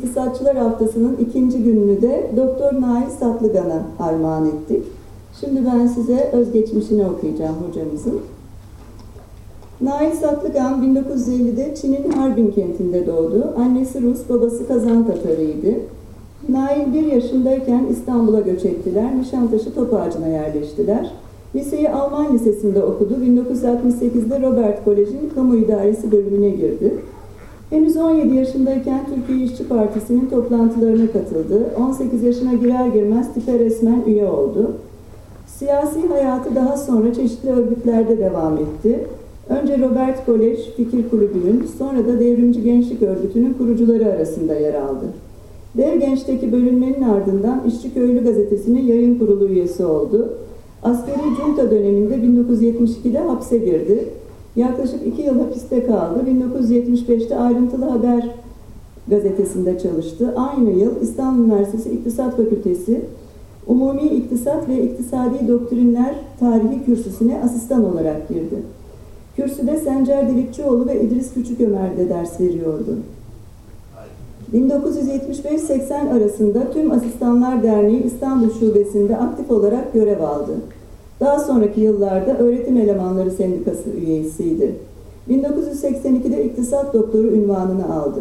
İktisatçılar Haftası'nın ikinci gününü de Doktor Nail Satlıgan'a armağan ettik. Şimdi ben size özgeçmişini okuyacağım hocamızın. Nail Satlıgan 1950'de Çin'in Harbin kentinde doğdu. Annesi Rus, babası Kazan Tatarıydı. Nail bir yaşındayken İstanbul'a göç ettiler. Nişantaşı Topağacı'na yerleştiler. Liseyi Alman Lisesi'nde okudu. 1968'de Robert Kolej'in Kamu İdaresi bölümüne girdi. Henüz 17 yaşındayken Türkiye İşçi Partisi'nin toplantılarına katıldı. 18 yaşına girer girmez tipe resmen üye oldu. Siyasi hayatı daha sonra çeşitli örgütlerde devam etti. Önce Robert Kolej Fikir Kulübü'nün, sonra da Devrimci Gençlik Örgütü'nün kurucuları arasında yer aldı. Dev Genç'teki bölünmenin ardından İşçi Köylü Gazetesi'nin yayın kurulu üyesi oldu. Askeri junta döneminde 1972'de hapse girdi. Yaklaşık iki yıl hapiste kaldı. 1975'te Ayrıntılı Haber gazetesinde çalıştı. Aynı yıl İstanbul Üniversitesi İktisat Fakültesi Umumi İktisat ve İktisadi Doktrinler Tarihi Kürsüsüne asistan olarak girdi. Kürsüde Sencer Delikçioğlu ve İdris Küçükömer de ders veriyordu. 1975-80 arasında Tüm Asistanlar Derneği İstanbul Şubesi'nde aktif olarak görev aldı. Daha sonraki yıllarda Öğretim Elemanları Sendikası üyesiydi. 1982'de İktisat Doktoru ünvanını aldı.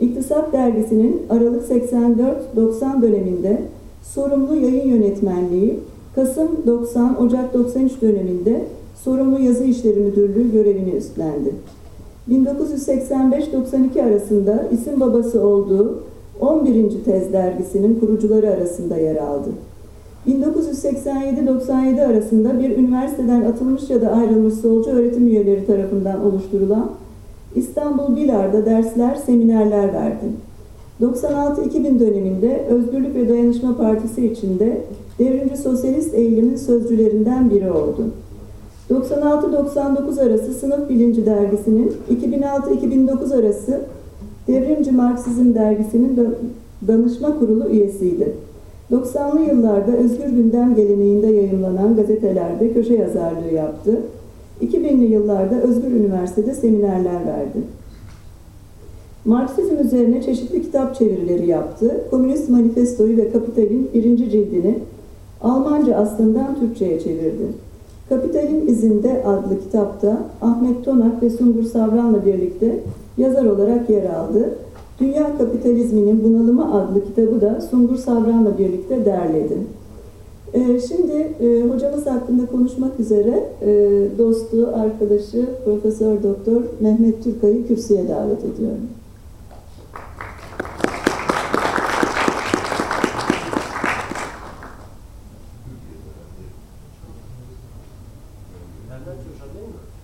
İktisat Dergisi'nin Aralık 84-90 döneminde sorumlu yayın yönetmenliği, Kasım 90, Ocak 93 döneminde sorumlu yazı işleri müdürlüğü görevini üstlendi. 1985-92 arasında isim babası olduğu 11. Tez dergisinin kurucuları arasında yer aldı. 1987-97 arasında bir üniversiteden atılmış ya da ayrılmış solcu öğretim üyeleri tarafından oluşturulan İstanbul Bilar'da dersler, seminerler verdi. 96-2000 döneminde Özgürlük ve Dayanışma Partisi içinde devrimci sosyalist eğilimin sözcülerinden biri oldu. 96-99 arası Sınıf Bilinci dergisinin, 2006-2009 arası Devrimci Marksizm dergisinin danışma kurulu üyesiydi. 90'lı yıllarda Özgür Gündem geleneğinde yayınlanan gazetelerde köşe yazarlığı yaptı. 2000'li yıllarda Özgür Üniversitede seminerler verdi. Marksizm üzerine çeşitli kitap çevirileri yaptı. Komünist Manifestoyu ve Kapital'in birinci cildini Almanca aslından Türkçe'ye çevirdi. Kapitalin İzinde adlı kitapta Ahmet Tonak ve Sungur Savran'la birlikte yazar olarak yer aldı. Dünya Kapitalizminin Bunalımı adlı kitabı da Sungur Savran'la birlikte derledi. Ee, şimdi e, hocamız hakkında konuşmak üzere e, dostu, arkadaşı Profesör Doktor Mehmet Türkay'ı kürsüye davet ediyorum.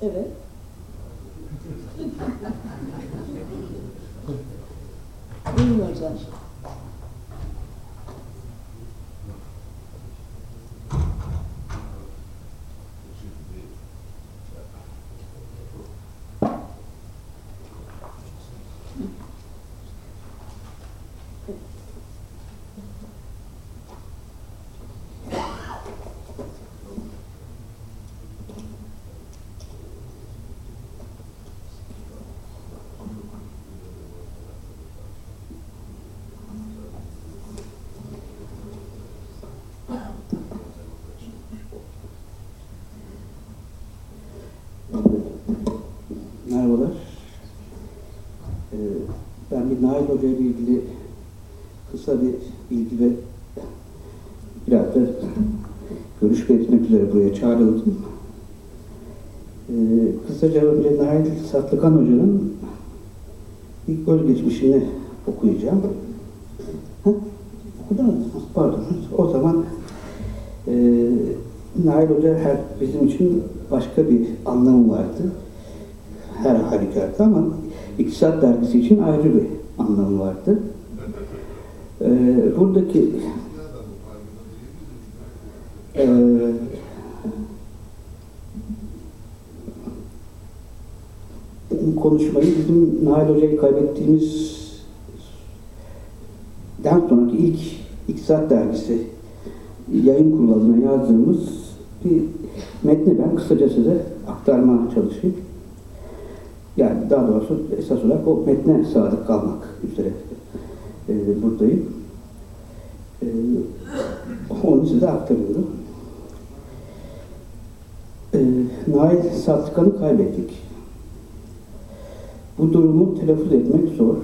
Evet. Buyurun hocam. Merhabalar. Ee, ben bir Nail Hoca ile ilgili kısa bir bilgi ve biraz da görüş belirtmek üzere buraya çağrıldım. Ee, kısaca önce Nail Satlıkan Hoca'nın ilk özgeçmişini okuyacağım. Ha? Pardon. O zaman e, Nail Hoca her bizim için başka bir anlamı vardı her halükarda ama İktisat Dergisi için ayrı bir anlamı vardı. Ee, buradaki e, konuşmayı bizim Nail Hoca'yı kaybettiğimiz den sonraki ilk İktisat Dergisi yayın kuruluna yazdığımız bir metni ben kısaca size aktarmaya çalışayım. Yani daha doğrusu esas olarak o metne sadık kalmak üzere e, buradayım. E, onu size aktarıyorum. E, Nail Sattıkan'ı kaybettik. Bu durumu telaffuz etmek zor.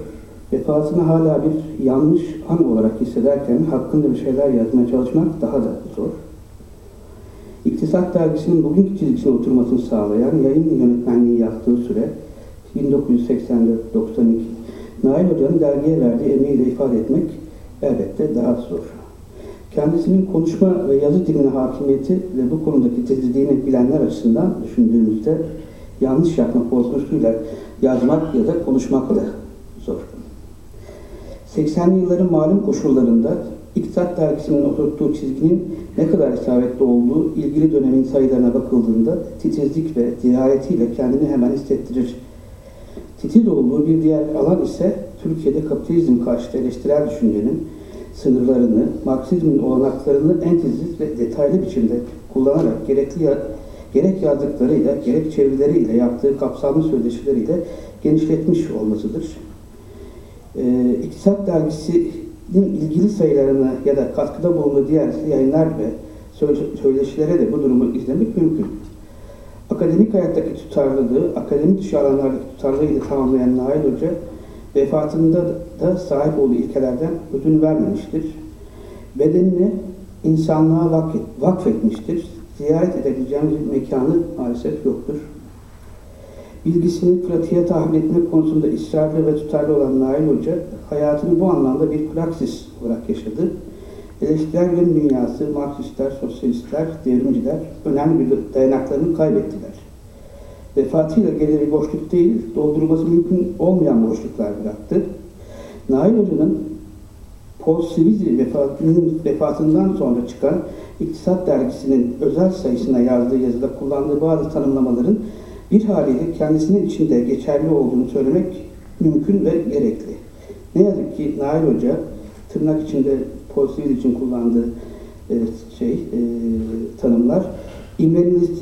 Vefatını hala bir yanlış an olarak hissederken hakkında bir şeyler yazmaya çalışmak daha da zor. İktisat Dergisi'nin bugünkü çizgisine oturmasını sağlayan yayın yönetmenliği yaptığı süre 1984-92 Nail Hoca'nın dergiye verdiği emeğiyle ifade etmek elbette daha zor. Kendisinin konuşma ve yazı diline hakimiyeti ve bu konudaki titizliğini bilenler açısından düşündüğümüzde yanlış yapma korkusuyla yazmak ya da konuşmak da zor. 80'li yılların malum koşullarında İktisat Dergisi'nin oturttuğu çizginin ne kadar isabetli olduğu ilgili dönemin sayılarına bakıldığında titizlik ve dirayetiyle kendini hemen hissettirir. Titiz olduğu bir diğer alan ise Türkiye'de kapitalizm karşıtı eleştirel düşüncenin sınırlarını, Marksizmin olanaklarını en titiz ve detaylı biçimde kullanarak gerekli gerek yazdıklarıyla gerek çevirileriyle yaptığı kapsamlı söyleşileriyle genişletmiş olmasıdır. Ee, İktisat Dergisi'nin ilgili sayılarına ya da katkıda bulunduğu diğer yayınlar ve söyleşilere de bu durumu izlemek mümkün. Akademik hayattaki tutarlılığı, akademik dışı alanlardaki tutarlılığıyla tamamlayan Nail Hoca, vefatında da sahip olduğu ilkelerden ödün vermemiştir. Bedenini insanlığa vakfetmiştir. Ziyaret edebileceğimiz bir mekanı maalesef yoktur. Bilgisini pratiğe tahvil etmek konusunda ısrarlı ve tutarlı olan Nail Hoca, hayatını bu anlamda bir praksis olarak yaşadı. Eleştirel bilim dünyası, Marksistler, sosyalistler, devrimciler önemli bir dayanaklarını kaybettiler. Vefatıyla geliri boşluk değil, doldurulması mümkün olmayan boşluklar bıraktı. Nail Hoca'nın Paul Sivizzi vefatının, vefatından sonra çıkan İktisat Dergisi'nin özel sayısına yazdığı yazıda kullandığı bazı tanımlamaların bir haliyle kendisinin içinde geçerli olduğunu söylemek mümkün ve gerekli. Ne yazık ki Nail Hoca tırnak içinde Sivizzi için kullandığı e, şey e, tanımlar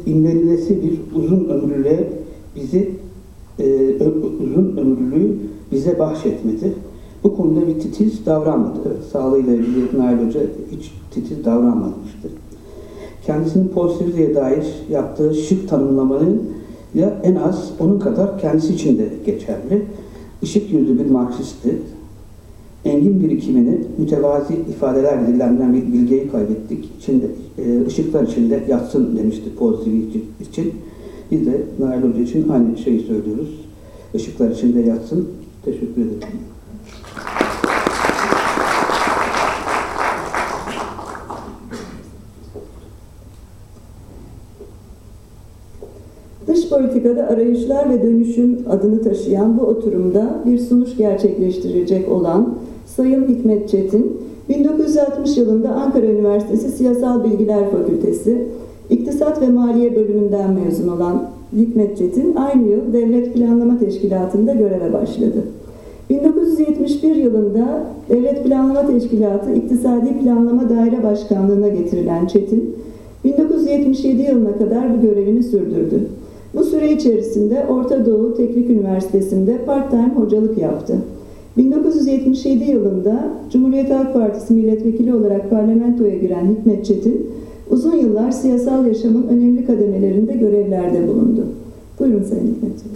imrenilesi bir uzun ömürlüğe bizi e, uzun ömürlüğü bize bahşetmedi. Bu konuda bir titiz davranmadı. Sağlığıyla ilgili Nail Hoca hiç titiz davranmamıştır. Kendisinin pozitifliğe dair yaptığı şık tanımlamanın ya en az onun kadar kendisi için de geçerli. Işık yüzlü bir Marksistti. Engin birikimini mütevazi ifadelerle dillendiren bir bilgeyi kaybettik. İçinde, e, ışıklar içinde yatsın demişti pozitif için. Biz de Nail Hoca için aynı şeyi söylüyoruz. Işıklar içinde yatsın. Teşekkür ederim. Dış politikada arayışlar ve dönüşüm adını taşıyan bu oturumda bir sunuş gerçekleştirecek olan Sayın Hikmet Çetin, 1960 yılında Ankara Üniversitesi Siyasal Bilgiler Fakültesi İktisat ve Maliye bölümünden mezun olan Hikmet Çetin aynı yıl Devlet Planlama Teşkilatı'nda göreve başladı. 1971 yılında Devlet Planlama Teşkilatı İktisadi Planlama Daire Başkanlığı'na getirilen Çetin, 1977 yılına kadar bu görevini sürdürdü. Bu süre içerisinde Orta Doğu Teknik Üniversitesi'nde part-time hocalık yaptı. 1977 yılında Cumhuriyet Halk Partisi milletvekili olarak parlamentoya giren Hikmet Çetin, uzun yıllar siyasal yaşamın önemli kademelerinde görevlerde bulundu. Buyurun Sayın Hikmet Çetin.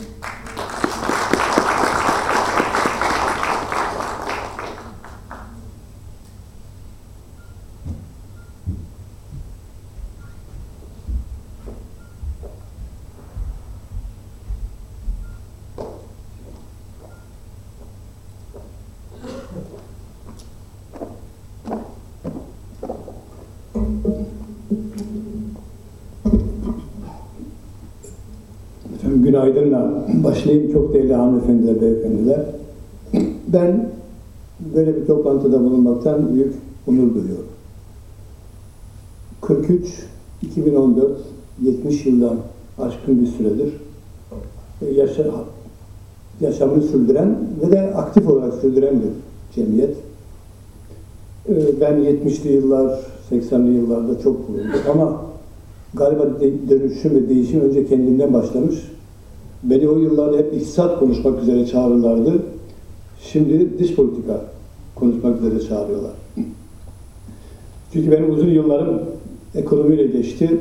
Efendim günaydınla başlayayım. Çok değerli hanımefendiler, beyefendiler. Ben böyle bir toplantıda bulunmaktan büyük onur duyuyorum. 43, 2014, 70 yıldan aşkın bir süredir yaşa, yaşamını sürdüren ve de aktif olarak sürdüren bir cemiyet. Ben 70'li yıllar, 80'li yıllarda çok bulundum ama galiba dönüşüm ve değişim önce kendimden başlamış. Beni o yıllarda hep iktisat konuşmak üzere çağırırlardı. Şimdi dış politika konuşmak üzere çağırıyorlar. Çünkü benim uzun yıllarım ekonomiyle geçti.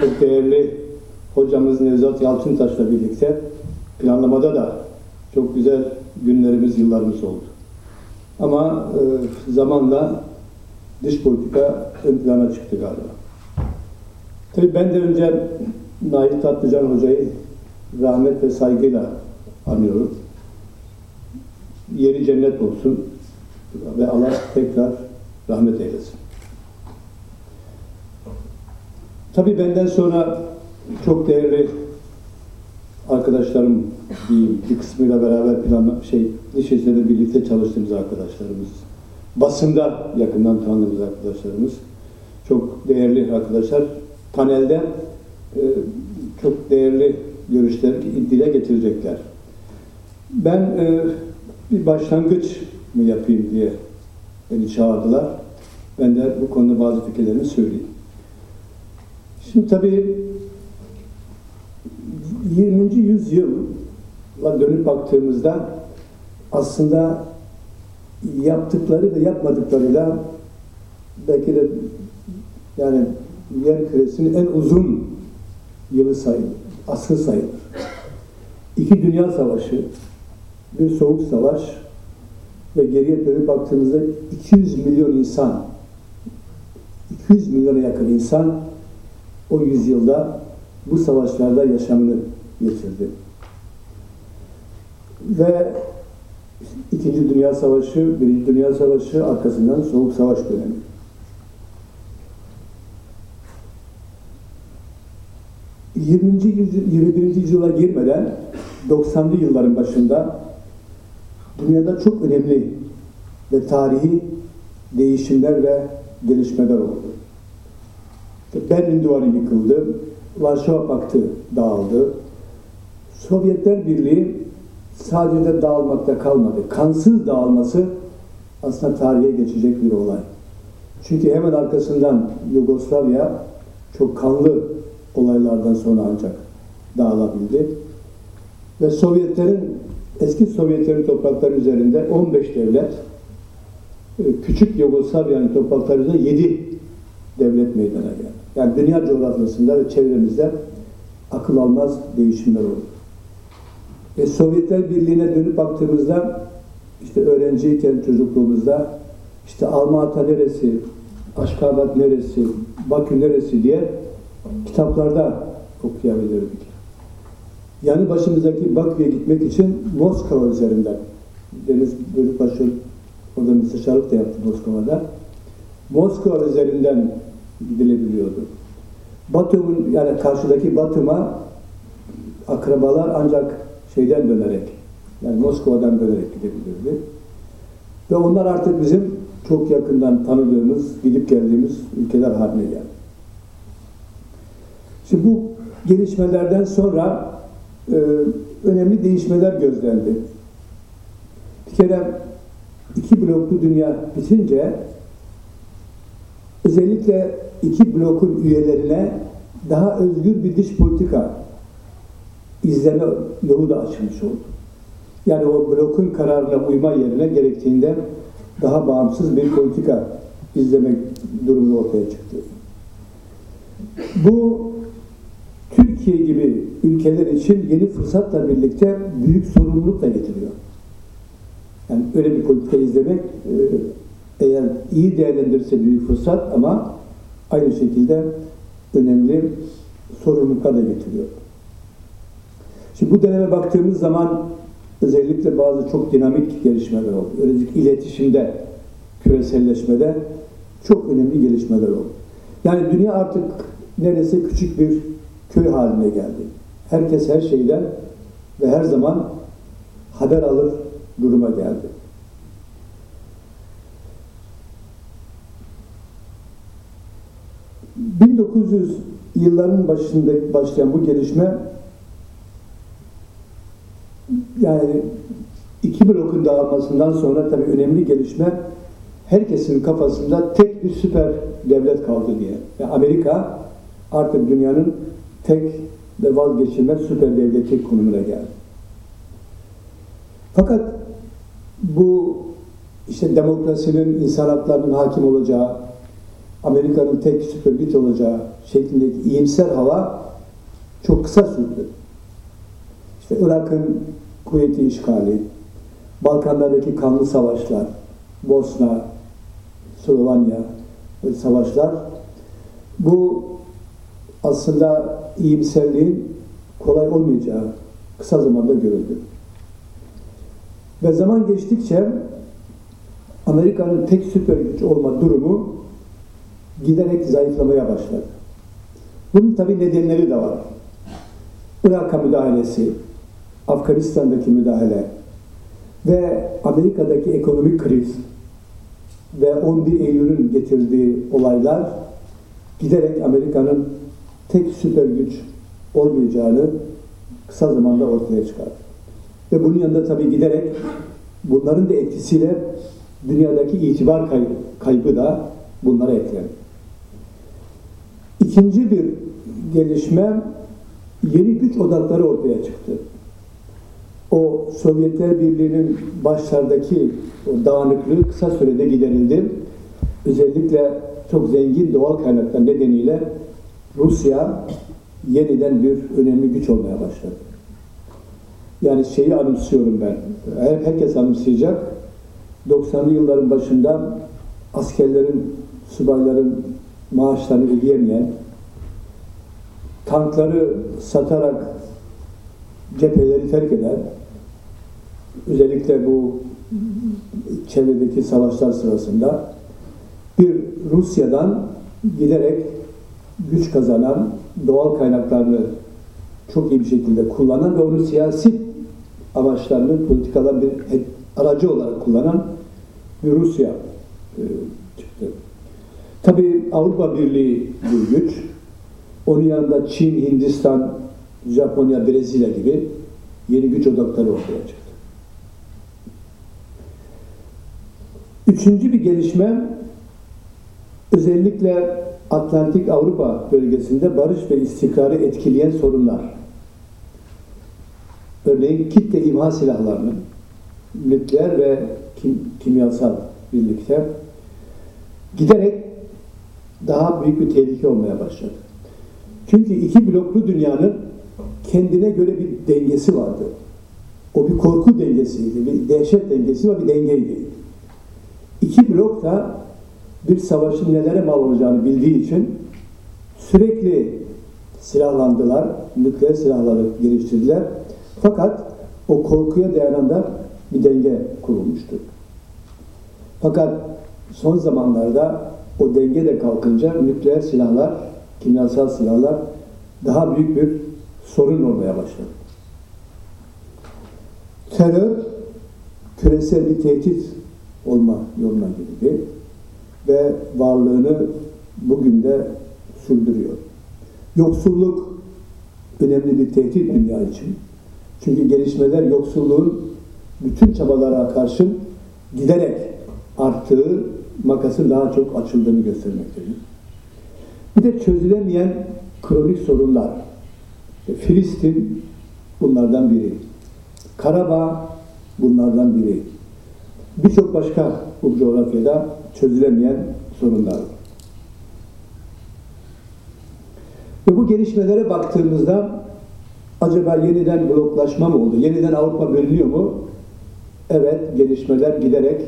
Çok değerli hocamız Nevzat Yalçıntaş'la birlikte planlamada da çok güzel günlerimiz, yıllarımız oldu. Ama e, zamanla dış politika ön plana çıktı galiba. Tabii ben de önce Nail Tatlıcan Hoca'yı rahmet ve saygıyla anıyorum. Yeri cennet olsun ve Allah tekrar rahmet eylesin. Tabii benden sonra çok değerli arkadaşlarım diyeyim, bir kısmıyla beraber planla şey dış birlikte çalıştığımız arkadaşlarımız, basında yakından tanıdığımız arkadaşlarımız, çok değerli arkadaşlar panelde e, çok değerli görüşler dile getirecekler. Ben e, bir başlangıç mı yapayım diye beni çağırdılar. Ben de bu konuda bazı fikirlerimi söyleyeyim. Şimdi tabii 20. yüzyıla dönüp baktığımızda aslında yaptıkları ve yapmadıklarıyla belki de yani yer küresinin en uzun yılı sayılır, asrı sayılır. İki dünya savaşı, bir soğuk savaş ve geriye dönüp baktığımızda 200 milyon insan, 200 milyona yakın insan o yüzyılda bu savaşlarda yaşamını yitirdi. Ve İkinci Dünya Savaşı, Birinci Dünya Savaşı arkasından Soğuk Savaş dönemi. Yirminci yüzyıl, 21. yüzyıla girmeden 90'lı yılların başında dünyada çok önemli ve tarihi değişimler ve gelişmeler oldu. Berlin Duvarı yıkıldı, Varşova Paktı dağıldı. Sovyetler Birliği sadece dağılmakta kalmadı. Kansız dağılması aslında tarihe geçecek bir olay. Çünkü hemen arkasından Yugoslavya çok kanlı olaylardan sonra ancak dağılabildi. Ve Sovyetlerin, eski Sovyetlerin toprakları üzerinde 15 devlet, küçük Yugoslavya'nın toprakları üzerinde 7 devlet meydana geldi. Yani dünya coğrafyasında ve çevremizde akıl almaz değişimler oldu. Ve Sovyetler Birliği'ne dönüp baktığımızda işte öğrenciyken çocukluğumuzda işte Almatı neresi, Aşkabat neresi, Bakü neresi diye kitaplarda okuyabilirdik. Yani başımızdaki Bakü'ye gitmek için Moskova üzerinden Deniz Bölükbaşı orada müsteşarlık da yaptı Moskova'da. Moskova üzerinden gidilebiliyordu. Batum'un yani karşıdaki Batum'a akrabalar ancak şeyden dönerek yani Moskova'dan dönerek gidebilirdi. Ve onlar artık bizim çok yakından tanıdığımız, gidip geldiğimiz ülkeler haline geldi. Şimdi bu gelişmelerden sonra e, önemli değişmeler gözlendi. Bir kere iki bloklu dünya bitince özellikle iki blokun üyelerine daha özgür bir dış politika izleme yolu da açılmış oldu. Yani o blokun kararına uyma yerine gerektiğinde daha bağımsız bir politika izlemek durumu ortaya çıktı. Bu Türkiye gibi ülkeler için yeni fırsatla birlikte büyük sorumluluk da getiriyor. Yani öyle bir politika izlemek eğer iyi değerlendirirse büyük fırsat ama aynı şekilde önemli sorumluluklar da getiriyor. Şimdi bu döneme baktığımız zaman özellikle bazı çok dinamik gelişmeler oldu. Özellikle iletişimde, küreselleşmede çok önemli gelişmeler oldu. Yani dünya artık neredeyse küçük bir köy haline geldi. Herkes her şeyden ve her zaman haber alır duruma geldi. ...1900 yılların başında başlayan bu gelişme yani iki blokun dağılmasından sonra tabii önemli gelişme herkesin kafasında tek bir süper devlet kaldı diye. Yani Amerika artık dünyanın tek ve vazgeçilmez süper devleti konumuna geldi. Fakat bu işte demokrasinin, insan haklarının hakim olacağı, Amerika'nın tek süper güç olacağı şeklindeki iyimser hava çok kısa sürdü. İşte Irak'ın kuvveti işgali, Balkanlardaki kanlı savaşlar, Bosna, Slovenya ve savaşlar bu aslında iyimserliğin kolay olmayacağı kısa zamanda görüldü. Ve zaman geçtikçe Amerika'nın tek süper güç olma durumu giderek zayıflamaya başladı. Bunun tabi nedenleri de var. Irak'a müdahalesi, Afganistan'daki müdahale ve Amerika'daki ekonomik kriz ve 11 Eylül'ün getirdiği olaylar giderek Amerika'nın tek süper güç olmayacağını kısa zamanda ortaya çıkardı. Ve bunun yanında tabii giderek bunların da etkisiyle dünyadaki itibar kaybı, kaybı da bunlara eklendi. İkinci bir gelişme yeni güç odakları ortaya çıktı. O Sovyetler Birliği'nin başlardaki o dağınıklığı kısa sürede giderildi. Özellikle çok zengin doğal kaynaklar nedeniyle Rusya yeniden bir önemli güç olmaya başladı. Yani şeyi anımsıyorum ben. Her, herkes anımsayacak. 90'lı yılların başında askerlerin, subayların maaşlarını ödeyemeyen, tankları satarak cepheleri terk eden, özellikle bu çevredeki savaşlar sırasında bir Rusya'dan giderek güç kazanan, doğal kaynaklarını çok iyi bir şekilde kullanan ve onu siyasi amaçlarının politikalar bir aracı olarak kullanan bir Rusya e, çıktı. Tabi Avrupa Birliği bir güç. Onun yanında Çin, Hindistan, Japonya, Brezilya gibi yeni güç odakları ortaya çıktı. Üçüncü bir gelişme özellikle Atlantik Avrupa bölgesinde barış ve istikrarı etkileyen sorunlar. Örneğin kitle imha silahlarının nükleer ve kim, kimyasal birlikte giderek daha büyük bir tehlike olmaya başladı. Çünkü iki bloklu dünyanın kendine göre bir dengesi vardı. O bir korku dengesiydi, bir dehşet dengesi ve bir dengeydi. İki blok da bir savaşın nelere mal olacağını bildiği için sürekli silahlandılar, nükleer silahları geliştirdiler. Fakat o korkuya dayanan da bir denge kurulmuştu. Fakat son zamanlarda o denge de kalkınca nükleer silahlar, kimyasal silahlar daha büyük bir sorun olmaya başladı. Terör küresel bir tehdit olma yoluna girdi ve varlığını bugün de sürdürüyor. Yoksulluk önemli bir tehdit dünya için. Çünkü gelişmeler yoksulluğun bütün çabalara karşın giderek arttığı, makasın daha çok açıldığını göstermektedir. Bir de çözülemeyen kronik sorunlar. İşte Filistin bunlardan biri. Karabağ bunlardan biri. Birçok başka bu coğrafyada çözülemeyen sorunlar var. Ve bu gelişmelere baktığımızda acaba yeniden bloklaşma mı oldu? Yeniden Avrupa bölünüyor mu? Evet, gelişmeler giderek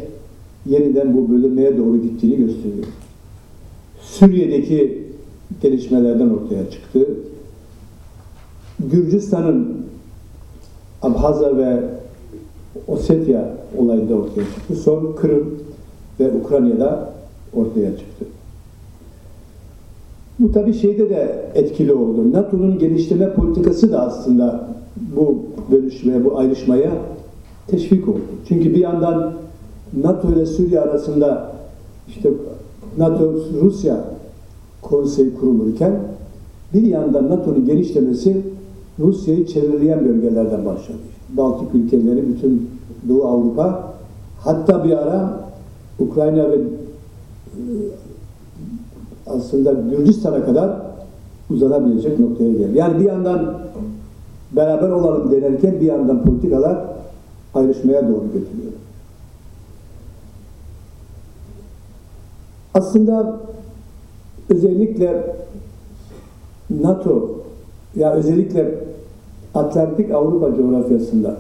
yeniden bu bölünmeye doğru gittiğini gösteriyor. Suriye'deki gelişmelerden ortaya çıktı. Gürcistan'ın Abhazya ve Ossetya olayında ortaya çıktı. Son Kırım ve Ukrayna'da ortaya çıktı. Bu tabi şeyde de etkili oldu. NATO'nun genişleme politikası da aslında bu bölüşmeye, bu ayrışmaya teşvik oldu. Çünkü bir yandan NATO ile Suriye arasında işte NATO Rusya konseyi kurulurken bir yandan NATO'nun genişlemesi Rusya'yı çevreleyen bölgelerden başladı. Baltık ülkeleri, bütün Doğu Avrupa hatta bir ara Ukrayna ve aslında Gürcistan'a kadar uzanabilecek noktaya geldi. Yani bir yandan beraber olalım denirken bir yandan politikalar ayrışmaya doğru götürüyor. Aslında özellikle NATO ya özellikle Atlantik Avrupa coğrafyasında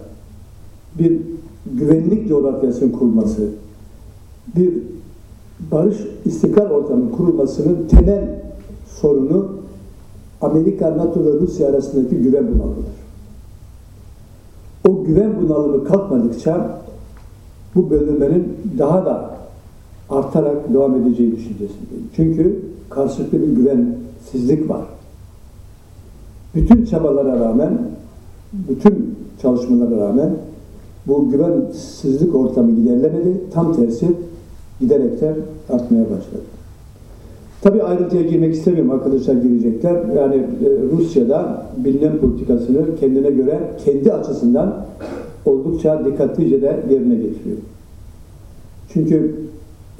bir güvenlik coğrafyasının kurulması, bir barış istikrar ortamının kurulmasının temel sorunu Amerika, NATO ve Rusya arasındaki güven bunalımıdır. O güven bunalımı kalkmadıkça bu bölünmenin daha da artarak devam edeceği düşüncesindeyim. Çünkü karşılıklı bir güvensizlik var. Bütün çabalara rağmen, bütün çalışmalara rağmen bu güvensizlik ortamı giderlemedi. Tam tersi giderekten artmaya başladı. Tabii ayrıntıya girmek istemiyorum. Arkadaşlar girecekler. Yani e, Rusya'da bilinen politikasını kendine göre, kendi açısından oldukça dikkatlice de yerine getiriyor. Çünkü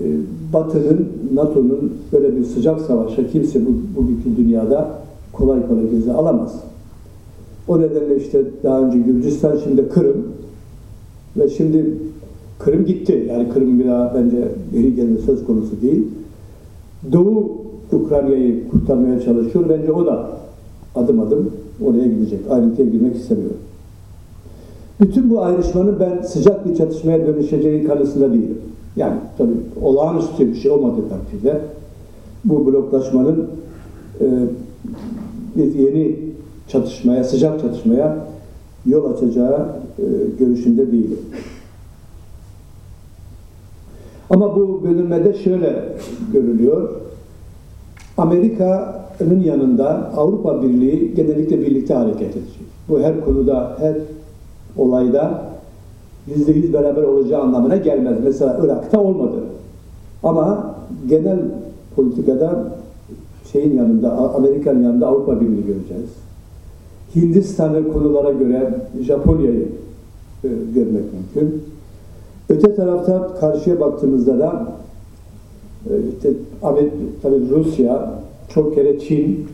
e, Batı'nın, NATO'nun böyle bir sıcak savaşa kimse bu, bugünkü dünyada kolay kolay göze alamaz. O nedenle işte daha önce Gürcistan, şimdi Kırım ve şimdi Kırım gitti. Yani Kırım bir daha bence geri gelme söz konusu değil. Doğu Ukrayna'yı kurtarmaya çalışıyor. Bence o da adım adım oraya gidecek. Ayrıntıya girmek istemiyorum. Bütün bu ayrışmanın ben sıcak bir çatışmaya dönüşeceği kanısında değilim. Yani tabii olağanüstü bir şey olmadığı takdirde bu bloklaşmanın e, bir yeni çatışmaya, sıcak çatışmaya yol açacağı e, görüşünde değilim. Ama bu bölünmede şöyle görülüyor. Amerika'nın yanında Avrupa Birliği genellikle birlikte hareket edecek. Bu her konuda, her olayda yüzde yüz beraber olacağı anlamına gelmez. Mesela Irak'ta olmadı. Ama genel politikada şeyin yanında, Amerika'nın yanında Avrupa Birliği göreceğiz. Hindistan'ın konulara göre Japonya'yı e, görmek mümkün. Öte tarafta karşıya baktığımızda da e, işte tabii Rusya, çok kere Çin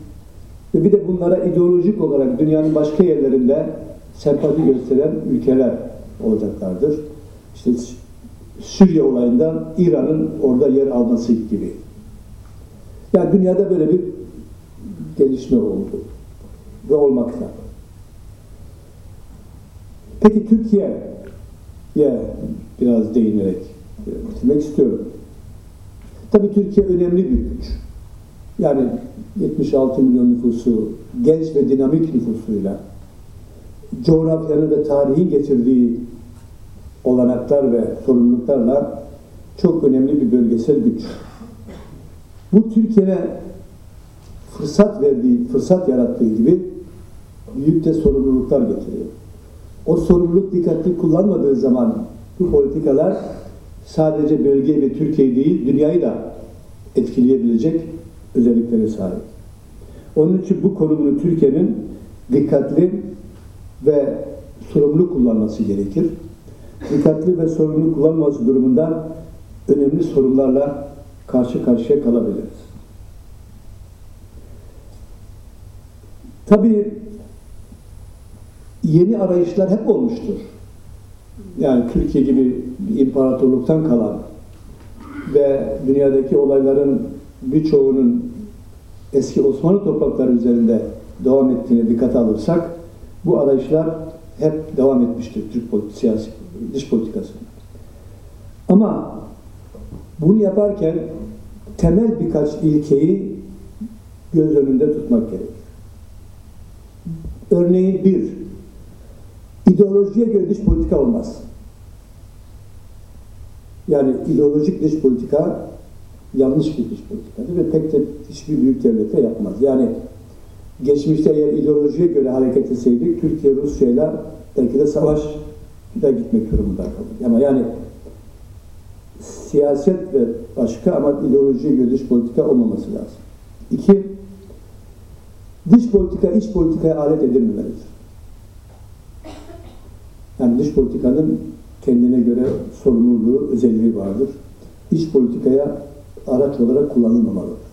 ve bir de bunlara ideolojik olarak dünyanın başka yerlerinde sempati gösteren ülkeler olacaklardır. İşte Suriye olayından İran'ın orada yer alması gibi. Yani dünyada böyle bir gelişme oldu ve olmakta. Peki Türkiye'ye biraz değinerek bitirmek istiyorum. Tabii Türkiye önemli bir güç. Yani 76 milyon nüfusu, genç ve dinamik nüfusuyla, coğrafyanın ve tarihin getirdiği olanaklar ve sorumluluklarla çok önemli bir bölgesel güç. Bu Türkiye'ne fırsat verdiği, fırsat yarattığı gibi büyük de sorumluluklar getiriyor. O sorumluluk dikkatli kullanmadığı zaman bu politikalar sadece bölge ve Türkiye değil, dünyayı da etkileyebilecek özelliklere sahip. Onun için bu konumunu Türkiye'nin dikkatli ve sorumlu kullanması gerekir. Dikkatli ve sorumlu kullanması durumunda önemli sorunlarla karşı karşıya kalabiliriz. Tabii yeni arayışlar hep olmuştur. Yani Türkiye gibi bir imparatorluktan kalan ve dünyadaki olayların birçoğunun eski Osmanlı toprakları üzerinde devam ettiğine dikkat alırsak bu arayışlar hep devam etmiştir Türk politik, siyasi dış politikasında. Ama bunu yaparken temel birkaç ilkeyi göz önünde tutmak gerekir. Örneğin bir, ideolojiye göre dış politika olmaz. Yani ideolojik dış politika yanlış bir dış politikadır ve pek de hiçbir büyük devlete yapmaz. Yani geçmişte eğer ideolojiye göre hareket etseydik Türkiye Rusya'yla belki de savaş da gitmek durumunda kalır. Ama yani siyaset ve başka ama ideolojiye göre dış politika olmaması lazım. İki, dış politika iç politikaya alet edilmemelidir. Yani dış politikanın kendine göre sorumluluğu, özelliği vardır. İç politikaya araç olarak kullanılmamalıdır.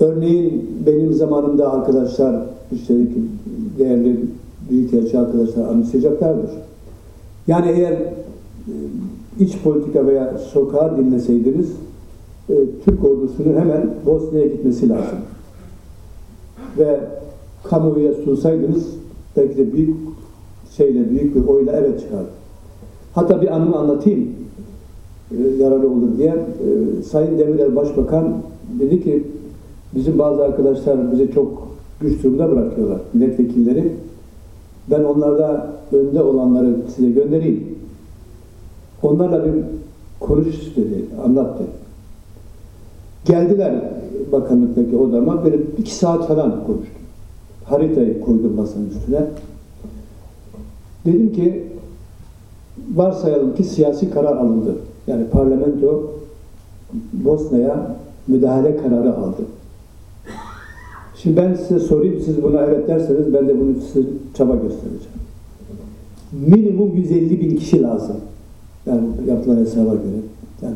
Örneğin benim zamanımda arkadaşlar, üstelik değerli büyükelçi arkadaşlar anımsayacaklardır. Yani eğer e, iç politika veya sokağa dinleseydiniz e, Türk ordusunun hemen Bosna'ya gitmesi lazım. Ve kamuoyuna sunsaydınız belki de büyük şeyle, büyük bir oyla evet çıkardı. Hatta bir anımı anlatayım e, yararlı olur diye. E, Sayın Demirel Başbakan dedi ki bizim bazı arkadaşlar bizi çok güç durumda bırakıyorlar, milletvekilleri. Ben onlarda önde olanları size göndereyim. Onlarla bir konuş dedi, anlat dedi. Geldiler bakanlıktaki odama, böyle iki saat falan konuştum. Haritayı koydum masanın üstüne. Dedim ki, varsayalım ki siyasi karar alındı. Yani parlamento Bosna'ya müdahale kararı aldı. Şimdi ben size sorayım, siz buna evet derseniz ben de bunu size çaba göstereceğim. Minimum 150 bin kişi lazım. Yani yapılan hesaba göre. Yani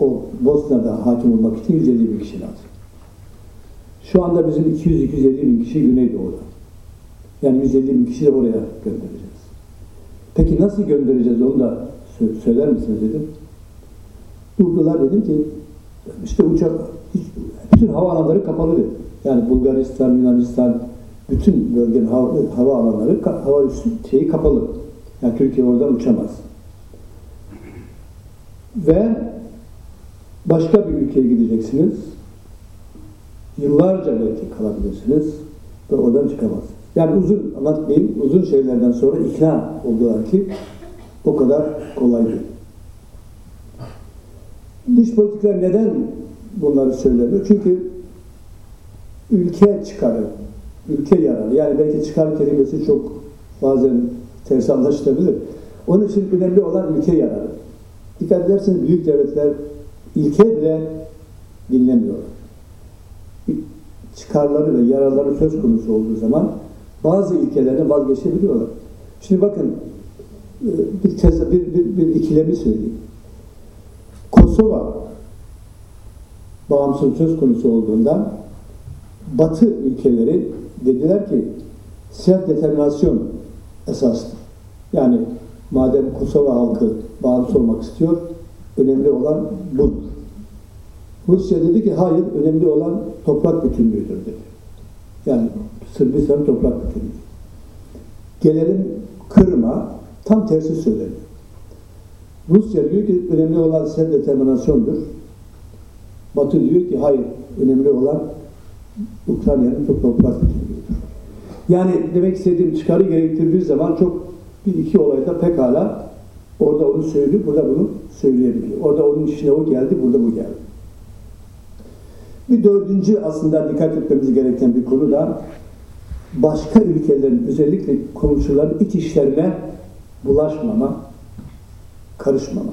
o Bosna'da hakim olmak için 150 bin kişi lazım. Şu anda bizim 200-250 bin kişi Güneydoğu'da. Yani 150 bin kişi de oraya göndereceğiz. Peki nasıl göndereceğiz onu da sö- söyler misiniz dedim. Durdular dedim ki işte uçak hiç, bütün havaalanları kapalı dedi. Yani Bulgaristan, Yunanistan bütün bölgenin hava, hava alanları hava üssü şeyi kapalı. Yani Türkiye oradan uçamaz. Ve başka bir ülkeye gideceksiniz. Yıllarca belki kalabilirsiniz ve oradan çıkamazsınız. Yani uzun anlatmayayım, uzun şeylerden sonra ikna oldular ki o kadar kolay değil. Dış politikalar neden bunları söylemiyor? Çünkü ülke çıkarı, ülke yararı. Yani belki çıkar kelimesi çok bazen ters anlaşılabilir. Onun için önemli olan ülke yararı. Dikkat ederseniz büyük devletler ilke bile dinlemiyorlar. Çıkarları ve yararları söz konusu olduğu zaman bazı ilkelerden vazgeçebiliyorlar. Şimdi bakın e, bir, tez, bir, bir, bir ikilemi söyleyeyim. Kosova bağımsız söz konusu olduğunda Batı ülkeleri dediler ki self determinasyon esastır. Yani madem Kosova halkı bağımsız olmak istiyor, önemli olan budur. Rusya dedi ki hayır, önemli olan toprak bütünlüğüdür dedi. Yani Sırbistan toprak bütünlüğü. Gelelim Kırım'a, tam tersi söyleniyor. Rusya diyor ki önemli olan self determinasyondur. Batı diyor ki hayır, önemli olan Ukrayna'nın çok toprak bütünlüğüdür. Yani demek istediğim çıkarı gerektirdiği zaman çok bir iki olayda pekala orada onu söylüyor, burada bunu söyleyebiliyor. Orada onun işine o geldi, burada bu geldi. Bir dördüncü aslında dikkat etmemiz gereken bir konu da başka ülkelerin özellikle komşuların iç işlerine bulaşmama, karışmama.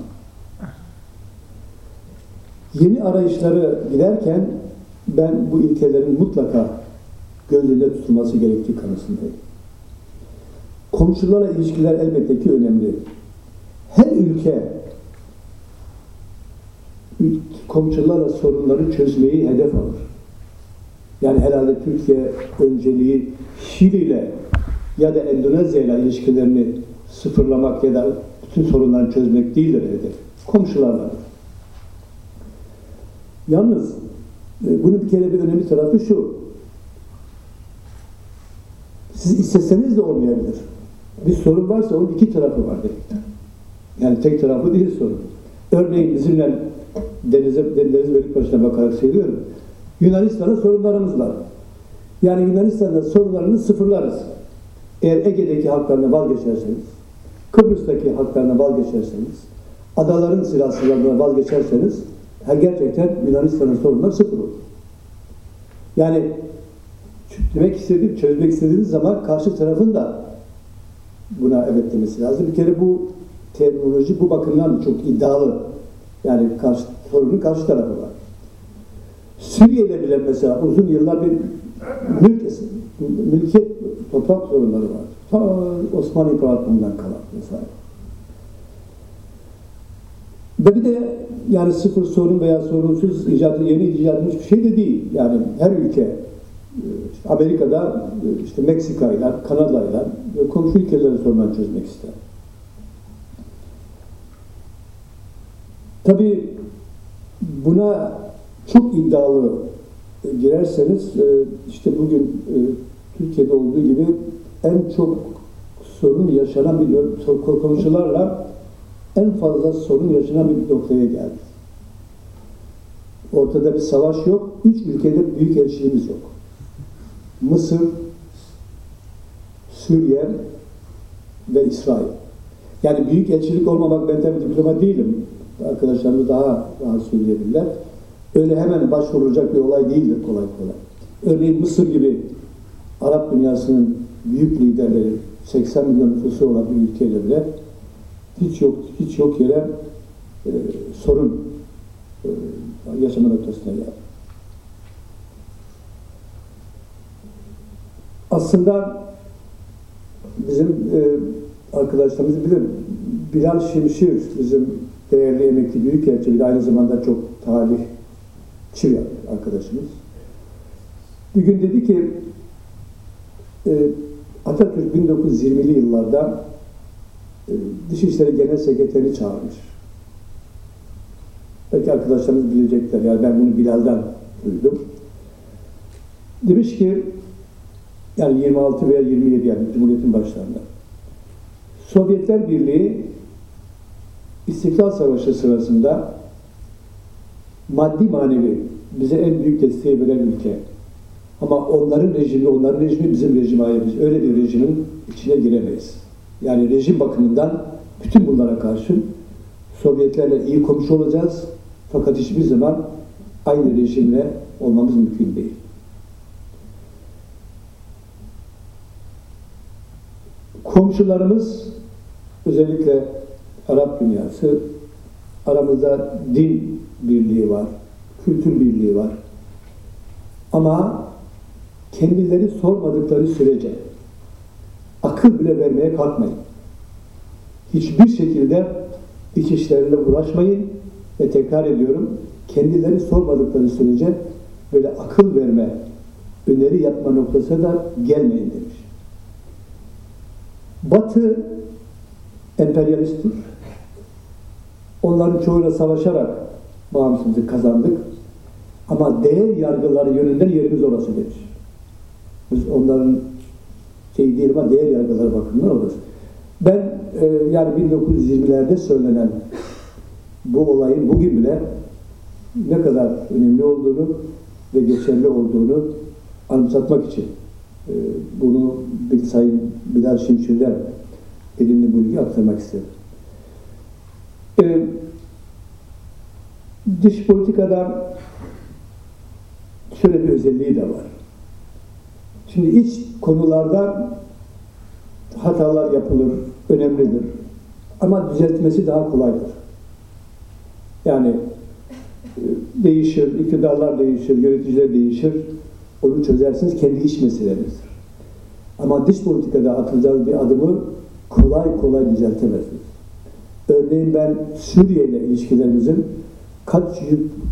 Yeni arayışları giderken ben bu ilkelerin mutlaka göz önünde tutulması gerektiği kanısındayım. Komşularla ilişkiler elbette ki önemli. Her ülke komşularla sorunları çözmeyi hedef alır. Yani herhalde Türkiye önceliği Şili ile ya da Endonezya ile ilişkilerini sıfırlamak ya da bütün sorunları çözmek değildir hedef. Komşularla. Yalnız e, bunun bir kere bir önemli tarafı şu. Siz isteseniz de olmayabilir. Bir sorun varsa onun iki tarafı var demektir. Yani tek tarafı değil sorun. Örneğin bizimle denize, deniz Bölükbaşı'na bakarak söylüyorum. Yunanistan'ın sorunlarımız var. Yani Yunanistan'da sorunlarını sıfırlarız. Eğer Ege'deki haklarına vazgeçerseniz, Kıbrıs'taki haklarına vazgeçerseniz, adaların silahsızlarına vazgeçerseniz, gerçekten Yunanistan'ın sorunları sıfır olur. Yani demek istediğim, çözmek istediğiniz zaman karşı tarafın da buna evet demesi lazım. Bir kere bu terminoloji bu bakımdan da çok iddialı. Yani karşı, sorunun karşı tarafı var. Suriye'de bile mesela uzun yıllar bir mülk, mülkiyet toprak sorunları var. Ta Osmanlı İmparatorluğu'ndan kalan mesela. Ve bir de yani sıfır sorun veya sorunsuz icat, yeni icat edilmiş bir şey de değil. Yani her ülke işte Amerika'da işte Meksika ile, Kanada ile komşu ülkelerin sorunlarını çözmek ister. Tabii buna çok iddialı girerseniz e, işte bugün e, Türkiye'de olduğu gibi en çok sorun yaşanan bir komşularla en fazla sorun yaşanan bir noktaya geldi. Ortada bir savaş yok. Üç ülkede büyük elçiliğimiz yok. Mısır, Suriye ve İsrail. Yani büyük elçilik olmamak ben tabii diploma değilim. Arkadaşlarımız daha rahat söyleyebilirler. Öyle hemen başvurulacak bir olay değildir kolay kolay. Örneğin Mısır gibi Arap dünyasının büyük liderleri 80 milyon nüfusu olan bir ülkeyle bile hiç yok hiç yok yere e, sorun e, yaşama noktasına geldi. Aslında bizim e, arkadaşlarımız bilir. Bilal Şimşir bizim değerli emekli büyükelçi aynı zamanda çok tarihçi arkadaşımız. Bir gün dedi ki e, Atatürk 1920'li yıllarda e, Dışişleri Genel Sekreteri çağırmış. Belki arkadaşlarımız bilecekler. Yani ben bunu Bilal'den duydum. Demiş ki yani 26 veya 27 yani Cumhuriyet'in başlarında. Sovyetler Birliği İstiklal Savaşı sırasında maddi manevi bize en büyük desteği veren ülke. Ama onların rejimi, onların rejimi bizim rejime. Biz öyle bir rejimin içine giremeyiz. Yani rejim bakımından bütün bunlara karşı Sovyetlerle iyi komşu olacağız. Fakat hiçbir zaman aynı rejimle olmamız mümkün değil. Komşularımız özellikle Arap dünyası aramızda din birliği var, kültür birliği var. Ama kendileri sormadıkları sürece akıl bile vermeye kalkmayın. Hiçbir şekilde iç işlerine uğraşmayın ve tekrar ediyorum kendileri sormadıkları sürece böyle akıl verme, öneri yapma noktasına da gelmeyin demiş. Batı emperyalisttir. Onların çoğuyla savaşarak bağımsızlık kazandık. Ama değer yargıları yönünden yerimiz orası demiş. Biz onların şey değil ama değer yargıları bakımından orası. Ben e, yani 1920'lerde söylenen bu olayın bugün bile ne kadar önemli olduğunu ve geçerli olduğunu anımsatmak için e, bunu bir sayın Bilal Şimşir'den edindiğim bilgi aktarmak istedim. E, dış politikada şöyle bir özelliği de var. Şimdi iç konularda hatalar yapılır, önemlidir. Ama düzeltmesi daha kolaydır. Yani e, değişir, iktidarlar değişir, yöneticiler değişir. Onu çözersiniz, kendi iş meselenizdir. Ama dış politikada atılacağınız bir adımı kolay kolay düzeltemezsiniz. Örneğin ben Suriye ile ilişkilerimizin kaç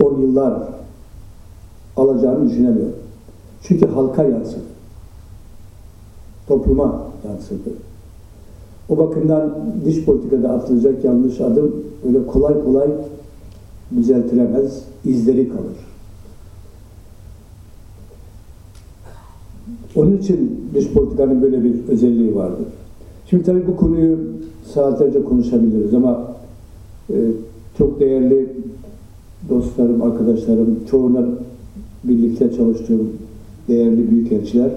on yıllar alacağını düşünemiyorum. Çünkü halka yansıdı. Topluma yansıdı. O bakımdan dış politikada atılacak yanlış adım öyle kolay kolay düzeltilemez, izleri kalır. Onun için dış politikanın böyle bir özelliği vardır. Şimdi tabii bu konuyu saatlerce konuşabiliriz ama e, çok değerli dostlarım, arkadaşlarım, çoğuna birlikte çalıştığım değerli büyükelçiler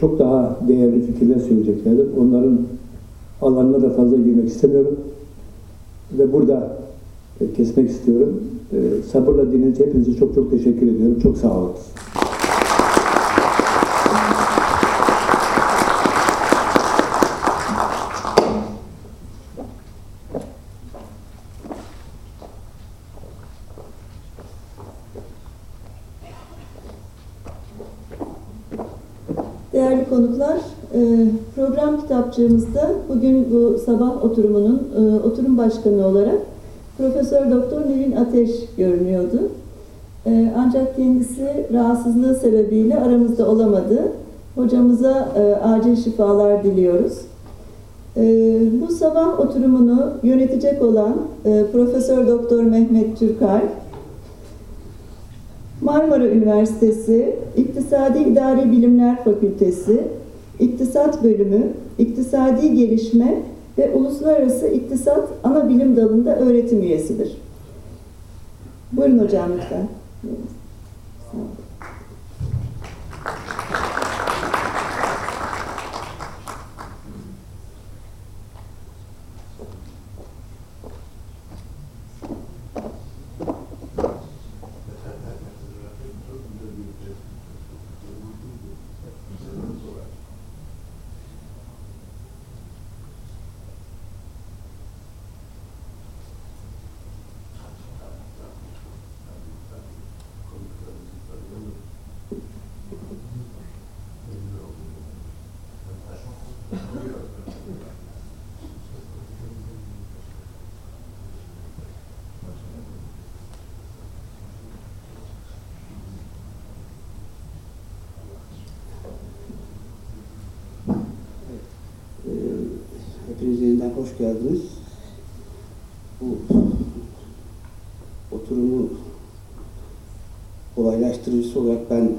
çok daha değerli fikirler söyleyeceklerdir. Onların alanına da fazla girmek istemiyorum. Ve burada e, kesmek istiyorum. E, sabırla dinlediğiniz hepinize çok çok teşekkür ediyorum. Çok sağ olun. Değerli konuklar, e, program kitapçığımızda bugün bu sabah oturumunun e, oturum başkanı olarak Profesör Doktor Nevin Ateş görünüyordu. E, ancak kendisi rahatsızlığı sebebiyle aramızda olamadı. Hocamıza acil şifalar diliyoruz. Ee, bu sabah oturumunu yönetecek olan e, Profesör Doktor Mehmet Türkay, Marmara Üniversitesi İktisadi İdari Bilimler Fakültesi İktisat Bölümü İktisadi Gelişme ve Uluslararası İktisat Ana Bilim Dalı'nda öğretim üyesidir. Buyurun hocam lütfen. Sağ olun. Ee, Hepiniz yeniden hoş geldiniz. Bu oturumu kolaylaştırıcısı olarak ben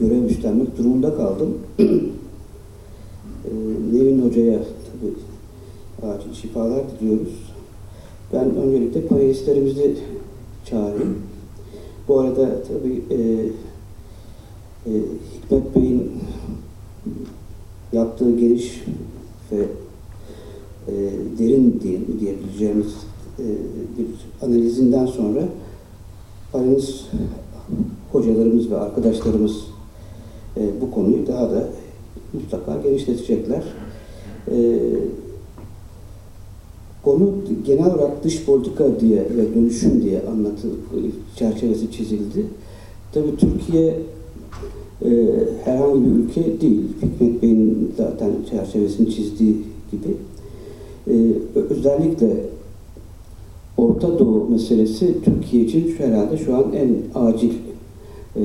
görev üstlenmek durumunda kaldım. Ee, Nevin Hoca'ya tabii acil şifalar diliyoruz. Ben öncelikle panelistlerimizi çağırayım. Bu arada tabii e, e, Hikmet Bey'in yaptığı geniş ve e, derin diye, diyebileceğimiz e, bir analizinden sonra aranız hocalarımız ve arkadaşlarımız e, bu konuyu daha da mutlaka genişletecekler. E, konu genel olarak dış politika diye ve dönüşüm diye anlatı çerçevesi çizildi. Tabii Türkiye e, herhangi bir ülke değil. Hikmet Bey'in zaten çerçevesini çizdiği gibi. E, özellikle Orta Doğu meselesi Türkiye için herhalde şu an en acil e,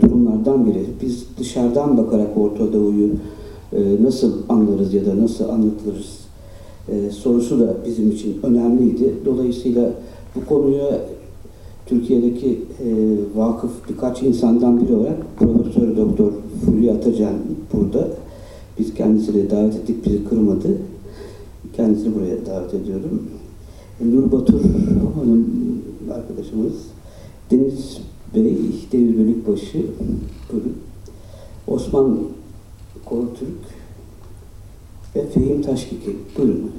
durumlardan biri. Biz dışarıdan bakarak Orta Doğu'yu e, nasıl anlarız ya da nasıl anlatırız e, sorusu da bizim için önemliydi. Dolayısıyla bu konuya Türkiye'deki e, vakıf birkaç insandan biri olarak Profesör Doktor Fulya Atacan burada. Biz kendisini davet ettik, bizi kırmadı. Kendisini buraya davet ediyorum. E, Nur Batur Hanım arkadaşımız. Deniz Bey, Deniz Bölükbaşı, buyurun. Osman Korutürk ve Fehim Taşkiki. Buyurun.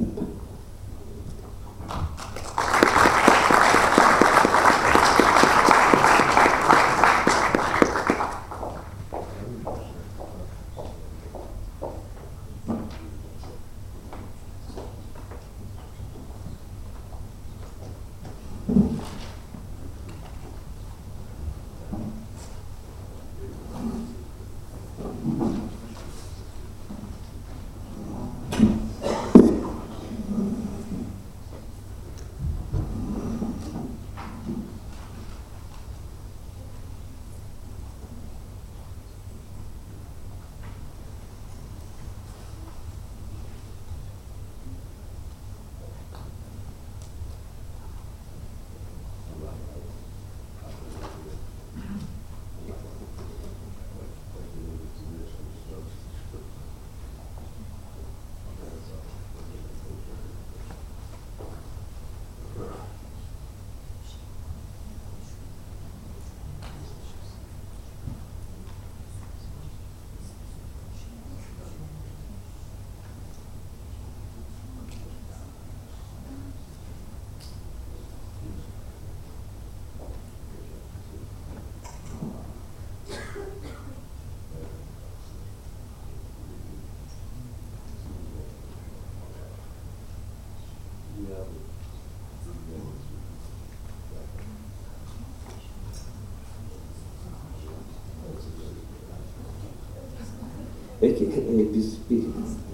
Peki e, biz bir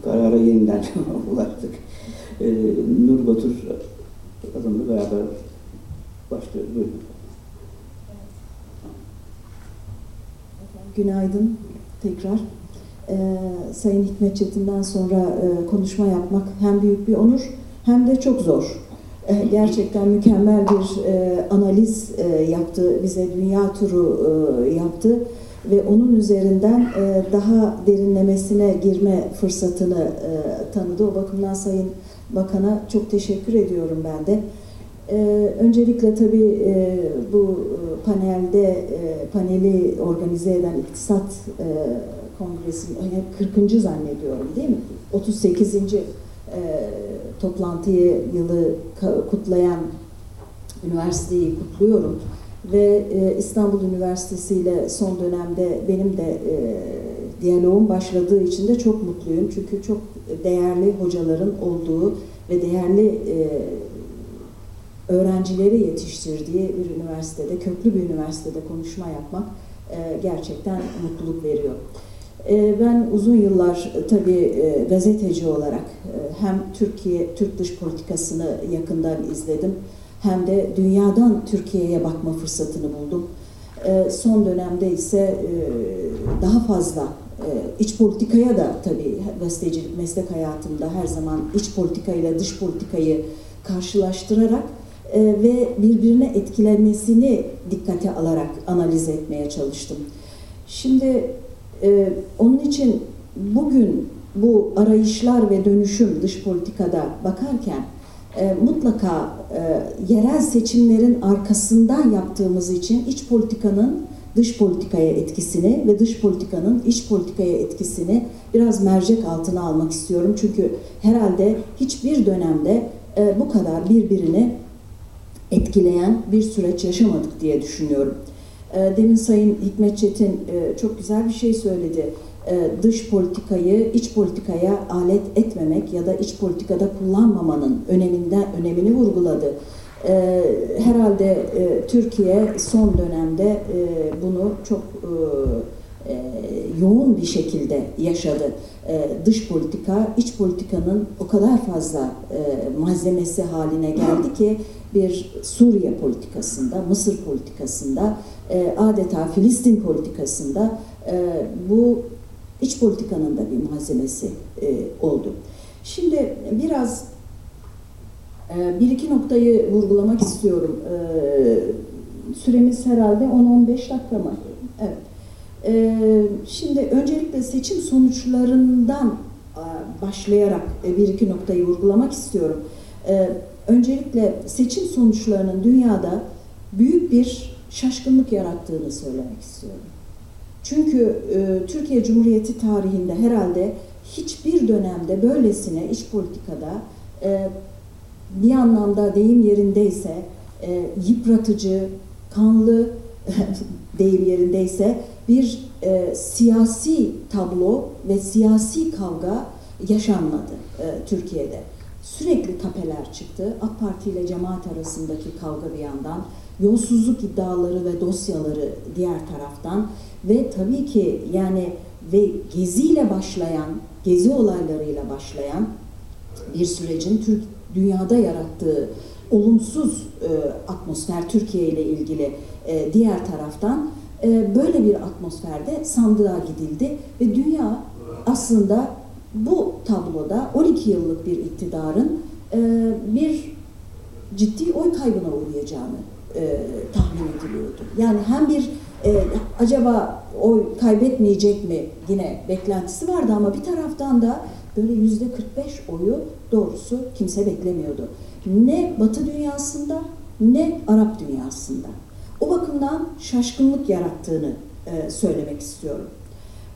karara yeniden ulaştık. E, Nur Batur adamla beraber başlıyoruz. Buyurun. Günaydın tekrar. e, Sayın Hikmet Çetin'den sonra e, konuşma yapmak hem büyük bir onur hem de çok zor. E, gerçekten mükemmel bir e, analiz e, yaptı, bize dünya turu e, yaptı ve onun üzerinden e, daha derinlemesine girme fırsatını e, tanıdı. O bakımdan Sayın Bakan'a çok teşekkür ediyorum ben de. Ee, öncelikle tabii e, bu e, panelde e, paneli organize eden İktisat e, Kongresi e, 40. zannediyorum değil mi? 38. E, toplantıyı yılı kutlayan üniversiteyi kutluyorum ve e, İstanbul Üniversitesi ile son dönemde benim de e, diyaloğum başladığı için de çok mutluyum çünkü çok değerli hocaların olduğu ve değerli e, öğrencileri yetiştirdiği bir üniversitede, köklü bir üniversitede konuşma yapmak e, gerçekten mutluluk veriyor. E, ben uzun yıllar tabii e, gazeteci olarak e, hem Türkiye, Türk dış politikasını yakından izledim hem de dünyadan Türkiye'ye bakma fırsatını buldum. E, son dönemde ise e, daha fazla e, iç politikaya da tabii gazetecilik meslek hayatımda her zaman iç politikayla dış politikayı karşılaştırarak e, ve birbirine etkilenmesini dikkate alarak analiz etmeye çalıştım. Şimdi onun için bugün bu arayışlar ve dönüşüm dış politikada bakarken e, mutlaka e, yerel seçimlerin arkasından yaptığımız için iç politikanın dış politikaya etkisini ve dış politikanın iç politikaya etkisini biraz mercek altına almak istiyorum. Çünkü herhalde hiçbir dönemde e, bu kadar birbirini etkileyen bir süreç yaşamadık diye düşünüyorum. E, demin Sayın Hikmet Çetin e, çok güzel bir şey söyledi. E, dış politikayı iç politikaya alet etmemek ya da iç politikada kullanmamanın öneminden önemini vurguladı. E, herhalde e, Türkiye son dönemde bunu çok yoğun bir şekilde yaşadı. Dış politika, iç politikanın o kadar fazla malzemesi haline geldi ki bir Suriye politikasında, Mısır politikasında, adeta Filistin politikasında bu iç politikanın da bir malzemesi e, oldu. Şimdi biraz e, bir iki noktayı vurgulamak istiyorum. E, süremiz herhalde 10-15 dakika mı? Evet. E, şimdi öncelikle seçim sonuçlarından e, başlayarak e, bir iki noktayı vurgulamak istiyorum. E, öncelikle seçim sonuçlarının dünyada büyük bir şaşkınlık yarattığını söylemek istiyorum. Çünkü e, Türkiye Cumhuriyeti tarihinde herhalde hiçbir dönemde böylesine iç politikada e, bir anlamda deyim yerindeyse e, yıpratıcı, kanlı deyim yerindeyse bir e, siyasi tablo ve siyasi kavga yaşanmadı e, Türkiye'de. Sürekli tapeler çıktı. AK Parti ile cemaat arasındaki kavga bir yandan, yolsuzluk iddiaları ve dosyaları diğer taraftan ve tabii ki yani ve geziyle başlayan, gezi olaylarıyla başlayan bir sürecin Türk dünyada yarattığı olumsuz e, atmosfer Türkiye ile ilgili e, diğer taraftan e, böyle bir atmosferde sandığa gidildi ve dünya aslında bu tabloda 12 yıllık bir iktidarın e, bir ciddi oy kaybına uğrayacağını e, tahmin ediliyordu. Yani hem bir e, acaba oy kaybetmeyecek mi yine beklentisi vardı ama bir taraftan da böyle yüzde 45 oyu doğrusu kimse beklemiyordu. Ne Batı dünyasında ne Arap dünyasında. O bakımdan şaşkınlık yarattığını e, söylemek istiyorum.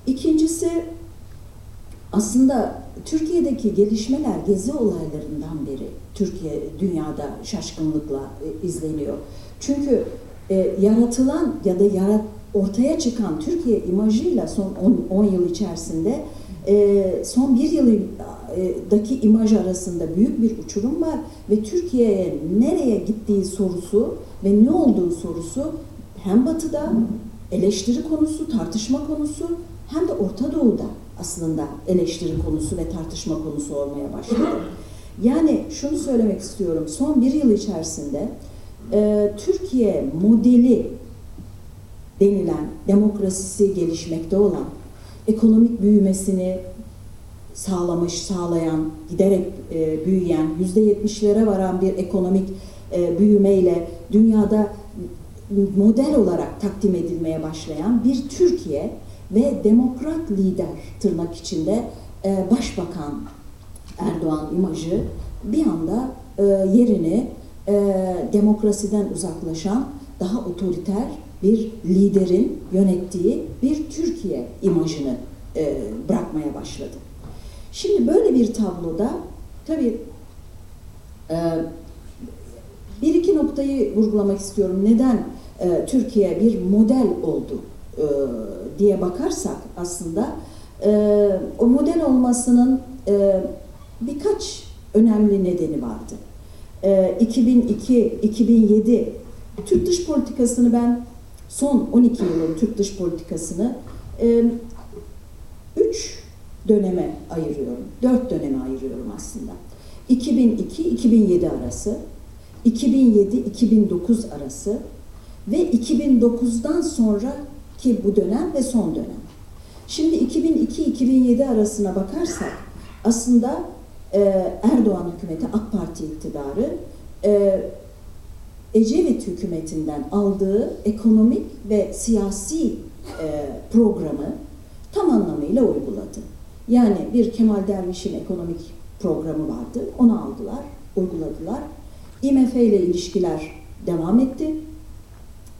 İkincisi aslında Türkiye'deki gelişmeler gezi olaylarından beri Türkiye dünyada şaşkınlıkla e, izleniyor. Çünkü e, yaratılan ya da yarat, ortaya çıkan Türkiye imajıyla son 10 yıl içerisinde e, son bir yıldaki imaj arasında büyük bir uçurum var ve Türkiye'ye nereye gittiği sorusu ve ne olduğu sorusu hem batıda eleştiri konusu, tartışma konusu hem de Orta Doğu'da aslında eleştiri konusu ve tartışma konusu olmaya başladı. Yani şunu söylemek istiyorum, son bir yıl içerisinde e, Türkiye modeli denilen demokrasisi gelişmekte olan ekonomik büyümesini sağlamış, sağlayan, giderek e, büyüyen, yüzde yetmişlere varan bir ekonomik e, büyümeyle dünyada model olarak takdim edilmeye başlayan bir Türkiye ve demokrat lider tırnak içinde e, başbakan Erdoğan imajı bir anda e, yerini e, demokrasiden uzaklaşan daha otoriter bir liderin yönettiği bir Türkiye imajını e, bırakmaya başladı. Şimdi böyle bir tabloda tabii e, bir iki noktayı vurgulamak istiyorum. Neden e, Türkiye bir model oldu e, diye bakarsak aslında e, o model olmasının e, birkaç önemli nedeni vardı. E, 2002-2007 Türk dış politikasını ben son 12 yılın Türk dış politikasını e, üç döneme ayırıyorum. Dört döneme ayırıyorum aslında. 2002-2007 arası, 2007-2009 arası ve 2009'dan sonraki bu dönem ve son dönem. Şimdi 2002-2007 arasına bakarsak aslında e, Erdoğan hükümeti, AK Parti iktidarı e, Ecevit hükümetinden aldığı ekonomik ve siyasi e, programı tam anlamıyla uyguladı. Yani bir Kemal Derviş'in ekonomik programı vardı. Onu aldılar, uyguladılar. IMF ile ilişkiler devam etti.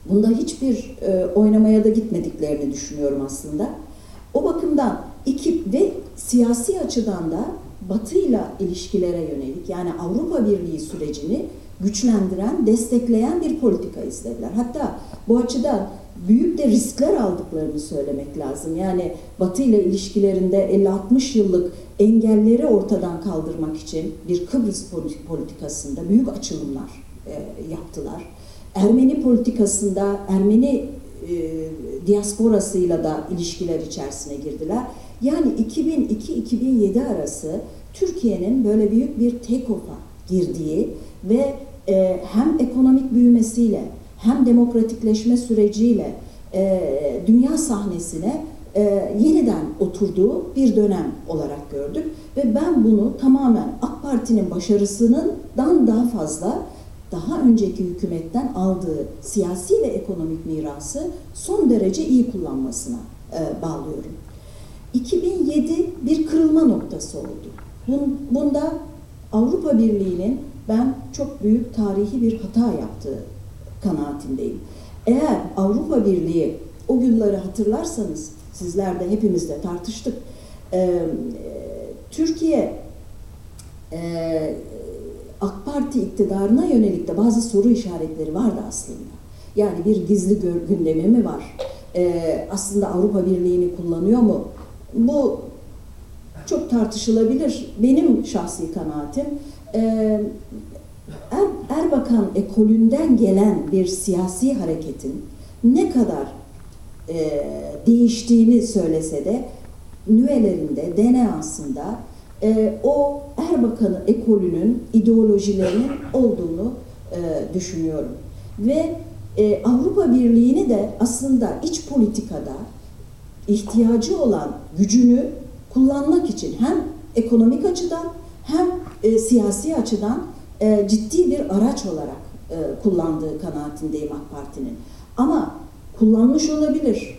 Bunda hiçbir e, oynamaya da gitmediklerini düşünüyorum aslında. O bakımdan iki ve siyasi açıdan da Batı ile ilişkilere yönelik yani Avrupa Birliği sürecini güçlendiren, destekleyen bir politika izlediler. Hatta bu açıdan büyük de riskler aldıklarını söylemek lazım. Yani Batı ile ilişkilerinde 50-60 yıllık engelleri ortadan kaldırmak için bir Kıbrıs politikasında büyük açılımlar e, yaptılar. Ermeni politikasında Ermeni e, diasporasıyla da ilişkiler içerisine girdiler. Yani 2002-2007 arası Türkiye'nin böyle büyük bir take-off'a girdiği ve e, hem ekonomik büyümesiyle hem demokratikleşme süreciyle e, dünya sahnesine e, yeniden oturduğu bir dönem olarak gördük ve ben bunu tamamen AK Parti'nin başarısından daha fazla daha önceki hükümetten aldığı siyasi ve ekonomik mirası son derece iyi kullanmasına e, bağlıyorum. 2007 bir kırılma noktası oldu. Bunda Avrupa Birliği'nin ben çok büyük tarihi bir hata yaptığı kanaatindeyim. Eğer Avrupa Birliği o günleri hatırlarsanız, sizler de hepimiz de tartıştık. Ee, Türkiye e, AK Parti iktidarına yönelik de bazı soru işaretleri vardı aslında. Yani bir gizli gündemi mi var? Ee, aslında Avrupa Birliği'ni kullanıyor mu? Bu çok tartışılabilir. Benim şahsi kanaatim er, Erbakan ekolünden gelen bir siyasi hareketin ne kadar e, değiştiğini söylese de nüvelerinde, DNA'sında e, o Erbakan ekolünün ideolojilerinin olduğunu e, düşünüyorum. Ve e, Avrupa Birliği'ni de aslında iç politikada ihtiyacı olan gücünü kullanmak için hem ekonomik açıdan hem e, siyasi açıdan e, ciddi bir araç olarak e, kullandığı kanaatindeyim AK Parti'nin. Ama kullanmış olabilir.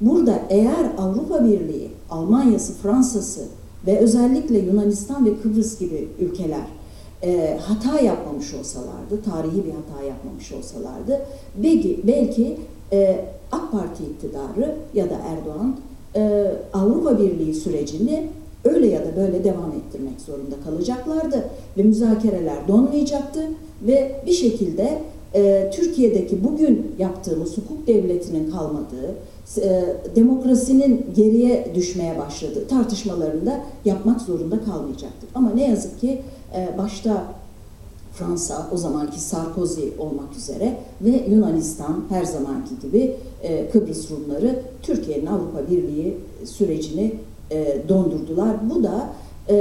Burada eğer Avrupa Birliği, Almanya'sı, Fransa'sı ve özellikle Yunanistan ve Kıbrıs gibi ülkeler e, hata yapmamış olsalardı, tarihi bir hata yapmamış olsalardı, belki, belki e, AK Parti iktidarı ya da Erdoğan e, Avrupa Birliği sürecini öyle ya da böyle devam ettirmek zorunda kalacaklardı ve müzakereler donmayacaktı ve bir şekilde e, Türkiye'deki bugün yaptığımız hukuk devletinin kalmadığı, e, demokrasinin geriye düşmeye başladığı tartışmalarında yapmak zorunda kalmayacaktık. Ama ne yazık ki başta Fransa, o zamanki Sarkozy olmak üzere ve Yunanistan her zamanki gibi e, Kıbrıs Rumları Türkiye'nin Avrupa Birliği sürecini e, dondurdular. Bu da e,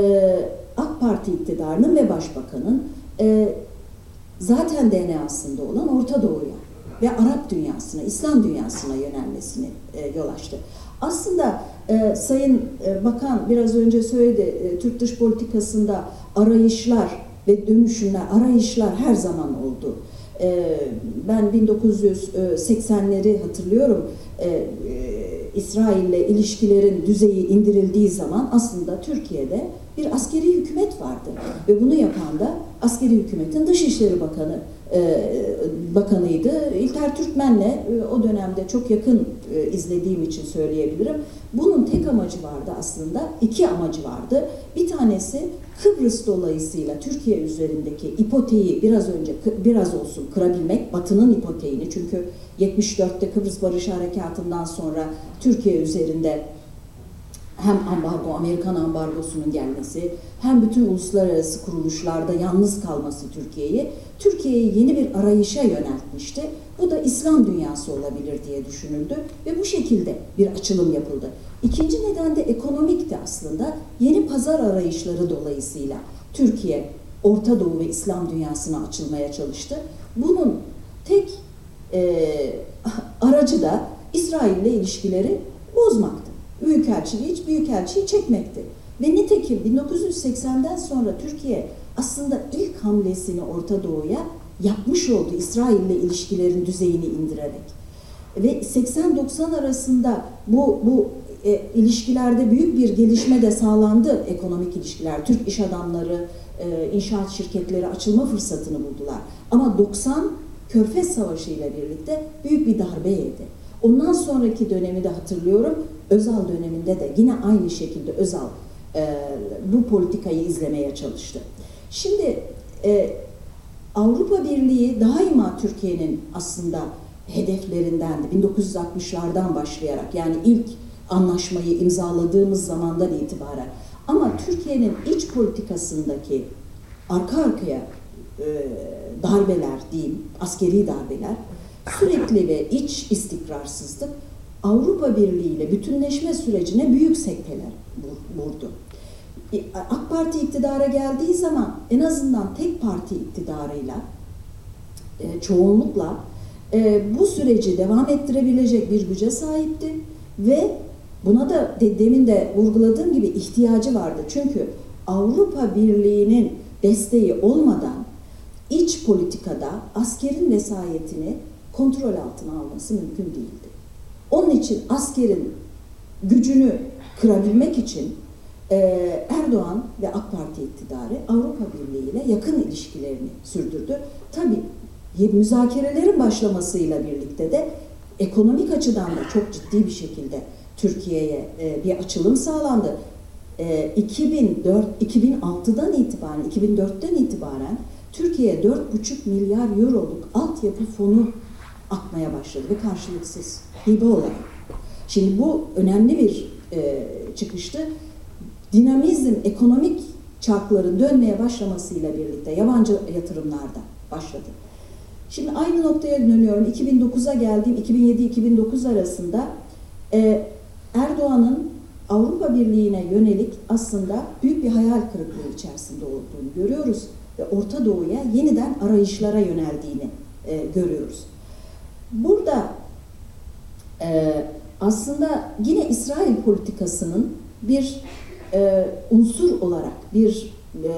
AK Parti iktidarının ve başbakanın e, zaten DNA'sında olan Orta Doğu'ya ve Arap dünyasına, İslam dünyasına yönelmesini e, yol açtı. Aslında e, Sayın e, Bakan biraz önce söyledi, e, Türk dış politikasında arayışlar ve dönüşümler, arayışlar her zaman oldu. E, ben 1980'leri hatırlıyorum. E, e, İsrail'le ilişkilerin düzeyi indirildiği zaman aslında Türkiye'de bir askeri hükümet vardı. Ve bunu yapan da askeri hükümetin Dışişleri Bakanı bakanıydı. İlker Türkmen'le e, o dönemde çok yakın e, izlediğim için söyleyebilirim. Bunun tek amacı vardı aslında, iki amacı vardı. Bir tanesi Kıbrıs dolayısıyla Türkiye üzerindeki ipoteği biraz önce biraz olsun kırabilmek, Batı'nın ipoteğini çünkü 74'te Kıbrıs Barış Harekatı'ndan sonra Türkiye üzerinde hem ambargo, Amerikan ambargosunun gelmesi, hem bütün uluslararası kuruluşlarda yalnız kalması Türkiye'yi, Türkiye'yi yeni bir arayışa yöneltmişti. Bu da İslam dünyası olabilir diye düşünüldü ve bu şekilde bir açılım yapıldı. İkinci neden de ekonomikti aslında. Yeni pazar arayışları dolayısıyla Türkiye Orta Doğu ve İslam dünyasına açılmaya çalıştı. Bunun tek e, aracı da İsrail ile ilişkileri bozmaktı. Büyükelçiliği hiç büyükelçiyi çekmekti. Ve nitekim 1980'den sonra Türkiye aslında ilk hamlesini Orta Doğu'ya yapmış oldu İsrail ile ilişkilerin düzeyini indirerek. Ve 80-90 arasında bu, bu e, ilişkilerde büyük bir gelişme de sağlandı ekonomik ilişkiler. Türk iş adamları, e, inşaat şirketleri açılma fırsatını buldular. Ama 90 Körfez Savaşı ile birlikte büyük bir darbe yedi. Ondan sonraki dönemi de hatırlıyorum. Özal döneminde de yine aynı şekilde Özal e, bu politikayı izlemeye çalıştı. Şimdi e, Avrupa Birliği daima Türkiye'nin aslında hedeflerindendi. 1960'lardan başlayarak yani ilk anlaşmayı imzaladığımız zamandan itibaren. Ama Türkiye'nin iç politikasındaki arka arkaya e, darbeler diyeyim, askeri darbeler, sürekli ve iç istikrarsızlık Avrupa Birliği ile bütünleşme sürecine büyük sekteler vurdu. AK Parti iktidara geldiği zaman en azından tek parti iktidarıyla e, çoğunlukla e, bu süreci devam ettirebilecek bir güce sahipti ve buna da demin de vurguladığım gibi ihtiyacı vardı. Çünkü Avrupa Birliği'nin desteği olmadan iç politikada askerin vesayetini kontrol altına alması mümkün değildi. Onun için askerin gücünü kırabilmek için e, Erdoğan ve AK Parti iktidarı Avrupa Birliği ile yakın ilişkilerini sürdürdü. Tabi müzakerelerin başlamasıyla birlikte de ekonomik açıdan da çok ciddi bir şekilde Türkiye'ye e, bir açılım sağlandı. 2004 2006'dan itibaren 2004'ten itibaren Türkiye'ye 4,5 milyar euroluk altyapı fonu akmaya başladı ve karşılıksız hibe olarak. Şimdi bu önemli bir e, çıkıştı. Dinamizm, ekonomik çarkların dönmeye başlamasıyla birlikte yabancı yatırımlarda başladı. Şimdi aynı noktaya dönüyorum. 2009'a geldiğim 2007-2009 arasında e, Erdoğan'ın Avrupa Birliği'ne yönelik aslında büyük bir hayal kırıklığı içerisinde olduğunu görüyoruz ve Orta Doğu'ya yeniden arayışlara yöneldiğini e, görüyoruz. Burada e, aslında yine İsrail politikasının bir e, unsur olarak, bir e,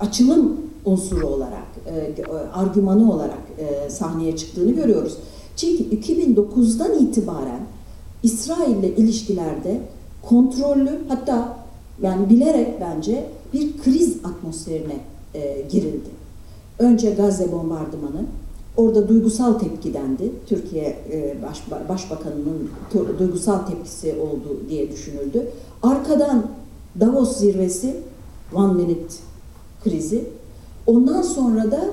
açılım unsuru olarak, e, argümanı olarak e, sahneye çıktığını görüyoruz. Çünkü 2009'dan itibaren İsrail ile ilişkilerde kontrollü hatta yani bilerek bence bir kriz atmosferine e, girildi. Önce Gazze bombardımanı, orada duygusal tepki dendi. Türkiye e, baş, Başbakanı'nın duygusal tepkisi oldu diye düşünüldü. Arkadan Davos zirvesi, One Minute krizi. Ondan sonra da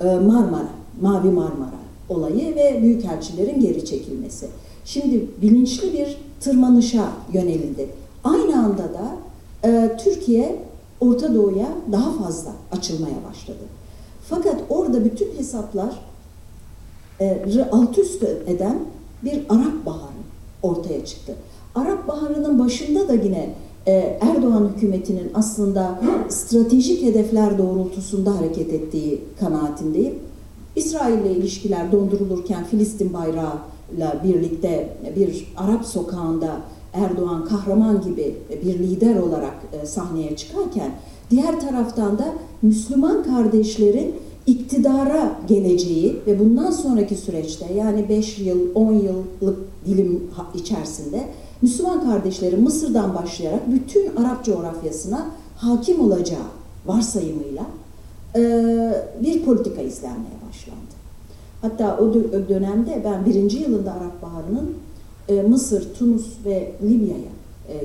e, Marmara, Mavi Marmara olayı ve büyükelçilerin geri çekilmesi. Şimdi bilinçli bir tırmanışa yönelildi. Aynı anda da e, Türkiye Orta Doğu'ya daha fazla açılmaya başladı. Fakat orada bütün hesaplar alt üst eden bir Arap Baharı ortaya çıktı. Arap Baharı'nın başında da yine e, Erdoğan hükümetinin aslında stratejik hedefler doğrultusunda hareket ettiği kanaatindeyim. İsrail ile ilişkiler dondurulurken Filistin bayrağı ile birlikte bir Arap sokağında Erdoğan kahraman gibi bir lider olarak e, sahneye çıkarken diğer taraftan da Müslüman kardeşlerin iktidara geleceği ve bundan sonraki süreçte yani 5 yıl 10 yıllık dilim içerisinde Müslüman kardeşlerin Mısır'dan başlayarak bütün Arap coğrafyasına hakim olacağı varsayımıyla bir politika izlenmeye başlandı. Hatta o dö- dönemde ben birinci yılında Arap Baharı'nın Mısır, Tunus ve Libya'ya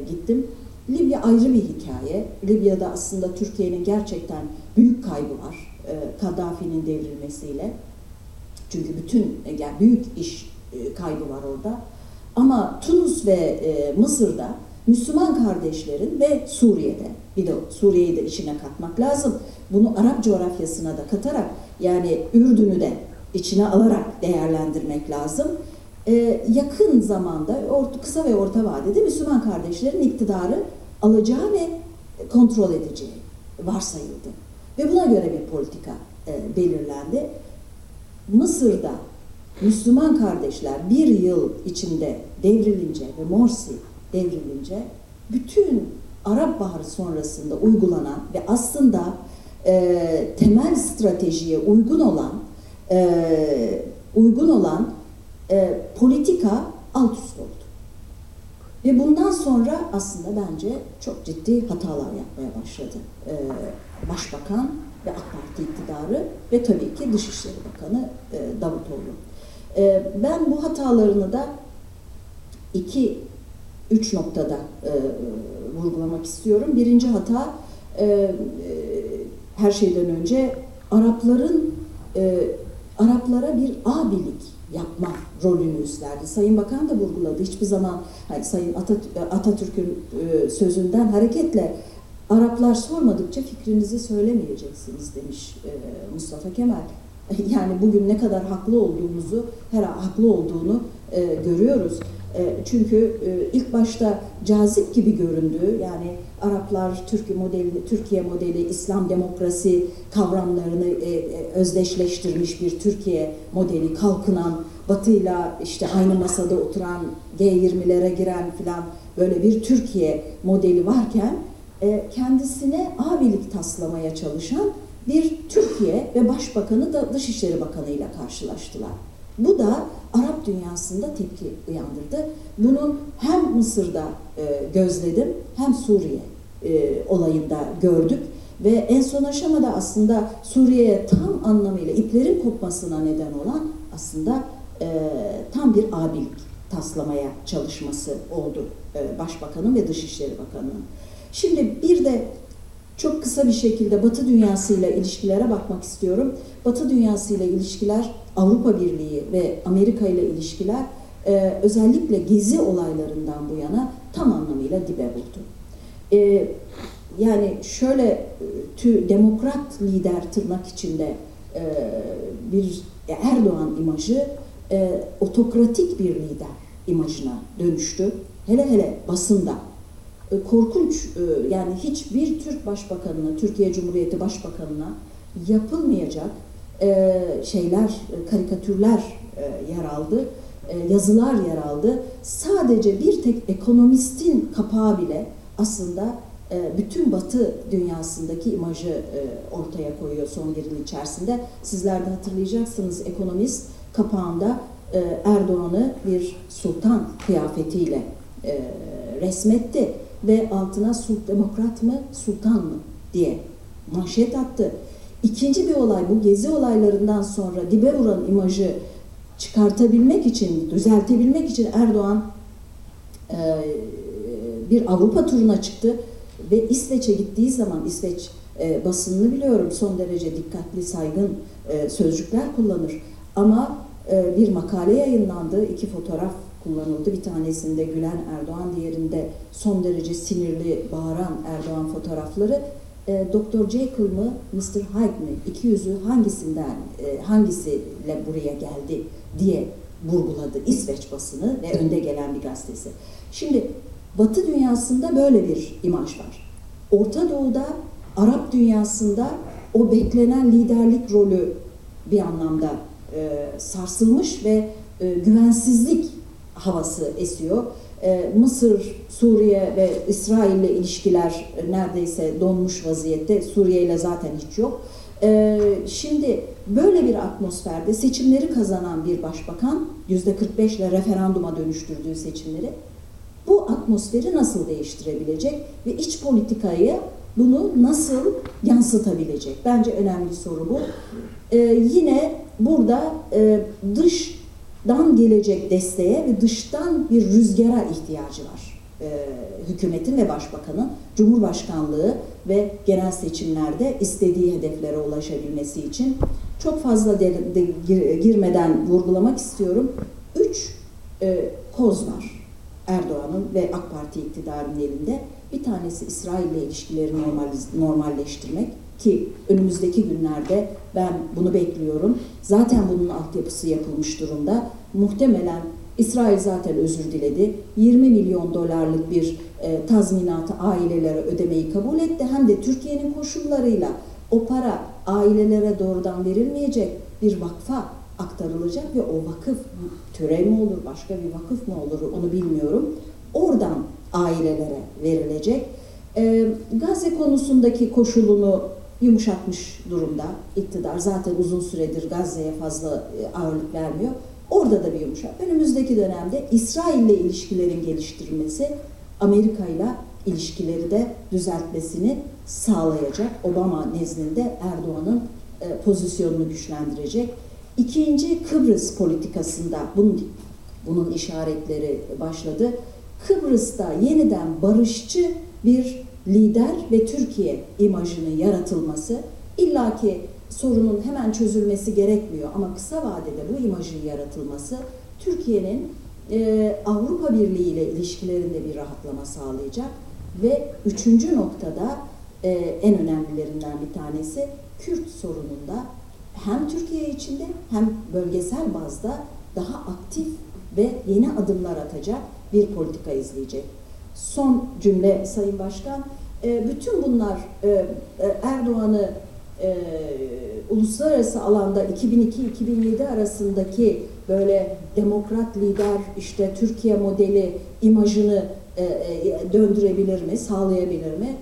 gittim. Libya ayrı bir hikaye. Libya'da aslında Türkiye'nin gerçekten büyük kaybı var. E, Kaddafi'nin devrilmesiyle. Çünkü bütün e, yani büyük iş e, kaybı var orada. Ama Tunus ve Mısır'da Müslüman kardeşlerin ve Suriye'de bir de Suriye'yi de içine katmak lazım. Bunu Arap coğrafyasına da katarak yani Ürdün'ü de içine alarak değerlendirmek lazım. Ee, yakın zamanda orta, kısa ve orta vadede Müslüman kardeşlerin iktidarı alacağı ve kontrol edeceği varsayıldı. Ve buna göre bir politika e, belirlendi. Mısır'da Müslüman kardeşler bir yıl içinde devrilince ve Morsi devrilince bütün Arap Baharı sonrasında uygulanan ve aslında e, temel stratejiye uygun olan e, uygun olan e, politika alt üst oldu. Ve bundan sonra aslında bence çok ciddi hatalar yapmaya başladı. E, Başbakan ve AK Parti iktidarı ve tabii ki Dışişleri Bakanı e, Davutoğlu. E, ben bu hatalarını da iki, üç noktada e, vurgulamak istiyorum. Birinci hata e, e, her şeyden önce Arapların e, Araplara bir abilik yapma rolünü üstlendi. Sayın Bakan da vurguladı. Hiçbir zaman hani Sayın Atat- Atatürk'ün e, sözünden hareketle Araplar sormadıkça fikrinizi söylemeyeceksiniz demiş e, Mustafa Kemal. Yani bugün ne kadar haklı olduğumuzu, her haklı olduğunu e, görüyoruz. E, çünkü ilk başta cazip gibi göründü. Yani Araplar Türkiye modeli, Türkiye modeli, İslam demokrasi kavramlarını e, özdeşleştirmiş bir Türkiye modeli, kalkınan, Batı'yla işte aynı masada oturan, G20'lere giren filan böyle bir Türkiye modeli varken e, kendisine abilik taslamaya çalışan bir Türkiye ve Başbakanı da Dışişleri Bakanı ile karşılaştılar. Bu da Arap dünyasında tepki uyandırdı. Bunun hem Mısır'da e, gözledim hem Suriye e, olayında gördük ve en son aşamada aslında Suriye'ye tam anlamıyla iplerin kopmasına neden olan aslında e, tam bir abilik taslamaya çalışması oldu e, Başbakanın ve Dışişleri Bakanı'nın. Şimdi bir de çok kısa bir şekilde Batı dünyasıyla ilişkilere bakmak istiyorum. Batı dünyasıyla ilişkiler, Avrupa Birliği ve Amerika ile ilişkiler e, özellikle gezi olaylarından bu yana tam anlamıyla dibe vurdu. E, yani şöyle e, tü, demokrat lider tırnak içinde e, bir Erdoğan imajı e, otokratik bir lider imajına dönüştü. Hele hele basında korkunç e, yani hiçbir Türk Başbakanına, Türkiye Cumhuriyeti Başbakanına yapılmayacak e, şeyler, karikatürler yer aldı, yazılar yer aldı. Sadece bir tek ekonomistin kapağı bile aslında bütün Batı dünyasındaki imajı ortaya koyuyor son bir yıl içerisinde. Sizler de hatırlayacaksınız ekonomist kapağında Erdoğan'ı bir sultan kıyafetiyle resmetti ve altına demokrat mı sultan mı diye manşet attı. İkinci bir olay bu gezi olaylarından sonra dibe vuran imajı çıkartabilmek için, düzeltebilmek için Erdoğan e, bir Avrupa turuna çıktı ve İsveç'e gittiği zaman İsveç e, basınını biliyorum son derece dikkatli, saygın e, sözcükler kullanır. Ama e, bir makale yayınlandı, iki fotoğraf kullanıldı. Bir tanesinde gülen Erdoğan, diğerinde son derece sinirli bağıran Erdoğan fotoğrafları. E, Dr. Jekyll mı, Mr. Hyde mi? İki yüzü hangisinden, e, hangisiyle buraya geldi diye vurguladı İsveç basını ve önde gelen bir gazetesi. Şimdi Batı dünyasında böyle bir imaj var. Orta Doğu'da, Arap dünyasında o beklenen liderlik rolü bir anlamda e, sarsılmış ve e, güvensizlik havası esiyor. E, Mısır, Suriye ve İsrail ile ilişkiler neredeyse donmuş vaziyette. Suriye ile zaten hiç yok. E, Şimdi böyle bir atmosferde seçimleri kazanan bir başbakan %45 ile referanduma dönüştürdüğü seçimleri bu atmosferi nasıl değiştirebilecek ve iç politikayı bunu nasıl yansıtabilecek? Bence önemli soru bu. Ee, yine burada e, dıştan gelecek desteğe ve dıştan bir rüzgara ihtiyacı var. Ee, hükümetin ve başbakanın Cumhurbaşkanlığı ve genel seçimlerde istediği hedeflere ulaşabilmesi için çok fazla de, de- gir- girmeden vurgulamak istiyorum. Üç e, koz var Erdoğan'ın ve AK Parti iktidarının elinde. Bir tanesi İsrail ile ilişkileri normaliz- normalleştirmek ki önümüzdeki günlerde ben bunu bekliyorum. Zaten bunun altyapısı yapılmış durumda. Muhtemelen İsrail zaten özür diledi. 20 milyon dolarlık bir e, tazminatı ailelere ödemeyi kabul etti. Hem de Türkiye'nin koşullarıyla o para ailelere doğrudan verilmeyecek bir vakfa aktarılacak ve o vakıf töre mi olur, başka bir vakıf mı olur onu bilmiyorum. Oradan ailelere verilecek. Ee, Gazze konusundaki koşulunu yumuşatmış durumda iktidar. Zaten uzun süredir Gazze'ye fazla e, ağırlık vermiyor. Orada da bir yumuşak. Önümüzdeki dönemde İsrail ile ilişkilerin geliştirilmesi, Amerika ile ilişkileri de düzeltmesini sağlayacak. Obama nezdinde Erdoğan'ın e, pozisyonunu güçlendirecek. İkinci Kıbrıs politikasında bunun, bunun işaretleri başladı. Kıbrıs'ta yeniden barışçı bir lider ve Türkiye imajının yaratılması illaki sorunun hemen çözülmesi gerekmiyor. Ama kısa vadede bu imajın yaratılması Türkiye'nin e, Avrupa Birliği ile ilişkilerinde bir rahatlama sağlayacak. Ve üçüncü noktada e, en önemlilerinden bir tanesi Kürt sorununda hem Türkiye içinde hem bölgesel bazda daha aktif ve yeni adımlar atacak bir politika izleyecek. Son cümle Sayın Başkan, e, bütün bunlar e, e, Erdoğan'ı e, uluslararası alanda 2002-2007 arasındaki böyle demokrat lider işte Türkiye modeli imajını e, e, döndürebilir mi, sağlayabilir mi?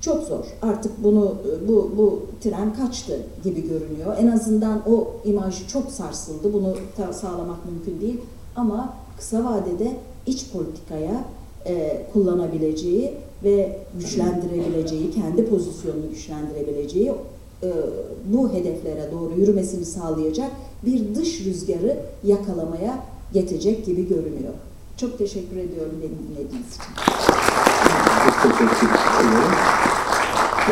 Çok zor. Artık bunu bu bu tren kaçtı gibi görünüyor. En azından o imaj çok sarsıldı. Bunu sağlamak mümkün değil. Ama kısa vadede iç politikaya e, kullanabileceği ve güçlendirebileceği, kendi pozisyonunu güçlendirebileceği e, bu hedeflere doğru yürümesini sağlayacak bir dış rüzgarı yakalamaya yetecek gibi görünüyor. Çok teşekkür ediyorum beni dinlediğiniz için. Çok teşekkür ederim.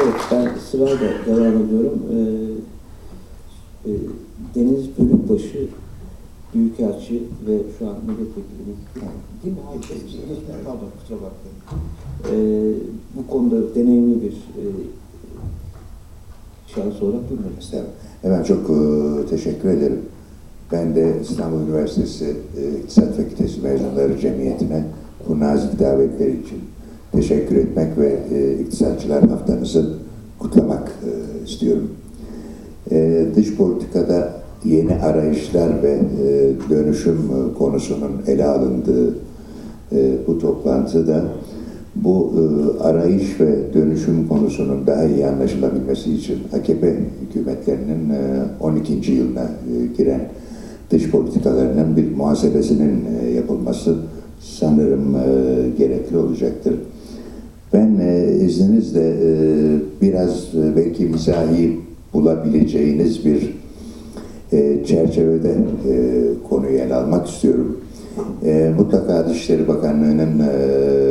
Evet, ben sırayla devam ediyorum. Ee, e, Deniz Bölükbaşı, Büyükelçi ve şu an milletvekilimiz değil mi? Hayır, geçmiş- pardon, kusura bakmayın. Ee, bu konuda deneyimli bir e, şahıs olarak buyurun. Evet, Hemen çok e, teşekkür ederim. Ben de İstanbul Üniversitesi e, İktisat Fakültesi Mezunları Cemiyeti'ne bu nazik davetleri için teşekkür etmek ve e, İktisatçılar Haftanızı kutlamak e, istiyorum. E, dış politikada yeni arayışlar ve e, dönüşüm e, konusunun ele alındığı e, bu toplantıda bu e, arayış ve dönüşüm konusunun daha iyi anlaşılabilmesi için AKP hükümetlerinin e, 12. yılına e, giren dış politikalarının bir muhasebesinin e, yapılması sanırım e, gerekli olacaktır. Ben e, izninizle e, biraz e, belki mizahi bulabileceğiniz bir e, çerçevede e, konuyu ele almak istiyorum. E, mutlaka Dışişleri Bakanlığı'nın e,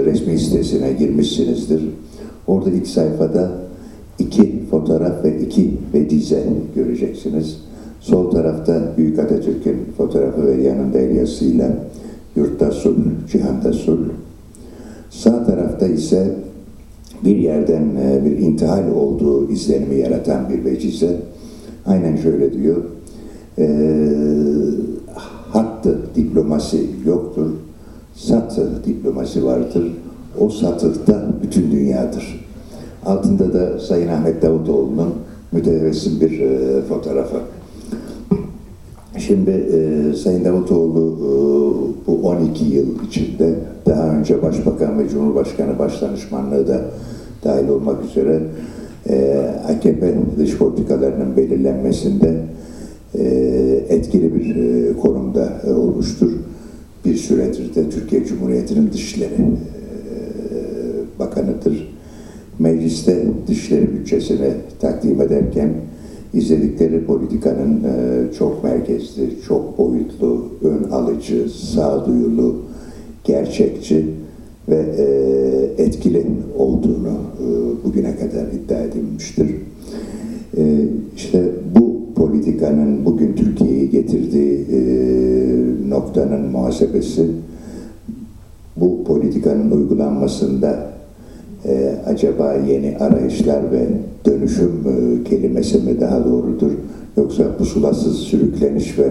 resmi sitesine girmişsinizdir. Orada ilk sayfada iki fotoğraf ve iki vecize göreceksiniz. Sol tarafta Büyük Atatürk'ün fotoğrafı ve yanında el yazısıyla Yurtta Sulh, Cihanda Sulh. Sağ tarafta ise bir yerden e, bir intihal olduğu izlenimi yaratan bir vecize. Aynen şöyle diyor. E, hattı diplomasi yoktur. Satı diplomasi vardır. O satıkta bütün dünyadır. Altında da Sayın Ahmet Davutoğlu'nun mütevessim bir e, fotoğrafı. Şimdi e, Sayın Davutoğlu e, bu 12 yıl içinde daha önce Başbakan ve Cumhurbaşkanı Başdanışmanlığı da dahil olmak üzere e, AKP dış politikalarının belirlenmesinde etkili bir e, konumda e, olmuştur. Bir süredir de Türkiye Cumhuriyeti'nin Dışişleri e, Bakanıdır. Mecliste dışişleri bütçesini takdim ederken izledikleri politikanın e, çok merkezli, çok boyutlu, ön alıcı, sağduyulu, gerçekçi ve e, etkili olduğunu e, bugüne kadar iddia edilmiştir. E, işte bu politikanın bugün Türkiye'yi getirdiği e, noktanın muhasebesi bu politikanın uygulanmasında e, acaba yeni arayışlar ve dönüşüm e, kelimesi mi daha doğrudur yoksa pusulasız sürükleniş ve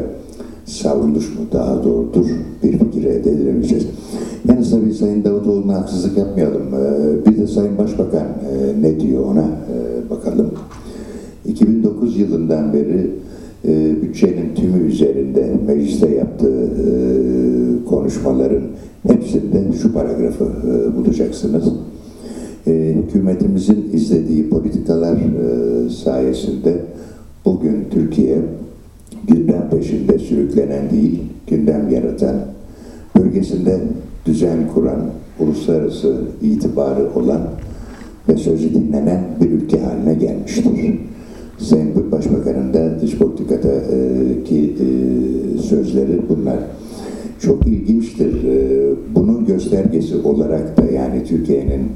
savruluş mu daha doğrudur bir fikir elde edilemeyeceğiz. Yani tabii Sayın Davutoğlu'na haksızlık yapmayalım. E, bir de Sayın Başbakan e, ne diyor ona e, bakalım. 2009 yılından beri e, bütçenin tümü üzerinde mecliste yaptığı e, konuşmaların hepsinde şu paragrafı e, bulacaksınız. E, hükümetimizin izlediği politikalar e, sayesinde bugün Türkiye gündem peşinde sürüklenen değil, gündem yaratan, bölgesinde düzen kuran, uluslararası itibarı olan ve sözü dinlenen bir ülke haline gelmiştir. Sayın Başbakan'ın da dış politikadaki e, sözleri bunlar. Çok ilginçtir. E, bunun göstergesi olarak da yani Türkiye'nin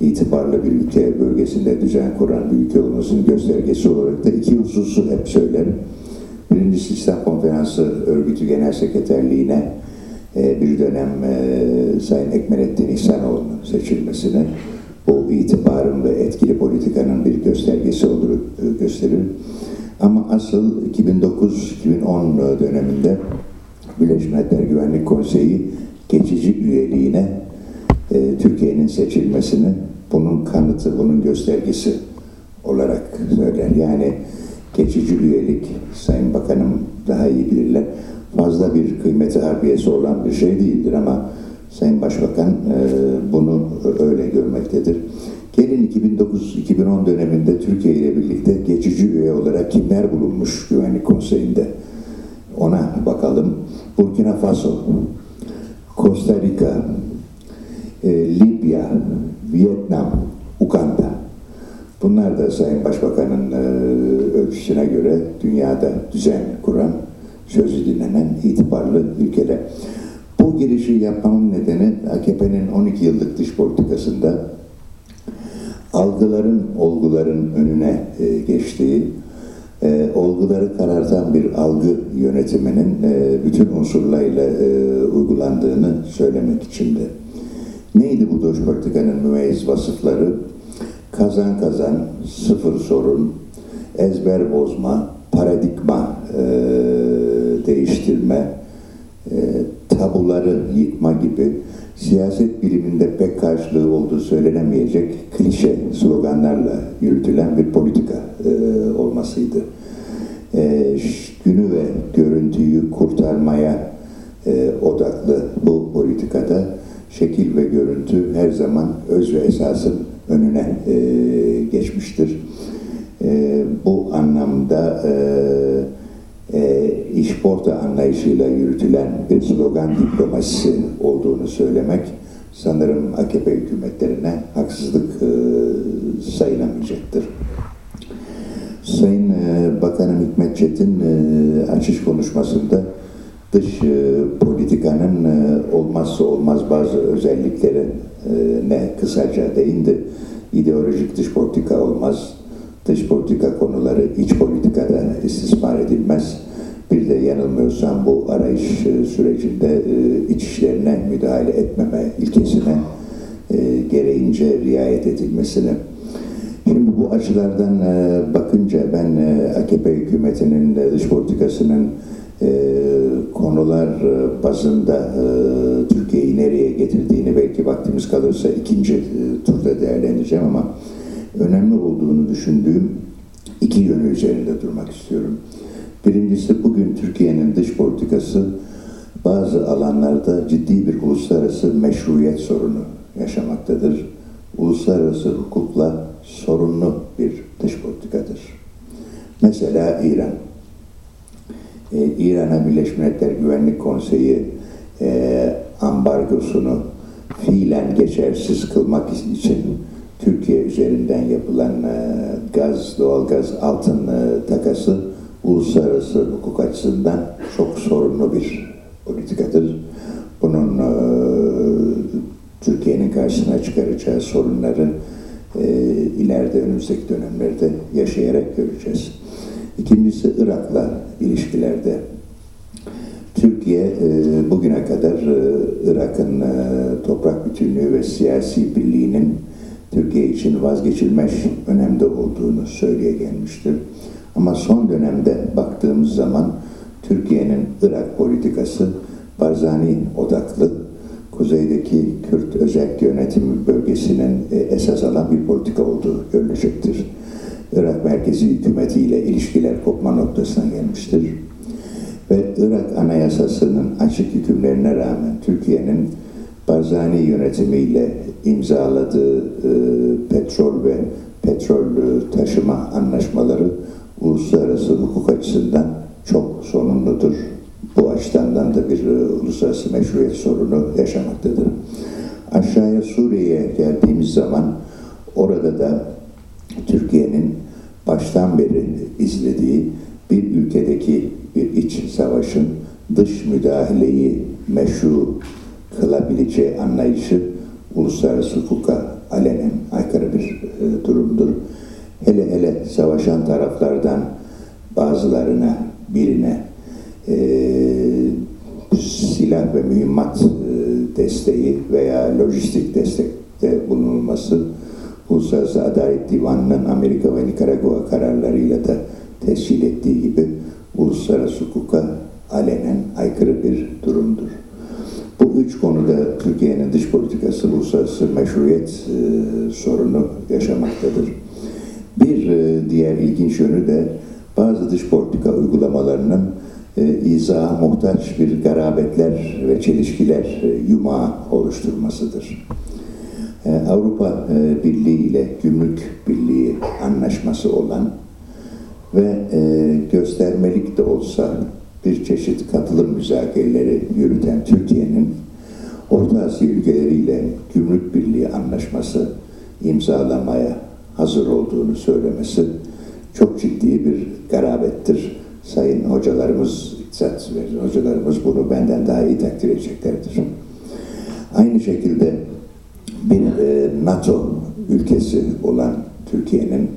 itibarlı bir ülke, bölgesinde düzen kuran bir ülke olmasının göstergesi olarak da iki hususu hep söylerim. Birincisi İslam Konferansı Örgütü Genel Sekreterliğine e, bir dönem e, Sayın Ekmelettin İhsanoğlu'nun seçilmesine bu itibarın ve etkili politikanın bir göstergesi olduğunu e, gösterir. Ama asıl 2009-2010 döneminde Birleşmiş Milletler Güvenlik Konseyi geçici üyeliğine e, Türkiye'nin seçilmesini bunun kanıtı, bunun göstergesi olarak söyler. Yani geçici üyelik, Sayın Bakanım daha iyi bilirler, fazla bir kıymeti harbiyesi olan bir şey değildir ama Sayın Başbakan e, bunu öyle görmektedir. Gelin 2009-2010 döneminde Türkiye ile birlikte geçici üye olarak kimler bulunmuş Güvenlik Konseyi'nde? Ona bakalım. Burkina Faso, Costa Rica, e, Libya, Vietnam, Uganda. Bunlar da Sayın Başbakan'ın e, ölçüsüne göre dünyada düzen kuran, sözü dinlenen itibarlı ülkeler. Bu girişi yapmamın nedeni AKP'nin 12 yıllık dış politikasında algıların, olguların önüne e, geçtiği, e, olguları karartan bir algı yönetiminin e, bütün unsurlarıyla e, uygulandığını söylemek içindi. Neydi bu dış politikanın mümeyyiz vasıfları? Kazan kazan, sıfır sorun, ezber bozma, paradigma e, değiştirme, e, tabuları yıkma gibi siyaset biliminde pek karşılığı olduğu söylenemeyecek klişe sloganlarla yürütülen bir politika e, olmasıydı. E, günü ve görüntüyü kurtarmaya e, odaklı bu politikada şekil ve görüntü her zaman öz ve esasın önüne e, geçmiştir. E, bu anlamda e, e, işporta anlayışıyla yürütülen bir slogan diplomasisi olduğunu söylemek sanırım AKP hükümetlerine haksızlık e, sayılamayacaktır. Sayın e, Bakanım Hikmet Çetin e, açış konuşmasında dış e, politikanın e, olmazsa olmaz bazı özellikleri e, kısaca değindi. İdeolojik dış politika olmaz. Dış politika konuları iç politikada istismar edilmez. Bir de yanılmıyorsam bu arayış e, sürecinde e, iç işlerine müdahale etmeme ilkesine e, gereğince riayet edilmesini Şimdi bu açılardan bakınca ben AKP hükümetinin dış politikasının konular bazında Türkiye'yi nereye getirdiğini belki vaktimiz kalırsa ikinci turda değerlendireceğim ama önemli olduğunu düşündüğüm iki yönü üzerinde durmak istiyorum. Birincisi bugün Türkiye'nin dış politikası bazı alanlarda ciddi bir uluslararası meşruiyet sorunu yaşamaktadır. Uluslararası hukukla sorunlu bir dış politikadır. Mesela İran. Ee, İran'a Birleşmiş Milletler Güvenlik Konseyi e, ambargosunu fiilen geçersiz kılmak için Türkiye üzerinden yapılan e, gaz, doğalgaz altın takası uluslararası hukuk açısından çok sorunlu bir politikadır. Bunun e, Türkiye'nin karşısına çıkaracağı sorunları e, ileride önümüzdeki dönemlerde yaşayarak göreceğiz. İkincisi Irak'la ilişkilerde. Türkiye bugüne kadar Irak'ın toprak bütünlüğü ve siyasi birliğinin Türkiye için vazgeçilmez önemde olduğunu söyleye gelmiştir. Ama son dönemde baktığımız zaman Türkiye'nin Irak politikası Barzani odaklı, kuzeydeki Kürt özel yönetim bölgesinin e, esas alan bir politika olduğu görülecektir. Irak merkezi hükümetiyle ilişkiler kopma noktasına gelmiştir. Ve Irak Anayasası'nın açık hükümlerine rağmen Türkiye'nin Barzani yönetimiyle imzaladığı e, petrol ve petrol e, taşıma anlaşmaları uluslararası hukuk açısından çok sorunludur. Bu açıdan da bir e, uluslararası meşruiyet sorunu yaşamaktadır. Aşağıya Suriye'ye geldiğimiz zaman orada da Türkiye'nin baştan beri izlediği bir ülkedeki bir iç savaşın dış müdahaleyi meşru kılabileceği anlayışı uluslararası hukuka alenen aykırı bir e, durumdur. Hele hele savaşan taraflardan bazılarına, birine e, silah ve mühimmat e, desteği veya lojistik destekte bulunulması Uluslararası Adalet Divanı'nın Amerika ve Nikaragua kararlarıyla da tescil ettiği gibi uluslararası hukuka alenen aykırı bir durumdur. Bu üç konuda Türkiye'nin dış politikası uluslararası meşruiyet e, sorunu yaşamaktadır. Bir e, diğer ilginç yönü de bazı dış politika uygulamalarının e, izaha muhtaç bir garabetler ve çelişkiler e, yumağı oluşturmasıdır. E, Avrupa e, Birliği ile Gümrük Birliği anlaşması olan ve e, göstermelik de olsa bir çeşit katılım müzakereleri yürüten Türkiye'nin Orta Asya ülkeleriyle Gümrük Birliği anlaşması imzalamaya hazır olduğunu söylemesi çok ciddi bir garabettir. Sayın hocalarımız, iktisat hocalarımız bunu benden daha iyi takdir edeceklerdir. Aynı şekilde bir e, NATO ülkesi olan Türkiye'nin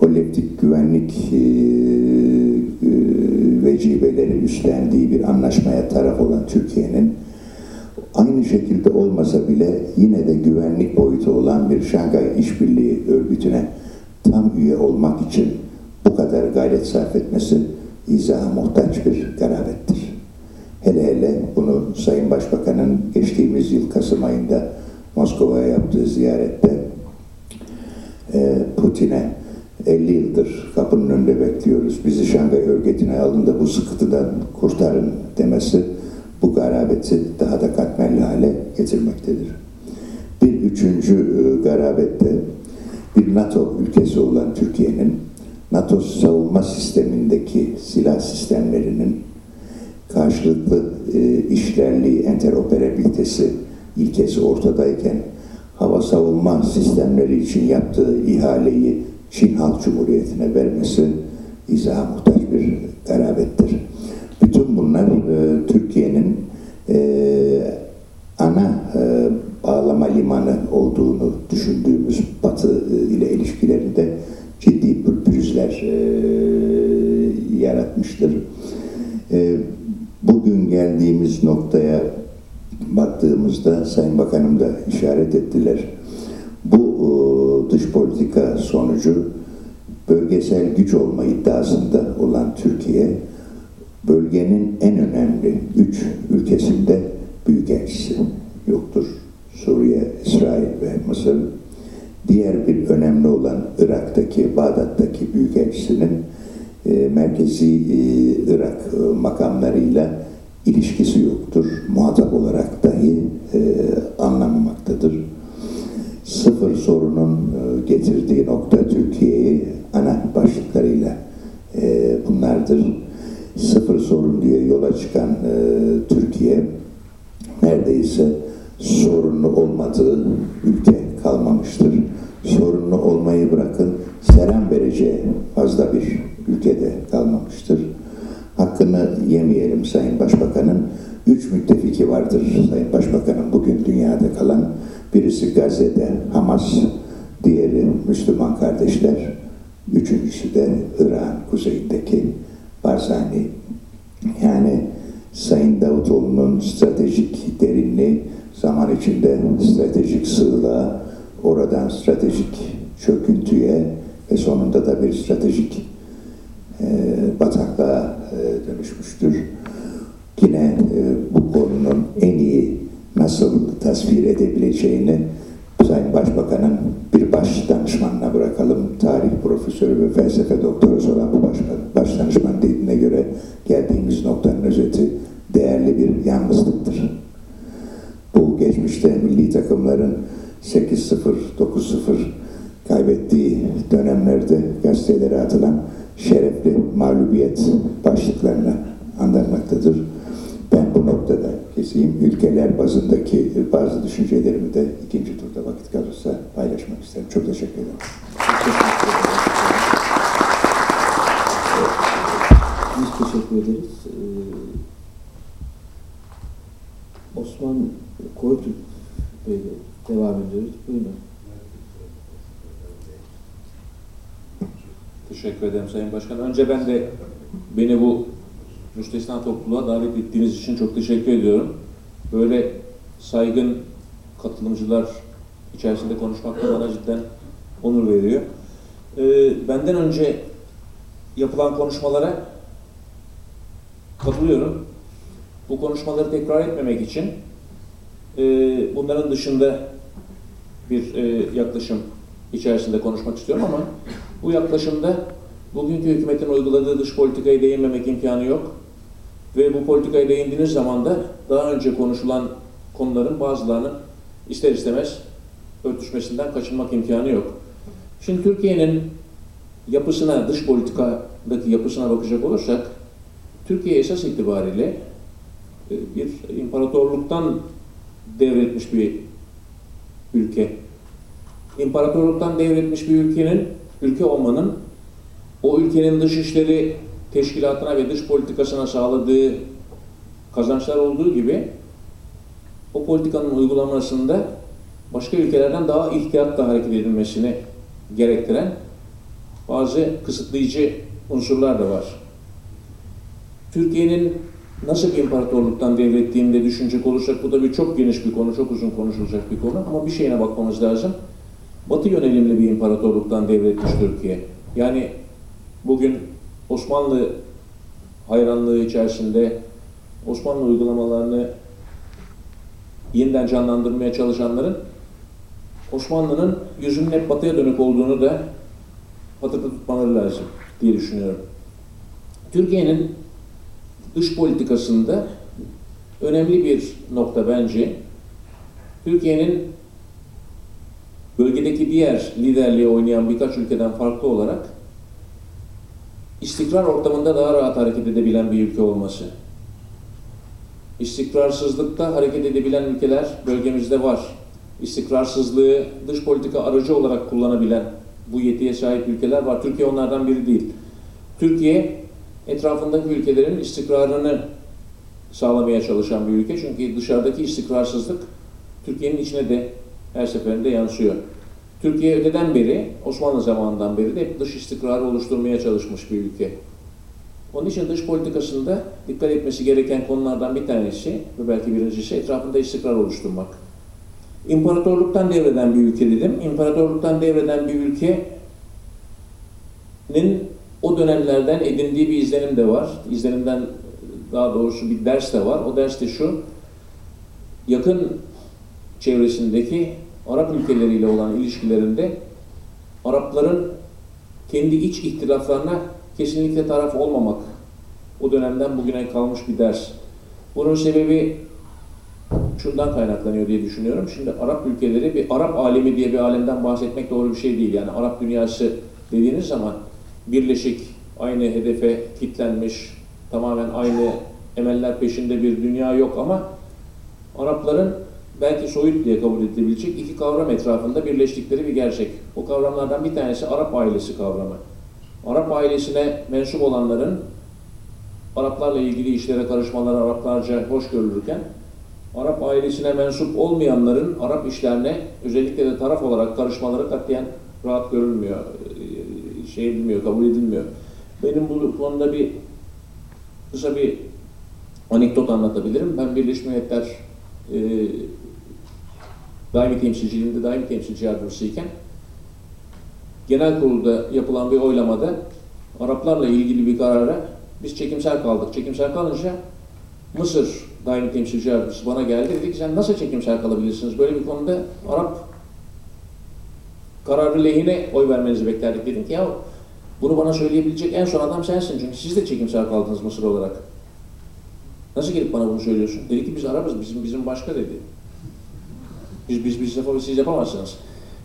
kolektif güvenlik e, e, vecibeleri üstlendiği bir anlaşmaya taraf olan Türkiye'nin aynı şekilde olmasa bile yine de güvenlik boyutu olan bir Şangay İşbirliği Örgütü'ne tam üye olmak için bu kadar gayret sarf etmesi izaha muhtaç bir garabettir. Hele hele bunu Sayın Başbakan'ın geçtiğimiz yıl Kasım ayında Moskova'ya yaptığı ziyarette e, Putin'e 50 yıldır kapının önünde bekliyoruz. Bizi Şangay örgütüne alın da bu sıkıntıdan kurtarın demesi bu garabeti daha da katmerli hale getirmektedir. Bir üçüncü e, garabette bir NATO ülkesi olan Türkiye'nin NATO savunma sistemindeki silah sistemlerinin karşılıklı e, işlerliği, enteroperabilitesi ilkesi ortadayken hava savunma sistemleri için yaptığı ihaleyi Çin Halk Cumhuriyeti'ne vermesi izaha muhtaç bir garabettir. Bütün bunlar e, Türkiye'nin e, ana e, bağlama limanı olduğunu düşündüğümüz Batı e, ile ilişkilerinde ciddi pürpürüzler e, yaratmıştır. E, bugün geldiğimiz noktaya baktığımızda Sayın Bakanım da işaret ettiler. Bu e, dış politika sonucu bölgesel güç olma iddiasında olan Türkiye bölgenin en önemli üç ülkesinde büyükelçisi yoktur. Suriye, İsrail ve Mısır. Diğer bir önemli olan Irak'taki, Bağdat'taki büyükelçisinin e, merkezi e, Irak e, makamlarıyla ilişkisi yoktur. Muhatap olarak dahi e, anlamamaktadır. Sıfır sorunun e, getirdiği nokta Türkiye'yi ana başlıklarıyla e, bunlardır. Sıfır sorun diye yola çıkan e, Türkiye neredeyse sorunlu olmadığı ülke kalmamıştır. Sorunlu olmayı bırakın, selam vereceği fazla bir ülkede kalmamıştır. Hakkını yemeyelim Sayın Başbakan'ın. Üç müttefiki vardır Sayın Başbakan'ın bugün dünyada kalan. Birisi Gazze'de Hamas, diğeri Müslüman kardeşler, üçüncüsü de Irak'ın kuzeyindeki Barzani. Yani Sayın Davutoğlu'nun stratejik derinliği zaman içinde stratejik sığlığa, oradan stratejik çöküntüye ve sonunda da bir stratejik e, bataklığa e, dönüşmüştür. Yine e, bu konunun en iyi nasıl tasvir edebileceğini Sayın Başbakan'ın bir baş danışmanına bırakalım. Tarih profesörü ve felsefe doktoru olan bu baş, baş danışman dediğine göre geldiğimiz noktanın özeti değerli bir yalnızlıktır. Bu geçmişte milli takımların 8-0, 9-0 kaybettiği dönemlerde gazetelere atılan şerefli mağlubiyet başlıklarına anlatmaktadır. Ben bu noktada keseyim. Ülkeler bazındaki bazı düşüncelerimi de ikinci turda vakit kalırsa paylaşmak isterim. Çok teşekkür ederim. Biz teşekkür ederiz. Ee, Osman Koytürk Bey'le devam ediyoruz. Buyurun. Teşekkür ederim Sayın Başkan. Önce ben de beni bu müstesna topluluğa davet ettiğiniz için çok teşekkür ediyorum. Böyle saygın katılımcılar içerisinde konuşmak da bana cidden onur veriyor. Ee, benden önce yapılan konuşmalara katılıyorum. Bu konuşmaları tekrar etmemek için e, bunların dışında bir e, yaklaşım içerisinde konuşmak istiyorum ama bu yaklaşımda bugünkü hükümetin uyguladığı dış politikaya değinmemek imkanı yok. Ve bu politikaya değindiğiniz zaman da daha önce konuşulan konuların bazılarının ister istemez örtüşmesinden kaçınmak imkanı yok. Şimdi Türkiye'nin yapısına, dış politikadaki yapısına bakacak olursak, Türkiye esas itibariyle e, bir imparatorluktan devretmiş bir ülke. İmparatorluktan devretmiş bir ülkenin, ülke olmanın o ülkenin dışişleri teşkilatına ve dış politikasına sağladığı kazançlar olduğu gibi o politikanın uygulamasında başka ülkelerden daha ihtiyatla hareket edilmesini gerektiren bazı kısıtlayıcı unsurlar da var. Türkiye'nin nasıl bir imparatorluktan devrettiğini de düşünecek olursak bu da bir çok geniş bir konu, çok uzun konuşulacak bir konu ama bir şeyine bakmamız lazım. Batı yönelimli bir imparatorluktan devretmiş Türkiye. Yani bugün Osmanlı hayranlığı içerisinde Osmanlı uygulamalarını yeniden canlandırmaya çalışanların Osmanlı'nın yüzünün hep batıya dönük olduğunu da hatırda tutmaları lazım diye düşünüyorum. Türkiye'nin dış politikasında önemli bir nokta bence Türkiye'nin bölgedeki diğer liderliği oynayan birkaç ülkeden farklı olarak istikrar ortamında daha rahat hareket edebilen bir ülke olması. İstikrarsızlıkta hareket edebilen ülkeler bölgemizde var. İstikrarsızlığı dış politika aracı olarak kullanabilen bu yetiye sahip ülkeler var. Türkiye onlardan biri değil. Türkiye etrafındaki ülkelerin istikrarını sağlamaya çalışan bir ülke. Çünkü dışarıdaki istikrarsızlık Türkiye'nin içine de her seferinde yansıyor. Türkiye öteden beri, Osmanlı zamanından beri de hep dış istikrarı oluşturmaya çalışmış bir ülke. Onun için dış politikasında dikkat etmesi gereken konulardan bir tanesi ve belki birincisi etrafında istikrar oluşturmak. İmparatorluktan devreden bir ülke dedim. İmparatorluktan devreden bir ülkenin o dönemlerden edindiği bir izlenim de var. İzlenimden daha doğrusu bir ders de var. O ders de şu. Yakın çevresindeki Arap ülkeleriyle olan ilişkilerinde Arapların kendi iç ihtilaflarına kesinlikle taraf olmamak o dönemden bugüne kalmış bir ders. Bunun sebebi şundan kaynaklanıyor diye düşünüyorum. Şimdi Arap ülkeleri bir Arap alemi diye bir alemden bahsetmek doğru bir şey değil. Yani Arap dünyası dediğiniz zaman birleşik, aynı hedefe kitlenmiş, tamamen aynı emeller peşinde bir dünya yok ama Arapların belki soyut diye kabul edilebilecek iki kavram etrafında birleştikleri bir gerçek. O kavramlardan bir tanesi Arap ailesi kavramı. Arap ailesine mensup olanların Araplarla ilgili işlere karışmaları Araplarca hoş görülürken Arap ailesine mensup olmayanların Arap işlerine özellikle de taraf olarak karışmaları katiyen rahat görülmüyor, e, şey edilmiyor, kabul edilmiyor. Benim bu konuda bir kısa bir anekdot anlatabilirim. Ben Birleşmiş Milletler e, daimi temsilciliğinde daimi temsilci yardımcısıyken genel kurulda yapılan bir oylamada Araplarla ilgili bir karara biz çekimsel kaldık. Çekimsel kalınca Mısır daimi temsilci yardımcısı bana geldi. Dedi ki sen nasıl çekimsel kalabilirsiniz? Böyle bir konuda Arap kararı lehine oy vermenizi beklerdik. Dedim ki ya bunu bana söyleyebilecek en son adam sensin. Çünkü siz de çekimsel kaldınız Mısır olarak. Nasıl gelip bana bunu söylüyorsun? Dedi ki biz Arapız, bizim bizim başka dedi. Biz biz biz yapamaz, siz yapamazsınız.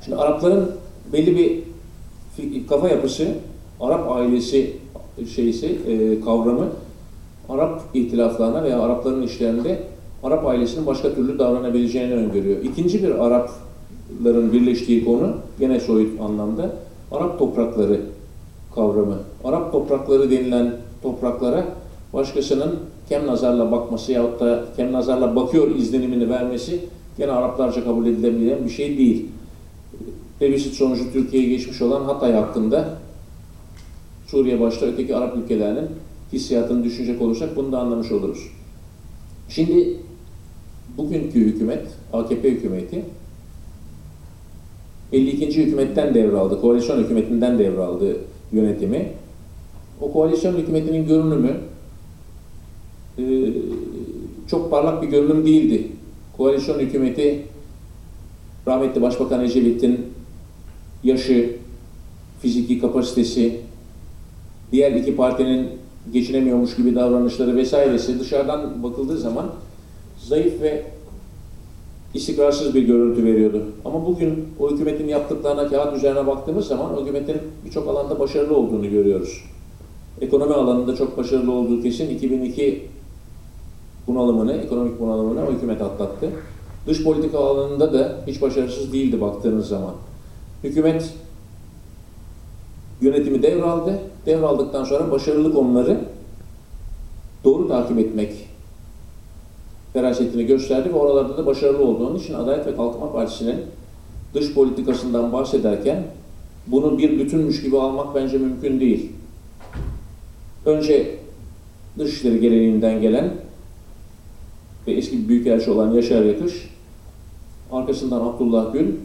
Şimdi Arapların belli bir kafa yapısı, Arap ailesi şeysi e, kavramı Arap ihtilaflarına veya Arapların işlerinde Arap ailesinin başka türlü davranabileceğini öngörüyor. İkinci bir Arapların birleştiği konu gene soyut anlamda Arap toprakları kavramı. Arap toprakları denilen topraklara başkasının kem nazarla bakması yahut da kem nazarla bakıyor izlenimini vermesi gene Araplarca kabul edilebilen bir şey değil. Plebissit sonucu Türkiye'ye geçmiş olan Hatay hakkında Suriye başta öteki Arap ülkelerinin hissiyatını düşünecek olursak bunu da anlamış oluruz. Şimdi bugünkü hükümet, AKP hükümeti 52. hükümetten devraldı, koalisyon hükümetinden devraldı yönetimi. O koalisyon hükümetinin görünümü e, çok parlak bir görünüm değildi. Koalisyon hükümeti rahmetli Başbakan Ecevit'in yaşı, fiziki kapasitesi, diğer iki partinin geçinemiyormuş gibi davranışları vesairesi dışarıdan bakıldığı zaman zayıf ve istikrarsız bir görüntü veriyordu. Ama bugün o hükümetin yaptıklarına kağıt üzerine baktığımız zaman o hükümetin birçok alanda başarılı olduğunu görüyoruz. Ekonomi alanında çok başarılı olduğu kesin 2002 bunalımını, ekonomik bunalımını o hükümet atlattı. Dış politika alanında da hiç başarısız değildi baktığınız zaman. Hükümet yönetimi devraldı. Devraldıktan sonra başarılı konuları doğru takip etmek ferasetini gösterdi ve oralarda da başarılı oldu. İçin Adalet ve Kalkınma Partisi'nin dış politikasından bahsederken bunu bir bütünmüş gibi almak bence mümkün değil. Önce Dışişleri geleneğinden gelen ve eski büyükelçi olan Yaşar Yakış, arkasından Abdullah Gül,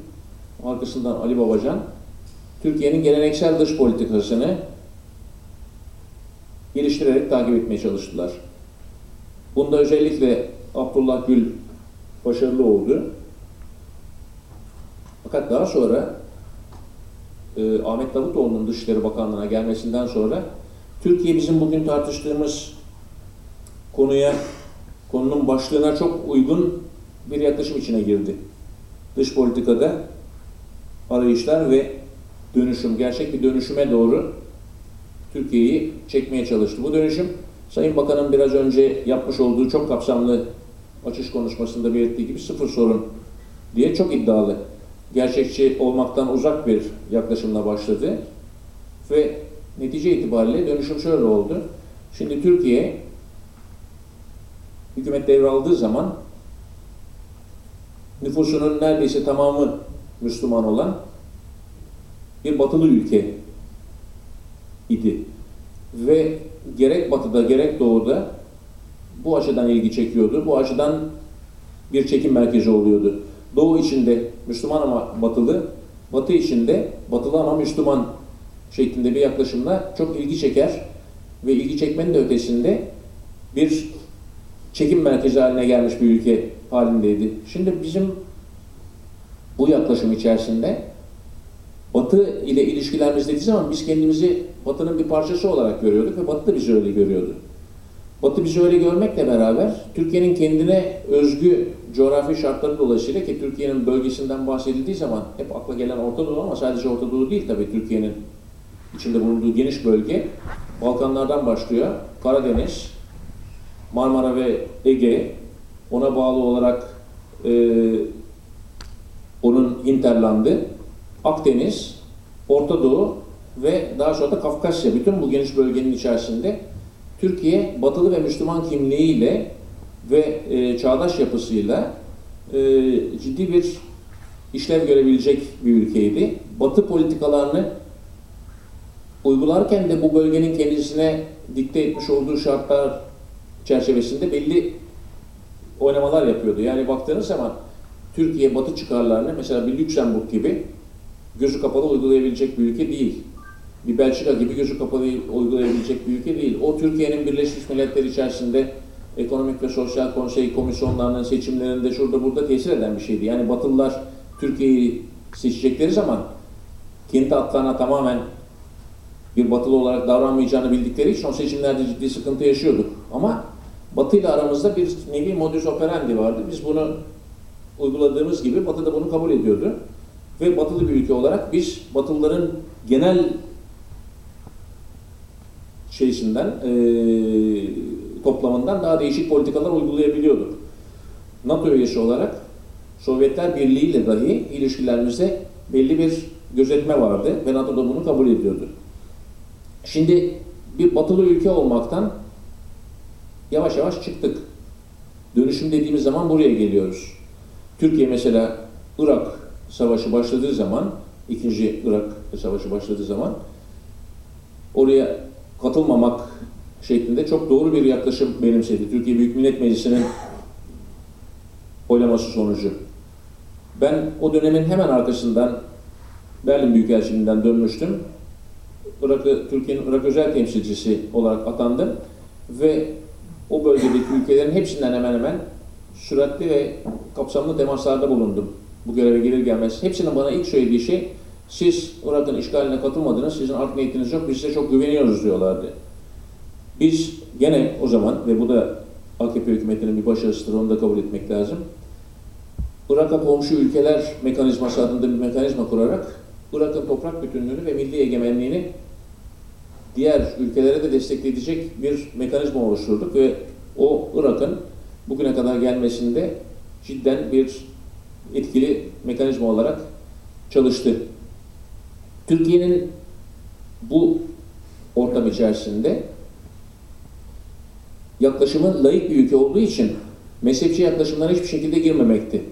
arkasından Ali Babacan, Türkiye'nin geleneksel dış politikasını geliştirerek takip etmeye çalıştılar. Bunda özellikle Abdullah Gül başarılı oldu. Fakat daha sonra e, Ahmet Davutoğlu'nun Dışişleri Bakanlığı'na gelmesinden sonra Türkiye bizim bugün tartıştığımız konuya, konunun başlığına çok uygun bir yaklaşım içine girdi. Dış politikada arayışlar ve dönüşüm, gerçek bir dönüşüme doğru Türkiye'yi çekmeye çalıştı. Bu dönüşüm Sayın Bakan'ın biraz önce yapmış olduğu çok kapsamlı açış konuşmasında belirttiği gibi sıfır sorun diye çok iddialı. Gerçekçi olmaktan uzak bir yaklaşımla başladı. Ve netice itibariyle dönüşüm şöyle oldu. Şimdi Türkiye hükümet devraldığı zaman nüfusunun neredeyse tamamı Müslüman olan bir batılı ülke idi. Ve gerek batıda gerek doğuda bu açıdan ilgi çekiyordu. Bu açıdan bir çekim merkezi oluyordu. Doğu içinde Müslüman ama batılı, batı içinde batılı ama Müslüman şeklinde bir yaklaşımla çok ilgi çeker ve ilgi çekmenin de ötesinde bir çekim merkezi haline gelmiş bir ülke halindeydi. Şimdi bizim bu yaklaşım içerisinde Batı ile ilişkilerimiz dediği zaman biz kendimizi Batı'nın bir parçası olarak görüyorduk ve Batı da bizi öyle görüyordu. Batı bizi öyle görmekle beraber Türkiye'nin kendine özgü coğrafi şartları dolayısıyla ki Türkiye'nin bölgesinden bahsedildiği zaman hep akla gelen Orta Doğu ama sadece Orta Doğu değil tabii Türkiye'nin içinde bulunduğu geniş bölge Balkanlardan başlıyor. Karadeniz, Marmara ve Ege, ona bağlı olarak e, onun hinterlandı, Akdeniz, Orta Doğu ve daha sonra da Kafkasya. Bütün bu geniş bölgenin içerisinde Türkiye batılı ve Müslüman kimliğiyle ve e, çağdaş yapısıyla e, ciddi bir işlev görebilecek bir ülkeydi. Batı politikalarını uygularken de bu bölgenin kendisine dikte etmiş olduğu şartlar çerçevesinde belli oynamalar yapıyordu. Yani baktığınız zaman Türkiye batı çıkarlarını mesela bir Lüksemburg gibi gözü kapalı uygulayabilecek bir ülke değil. Bir Belçika gibi gözü kapalı uygulayabilecek bir ülke değil. O Türkiye'nin Birleşmiş Milletler içerisinde ekonomik ve sosyal konsey komisyonlarının seçimlerinde şurada burada tesir eden bir şeydi. Yani Batılılar Türkiye'yi seçecekleri zaman kendi hatlarına tamamen bir batılı olarak davranmayacağını bildikleri için o seçimlerde ciddi sıkıntı yaşıyorduk. Ama Batı ile aramızda bir nevi modus operandi vardı. Biz bunu uyguladığımız gibi Batı da bunu kabul ediyordu. Ve batılı bir ülke olarak biz Batılıların genel şeysinden, e, toplamından daha değişik politikalar uygulayabiliyorduk. NATO üyesi olarak Sovyetler Birliği ile dahi ilişkilerimizde belli bir gözetme vardı ve NATO da bunu kabul ediyordu. Şimdi bir batılı ülke olmaktan yavaş yavaş çıktık. Dönüşüm dediğimiz zaman buraya geliyoruz. Türkiye mesela Irak Savaşı başladığı zaman, ikinci Irak Savaşı başladığı zaman oraya katılmamak şeklinde çok doğru bir yaklaşım benimsedi. Türkiye Büyük Millet Meclisi'nin oylaması sonucu. Ben o dönemin hemen arkasından Berlin Büyükelçiliğinden dönmüştüm. Irak'ı, Türkiye'nin Irak özel temsilcisi olarak atandım ve o bölgedeki ülkelerin hepsinden hemen hemen süratli ve kapsamlı temaslarda bulundum. Bu göreve gelir gelmez. Hepsinin bana ilk söylediği şey, siz Irak'ın işgaline katılmadınız, sizin art niyetiniz yok, biz size çok güveniyoruz diyorlardı. Biz gene o zaman ve bu da AKP hükümetinin bir başarısıdır, onu da kabul etmek lazım. Irak'a komşu ülkeler mekanizması adında bir mekanizma kurarak Irak'ın toprak bütünlüğünü ve milli egemenliğini diğer ülkelere de destekleyecek bir mekanizma oluşturduk ve o Irak'ın bugüne kadar gelmesinde cidden bir etkili mekanizma olarak çalıştı. Türkiye'nin bu ortam içerisinde yaklaşımı layık bir ülke olduğu için mezhepçi yaklaşımlara hiçbir şekilde girmemekti.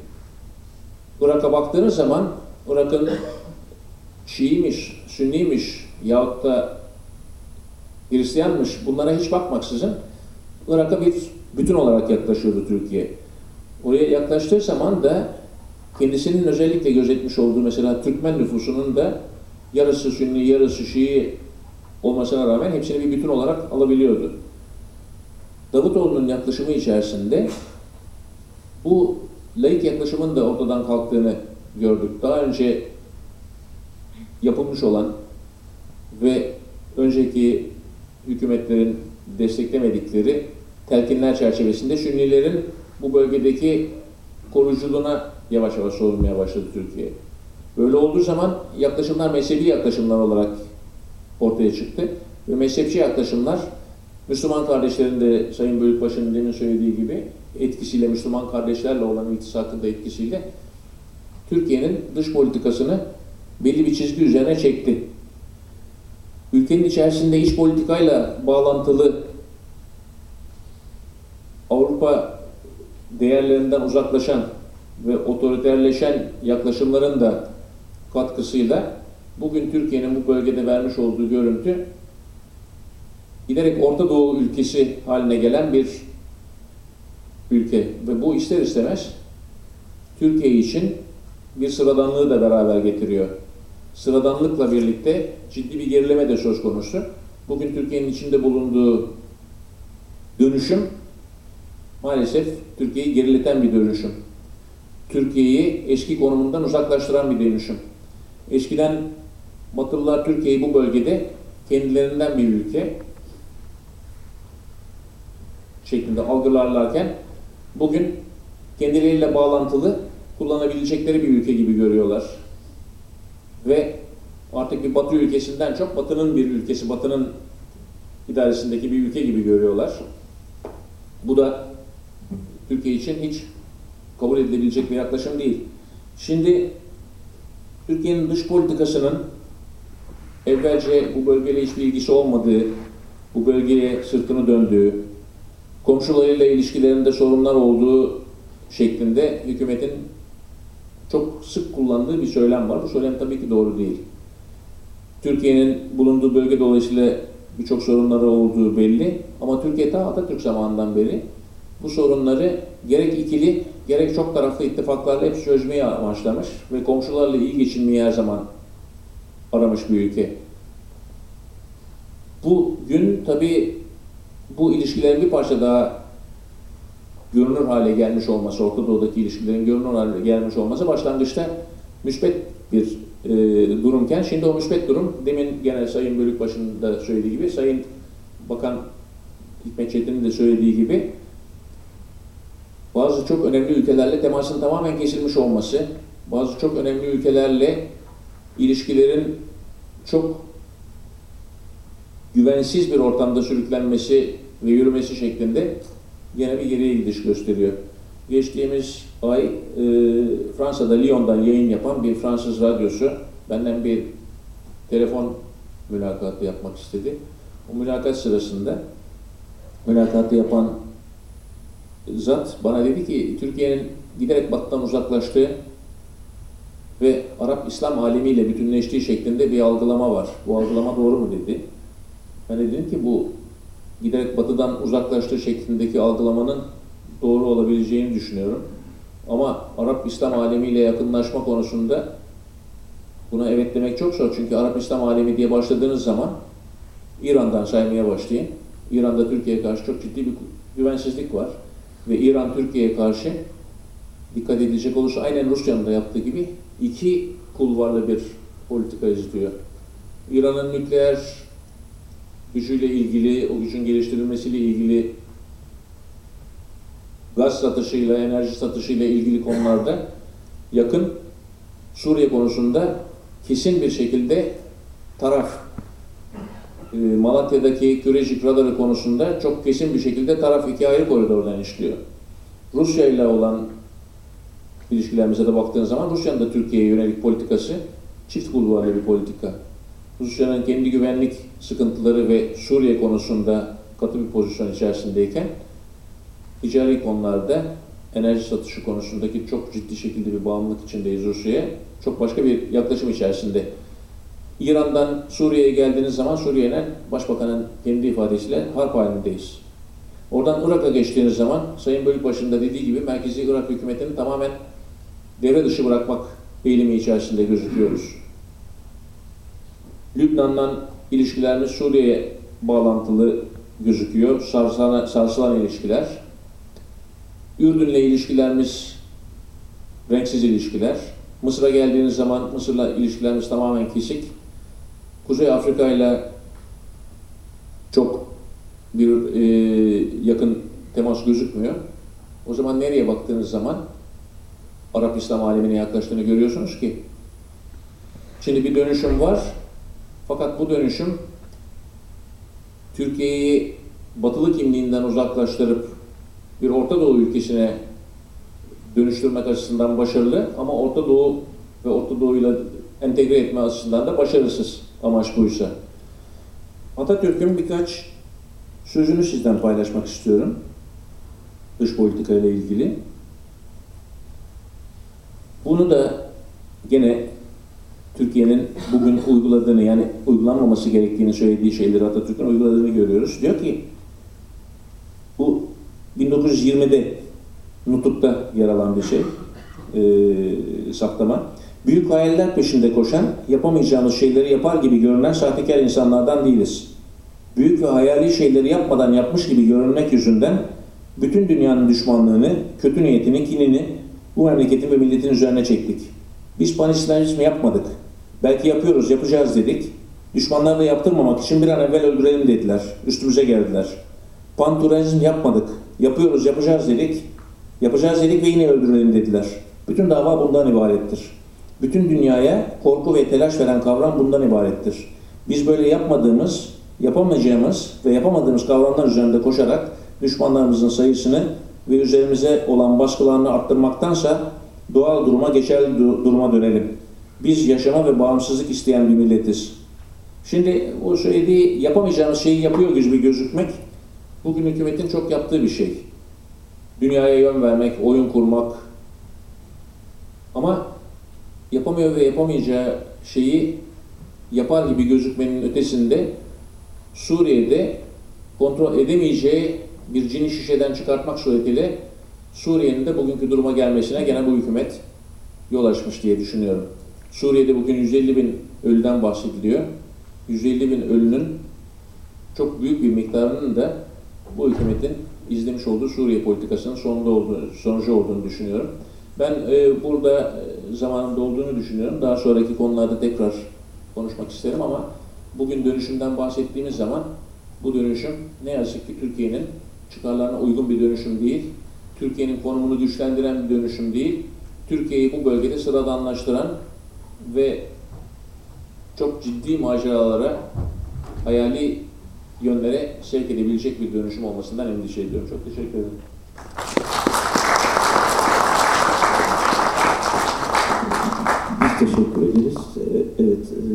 Irak'a baktığınız zaman Irak'ın Şiiymiş, Sünniymiş yahut da Hristiyanmış bunlara hiç bakmaksızın Irak'a bir bütün olarak yaklaşıyordu Türkiye. Oraya yaklaştığı zaman da kendisinin özellikle gözetmiş olduğu mesela Türkmen nüfusunun da yarısı Sünni, yarısı Şii olmasına rağmen hepsini bir bütün olarak alabiliyordu. Davutoğlu'nun yaklaşımı içerisinde bu laik yaklaşımın da ortadan kalktığını gördük. Daha önce yapılmış olan ve önceki hükümetlerin desteklemedikleri telkinler çerçevesinde Sünnilerin bu bölgedeki koruyuculuğuna yavaş yavaş sorulmaya başladı Türkiye. Böyle olduğu zaman yaklaşımlar mezhebi yaklaşımlar olarak ortaya çıktı. Ve mezhepçi yaklaşımlar Müslüman kardeşlerin de Sayın Bölükbaşı'nın demin söylediği gibi etkisiyle, Müslüman kardeşlerle olan iltisakın da etkisiyle Türkiye'nin dış politikasını belli bir çizgi üzerine çekti. Ülkenin içerisinde iç politikayla bağlantılı Avrupa değerlerinden uzaklaşan ve otoriterleşen yaklaşımların da katkısıyla bugün Türkiye'nin bu bölgede vermiş olduğu görüntü giderek Orta Doğu ülkesi haline gelen bir ülke ve bu ister istemez Türkiye için bir sıradanlığı da beraber getiriyor. Sıradanlıkla birlikte ciddi bir gerileme de söz konusu. Bugün Türkiye'nin içinde bulunduğu dönüşüm maalesef Türkiye'yi gerileten bir dönüşüm. Türkiye'yi eski konumundan uzaklaştıran bir dönüşüm. Eskiden Batılılar Türkiye'yi bu bölgede kendilerinden bir ülke şeklinde algılarlarken bugün kendileriyle bağlantılı kullanabilecekleri bir ülke gibi görüyorlar. Ve artık bir batı ülkesinden çok batının bir ülkesi, batının idaresindeki bir ülke gibi görüyorlar. Bu da Türkiye için hiç kabul edilebilecek bir yaklaşım değil. Şimdi Türkiye'nin dış politikasının evvelce bu bölgeyle hiçbir ilgisi olmadığı, bu bölgeye sırtını döndüğü, komşularıyla ilişkilerinde sorunlar olduğu şeklinde hükümetin çok sık kullandığı bir söylem var. Bu söylem tabii ki doğru değil. Türkiye'nin bulunduğu bölge dolayısıyla birçok sorunları olduğu belli ama Türkiye ta Atatürk zamanından beri bu sorunları gerek ikili gerek çok taraflı ittifaklarla hep çözmeyi amaçlamış ve komşularla iyi geçinmeyi her zaman aramış bir ülke. Bugün tabii bu ilişkilerin bir parça daha görünür hale gelmiş olması, Orta Doğu'daki ilişkilerin görünür hale gelmiş olması başlangıçta müspet bir e, durumken şimdi o müspet durum demin gene Sayın Bölükbaşı'nın da söylediği gibi Sayın Bakan Hikmet Çetin'in de söylediği gibi bazı çok önemli ülkelerle temasın tamamen kesilmiş olması, bazı çok önemli ülkelerle ilişkilerin çok güvensiz bir ortamda sürüklenmesi ve yürümesi şeklinde yine bir geriye gidiş gösteriyor. Geçtiğimiz ay e, Fransa'da Lyon'dan yayın yapan bir Fransız radyosu benden bir telefon mülakatı yapmak istedi. O mülakat sırasında mülakatı yapan zat bana dedi ki Türkiye'nin giderek batıdan uzaklaştığı ve Arap İslam alemiyle bütünleştiği şeklinde bir algılama var. Bu algılama doğru mu dedi. Ben de dedim ki bu giderek batıdan uzaklaştığı şeklindeki algılamanın doğru olabileceğini düşünüyorum. Ama Arap İslam alemiyle yakınlaşma konusunda buna evet demek çok zor. Çünkü Arap İslam alemi diye başladığınız zaman İran'dan saymaya başlayın. İran'da Türkiye'ye karşı çok ciddi bir güvensizlik var. Ve İran Türkiye'ye karşı dikkat edilecek olursa aynen Rusya'nın da yaptığı gibi iki kulvarlı bir politika izliyor. İran'ın nükleer gücüyle ilgili, o gücün geliştirilmesiyle ilgili gaz satışıyla, enerji satışıyla ilgili konularda yakın Suriye konusunda kesin bir şekilde taraf e, Malatya'daki Kürecik radarı konusunda çok kesin bir şekilde taraf iki ayrı koridordan işliyor. Rusya ile olan ilişkilerimize de baktığın zaman Rusya'nın da Türkiye'ye yönelik politikası çift kulvarlı bir politika. Rusya'nın kendi güvenlik sıkıntıları ve Suriye konusunda katı bir pozisyon içerisindeyken ticari konularda enerji satışı konusundaki çok ciddi şekilde bir bağımlılık içindeyiz Rusya'ya. Çok başka bir yaklaşım içerisinde. İran'dan Suriye'ye geldiğiniz zaman Suriye'nin başbakanın kendi ifadesiyle harp halindeyiz. Oradan Irak'a geçtiğiniz zaman Sayın Bölükbaşı'nın da dediği gibi merkezi Irak hükümetini tamamen devre dışı bırakmak eğilimi içerisinde gözüküyoruz. Lübnan'dan ilişkilerimiz Suriye'ye bağlantılı gözüküyor. Sarsılan, sarsılan ilişkiler. Ürdün'le ilişkilerimiz renksiz ilişkiler. Mısır'a geldiğiniz zaman Mısır'la ilişkilerimiz tamamen kesik. Kuzey Afrika ile çok bir e, yakın temas gözükmüyor. O zaman nereye baktığınız zaman Arap İslam alemine yaklaştığını görüyorsunuz ki şimdi bir dönüşüm var. Fakat bu dönüşüm Türkiye'yi batılı kimliğinden uzaklaştırıp bir Orta Doğu ülkesine dönüştürmek açısından başarılı ama Orta Doğu ve Orta Doğu'yla entegre etme açısından da başarısız amaç buysa. Atatürk'ün birkaç sözünü sizden paylaşmak istiyorum. Dış politika ile ilgili. Bunu da gene Türkiye'nin bugün uyguladığını yani uygulanmaması gerektiğini söylediği şeyleri Atatürk'ün uyguladığını görüyoruz. Diyor ki bu 1920'de Nutuk'ta yer alan bir şey, e, saptama. Büyük hayaller peşinde koşan, yapamayacağımız şeyleri yapar gibi görünen sahtekar insanlardan değiliz. Büyük ve hayali şeyleri yapmadan yapmış gibi görünmek yüzünden bütün dünyanın düşmanlığını, kötü niyetini, kinini bu memleketin ve milletin üzerine çektik. Biz panisyenizmi yapmadık. Belki yapıyoruz, yapacağız dedik. Düşmanları da yaptırmamak için bir an evvel öldürelim dediler. Üstümüze geldiler. Panturizm yapmadık. Yapıyoruz, yapacağız dedik. Yapacağız dedik ve yine öldürelim dediler. Bütün dava bundan ibarettir. Bütün dünyaya korku ve telaş veren kavram bundan ibarettir. Biz böyle yapmadığımız, yapamayacağımız ve yapamadığımız kavramlar üzerinde koşarak düşmanlarımızın sayısını ve üzerimize olan baskılarını arttırmaktansa doğal duruma, geçerli du- duruma dönelim. Biz yaşama ve bağımsızlık isteyen bir milletiz. Şimdi o söylediği yapamayacağımız şeyi yapıyor gibi gözükmek bugün hükümetin çok yaptığı bir şey. Dünyaya yön vermek, oyun kurmak. Ama yapamıyor ve yapamayacağı şeyi yapar gibi gözükmenin ötesinde Suriye'de kontrol edemeyeceği bir cini şişeden çıkartmak suretiyle Suriye'nin de bugünkü duruma gelmesine gene bu hükümet yol açmış diye düşünüyorum. Suriye'de bugün 150 bin ölüden bahsediliyor. 150 bin ölünün çok büyük bir miktarının da bu hükümetin izlemiş olduğu Suriye politikasının sonunda olduğu, sonucu olduğunu düşünüyorum. Ben e, burada e, zamanında olduğunu düşünüyorum. Daha sonraki konularda tekrar konuşmak isterim ama bugün dönüşümden bahsettiğimiz zaman bu dönüşüm ne yazık ki Türkiye'nin çıkarlarına uygun bir dönüşüm değil. Türkiye'nin konumunu güçlendiren bir dönüşüm değil. Türkiye'yi bu bölgede sıradanlaştıran ve çok ciddi maceralara, hayali yönlere sevk edebilecek bir dönüşüm olmasından endişe ediyorum. Çok teşekkür ederim. Biz teşekkür ederiz. Ee, Evet, e,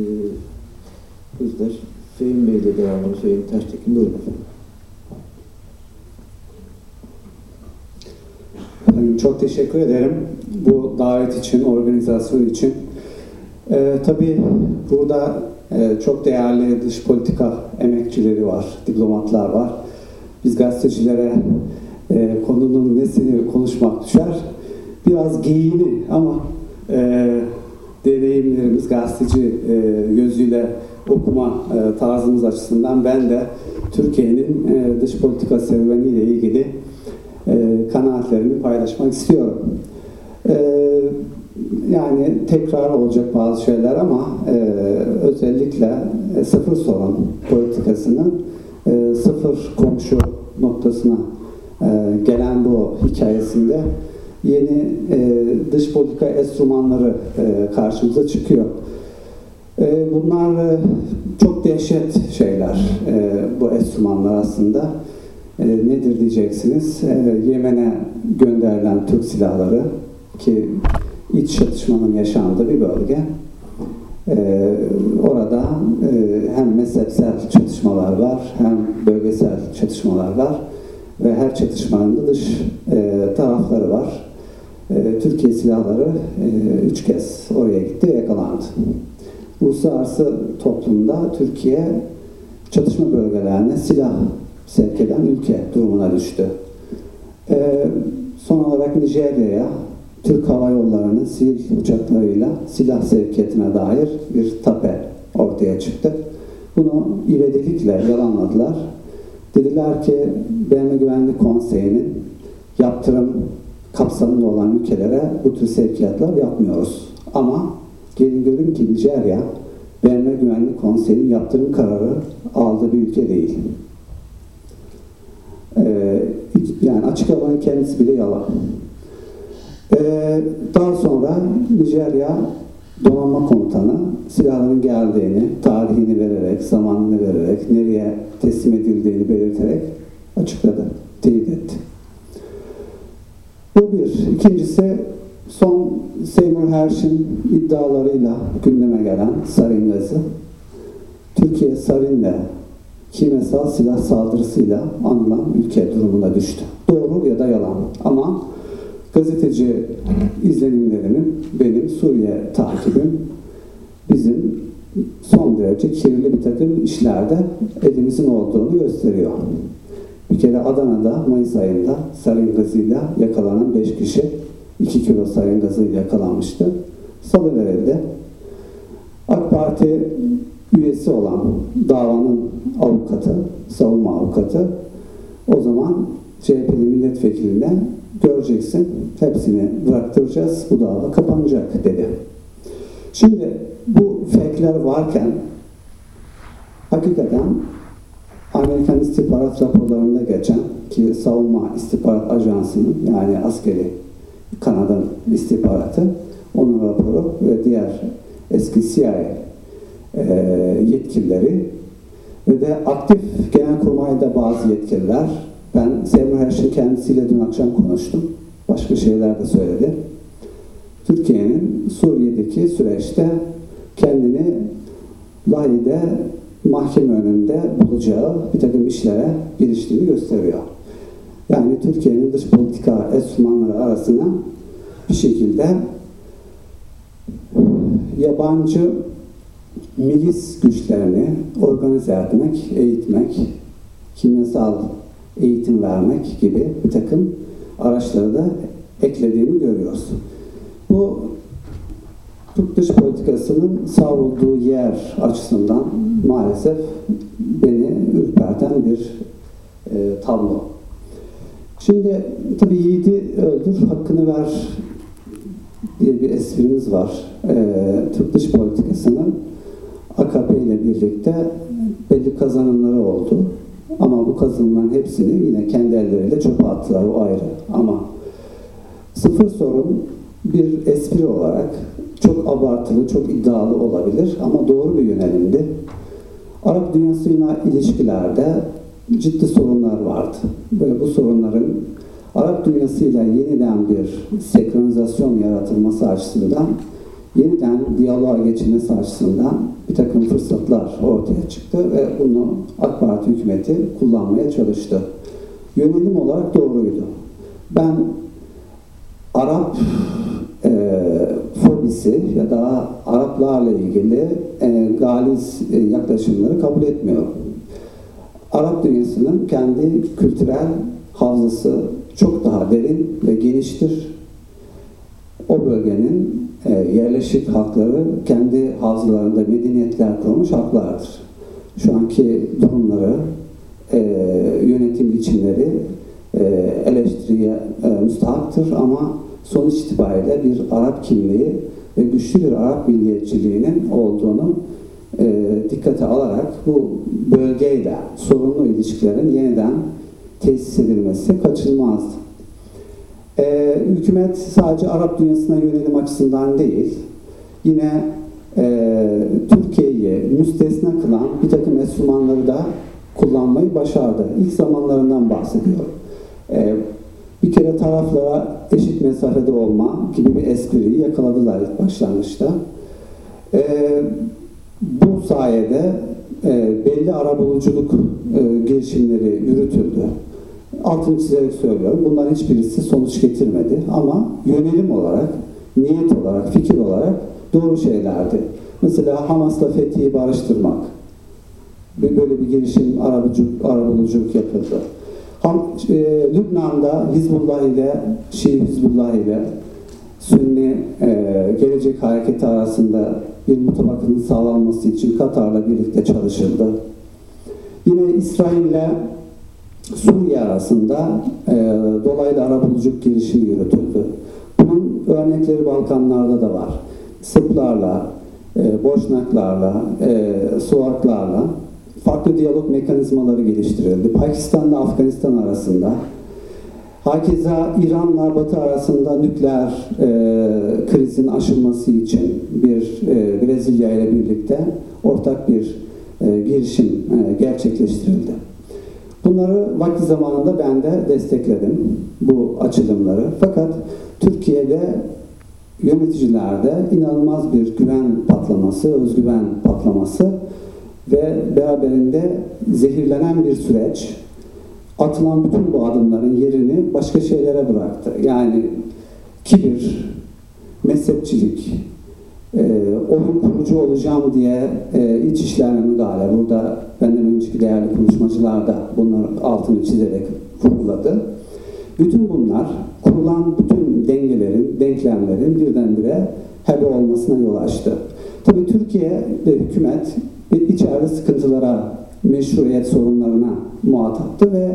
kızlar Fehim Bey ile devam edelim. Fehim Taştekin buyurun. Efendim, Çok teşekkür ederim bu davet için, organizasyon için. Ee, tabii burada e, çok değerli dış politika emekçileri var, diplomatlar var. Biz gazetecilere e, konunun nesini konuşmak düşer. Biraz geyiğini ama e, deneyimlerimiz gazeteci e, gözüyle okuma e, tarzımız açısından ben de Türkiye'nin e, dış politika serüveniyle ilgili e, kanaatlerimi paylaşmak istiyorum. E, yani tekrar olacak bazı şeyler ama e, özellikle e, sıfır sorun politikasının e, sıfır komşu noktasına e, gelen bu hikayesinde yeni e, dış politika enstrümanları e, karşımıza çıkıyor. E, bunlar e, çok dehşet şeyler e, bu enstrümanlar aslında. E, nedir diyeceksiniz? E, Yemen'e gönderilen Türk silahları ki iç çatışmanın yaşandığı bir bölge. E, orada e, hem mezhepsel çatışmalar var hem bölgesel çatışmalar var ve her çatışmanın da dış e, tarafları var. E, Türkiye silahları e, üç kez oraya gitti ve yakalandı. Uluslararası toplumda Türkiye çatışma bölgelerine silah sevk eden ülke durumuna düştü. Ee, son olarak Nijerya'ya Türk Hava Yolları'nın sivil uçaklarıyla silah sevkiyatına dair bir tape ortaya çıktı. Bunu ivedilikle yalanladılar. Dediler ki BM Güvenlik Konseyi'nin yaptırım kapsamında olan ülkelere bu tür sevkiyatlar yapmıyoruz. Ama gelin görün ki Nijerya BM Güvenlik Konseyi'nin yaptırım kararı aldığı bir ülke değil. Ee, yani açık alanın kendisi bile yalan. Ee, daha sonra Nijerya donanma komutanı silahların geldiğini, tarihini vererek, zamanını vererek, nereye teslim edildiğini belirterek açıkladı, teyit etti. Bu bir. İkincisi son Seymour Hersh'in iddialarıyla gündeme gelen sarin gazı. Türkiye sarinle kimyasal silah saldırısıyla anılan ülke durumuna düştü. Doğru ya da yalan. Ama gazeteci izlenimlerimin, benim Suriye takibim bizim son derece kirli bir takım işlerde elimizin olduğunu gösteriyor. Bir kere Adana'da Mayıs ayında sarin gazıyla yakalanan 5 kişi 2 kilo sarin gazıyla yakalanmıştı. Salıverildi. AK Parti üyesi olan davanın avukatı, savunma avukatı o zaman CHP'li milletvekiline göreceksin hepsini bıraktıracağız bu dava kapanacak dedi. Şimdi bu fake'ler varken Hakikaten Amerikan istihbarat raporlarında geçen ki Savunma İstihbarat Ajansı'nın yani askeri Kanada'nın istihbaratı onun raporu ve diğer eski CIA e, yetkilileri ve de aktif genelkurmayda bazı yetkililer ben Semra Herşin kendisiyle dün akşam konuştum. Başka şeyler de söyledi. Türkiye'nin Suriye'deki süreçte kendini Lahey'de mahkeme önünde bulacağı bir takım işlere giriştiğini gösteriyor. Yani Türkiye'nin dış politika enstrümanları arasına bir şekilde yabancı milis güçlerini organize etmek, eğitmek, kimyasal eğitim vermek gibi bir takım araçları da eklediğini görüyoruz. Bu Türk dış politikasının savrulduğu yer açısından maalesef beni ürperten bir e, tablo. Şimdi tabii yiğidi öldür, hakkını ver diye bir esprimiz var. E, Türk dış politikasının AKP ile birlikte belli kazanımları oldu. Ama bu kazanımların hepsini yine kendi elleriyle çöpe attılar, o ayrı. Ama sıfır sorun bir espri olarak çok abartılı, çok iddialı olabilir ama doğru bir yönelimdi. Arap dünyasıyla ilişkilerde ciddi sorunlar vardı. Ve bu sorunların Arap dünyasıyla yeniden bir senkronizasyon yaratılması açısından, yeniden diyaloğa geçilmesi açısından bir takım fırsatlar ortaya çıktı ve bunu AK Parti hükümeti kullanmaya çalıştı. Yönelim olarak doğruydu. Ben Arap e, fobisi ya da Araplarla ilgili e, galiz e, yaklaşımları kabul etmiyorum. Arap dünyasının kendi kültürel havzası çok daha derin ve geniştir. O bölgenin yerleşik halkları kendi havzalarında medeniyetler kurmuş halklardır. Şu anki durumları, e, yönetim biçimleri e, eleştiriye e, müstahaktır ama sonuç itibariyle bir Arap kimliği ve güçlü bir Arap milliyetçiliğinin olduğunu e, dikkate alarak bu bölgeyle sorunlu ilişkilerin yeniden tesis edilmesi kaçınılmazdı. E, hükümet sadece Arap dünyasına yönelim açısından değil, yine e, Türkiye'yi müstesna kılan bir takım enstrümanları da kullanmayı başardı. İlk zamanlarından bahsediyorum. E, bir kere taraflara eşit mesafede olma gibi bir espriyi yakaladılar ilk başlangıçta. E, bu sayede e, belli arabuluculuk e, girişimleri yürütüldü. Altını çizerek söylüyorum. Bunların hiçbirisi sonuç getirmedi. Ama yönelim olarak, niyet olarak, fikir olarak doğru şeylerdi. Mesela Hamas'la Fethi'yi barıştırmak. Bir böyle bir girişim arabuluculuk, arabuluculuk yapıldı. Ham, e, Lübnan'da Hizbullah ile Şii Hizbullah ile Sünni e, Gelecek Hareketi arasında bir mutabakatın sağlanması için Katar'la birlikte çalışıldı. Yine İsrail'le Suriye arasında e, dolaylı arabuluculuk girişimi yürütüldü. Bunun örnekleri Balkanlarda da var. Sırplarla, e, Boşnaklarla, e, Suaklarla farklı diyalog mekanizmaları geliştirildi. Pakistan'la Afganistan arasında, hakeza İran'la Batı arasında nükleer e, krizin aşılması için bir e, Brezilya ile birlikte ortak bir e, girişim e, gerçekleştirildi. Bunları vakti zamanında ben de destekledim bu açılımları. Fakat Türkiye'de yöneticilerde inanılmaz bir güven patlaması, özgüven patlaması ve beraberinde zehirlenen bir süreç atılan bütün bu adımların yerini başka şeylere bıraktı. Yani kibir, mezhepçilik, e, oyun kurucu olacağım diye e, iç işlerine müdahale. Burada benden önceki değerli konuşmacılar da bunların altını çizerek vurguladı. Bütün bunlar kurulan bütün dengelerin, denklemlerin birdenbire hebe olmasına yol açtı. Tabii Türkiye'de hükümet içeride sıkıntılara, meşruiyet sorunlarına muhataptı ve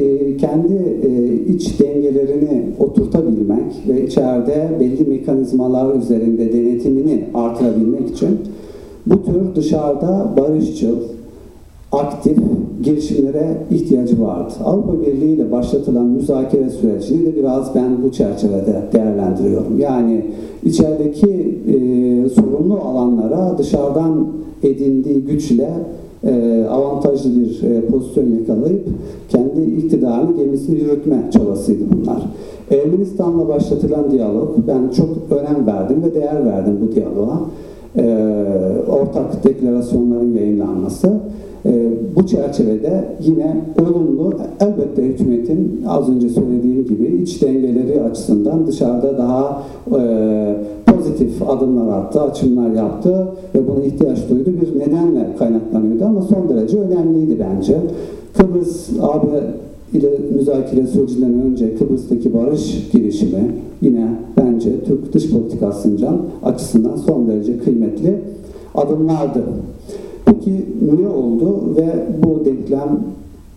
e, kendi e, iç dengelerini oturtabilmek ve içeride belli mekanizmalar üzerinde denetimini artırabilmek için bu tür dışarıda barışçıl, aktif girişimlere ihtiyacı vardı. Avrupa Birliği ile başlatılan müzakere sürecini de biraz ben bu çerçevede değerlendiriyorum. Yani içerideki e, sorunlu alanlara dışarıdan edindiği güçle e, avantajlı bir e, pozisyon yakalayıp kendi iktidarını gemisini yürütme çabasıydı bunlar. Ermenistan'la başlatılan diyalog, ben çok önem verdim ve değer verdim bu diyaloğa. E, ortak deklarasyonların yayınlanması. E, bu çerçevede yine olumlu, elbette hükümetin az önce söylediğim gibi iç dengeleri açısından dışarıda daha e, pozitif adımlar attı, açımlar yaptı ve buna ihtiyaç duydu. Bir nedenle kaynaklanıyordu ama son derece önemliydi bence. Kıbrıs AB ile müzakere sürecinden önce Kıbrıs'taki barış girişimi yine bence Türk dış politikasından açısından son derece kıymetli adımlardı. Peki ne oldu ve bu denklem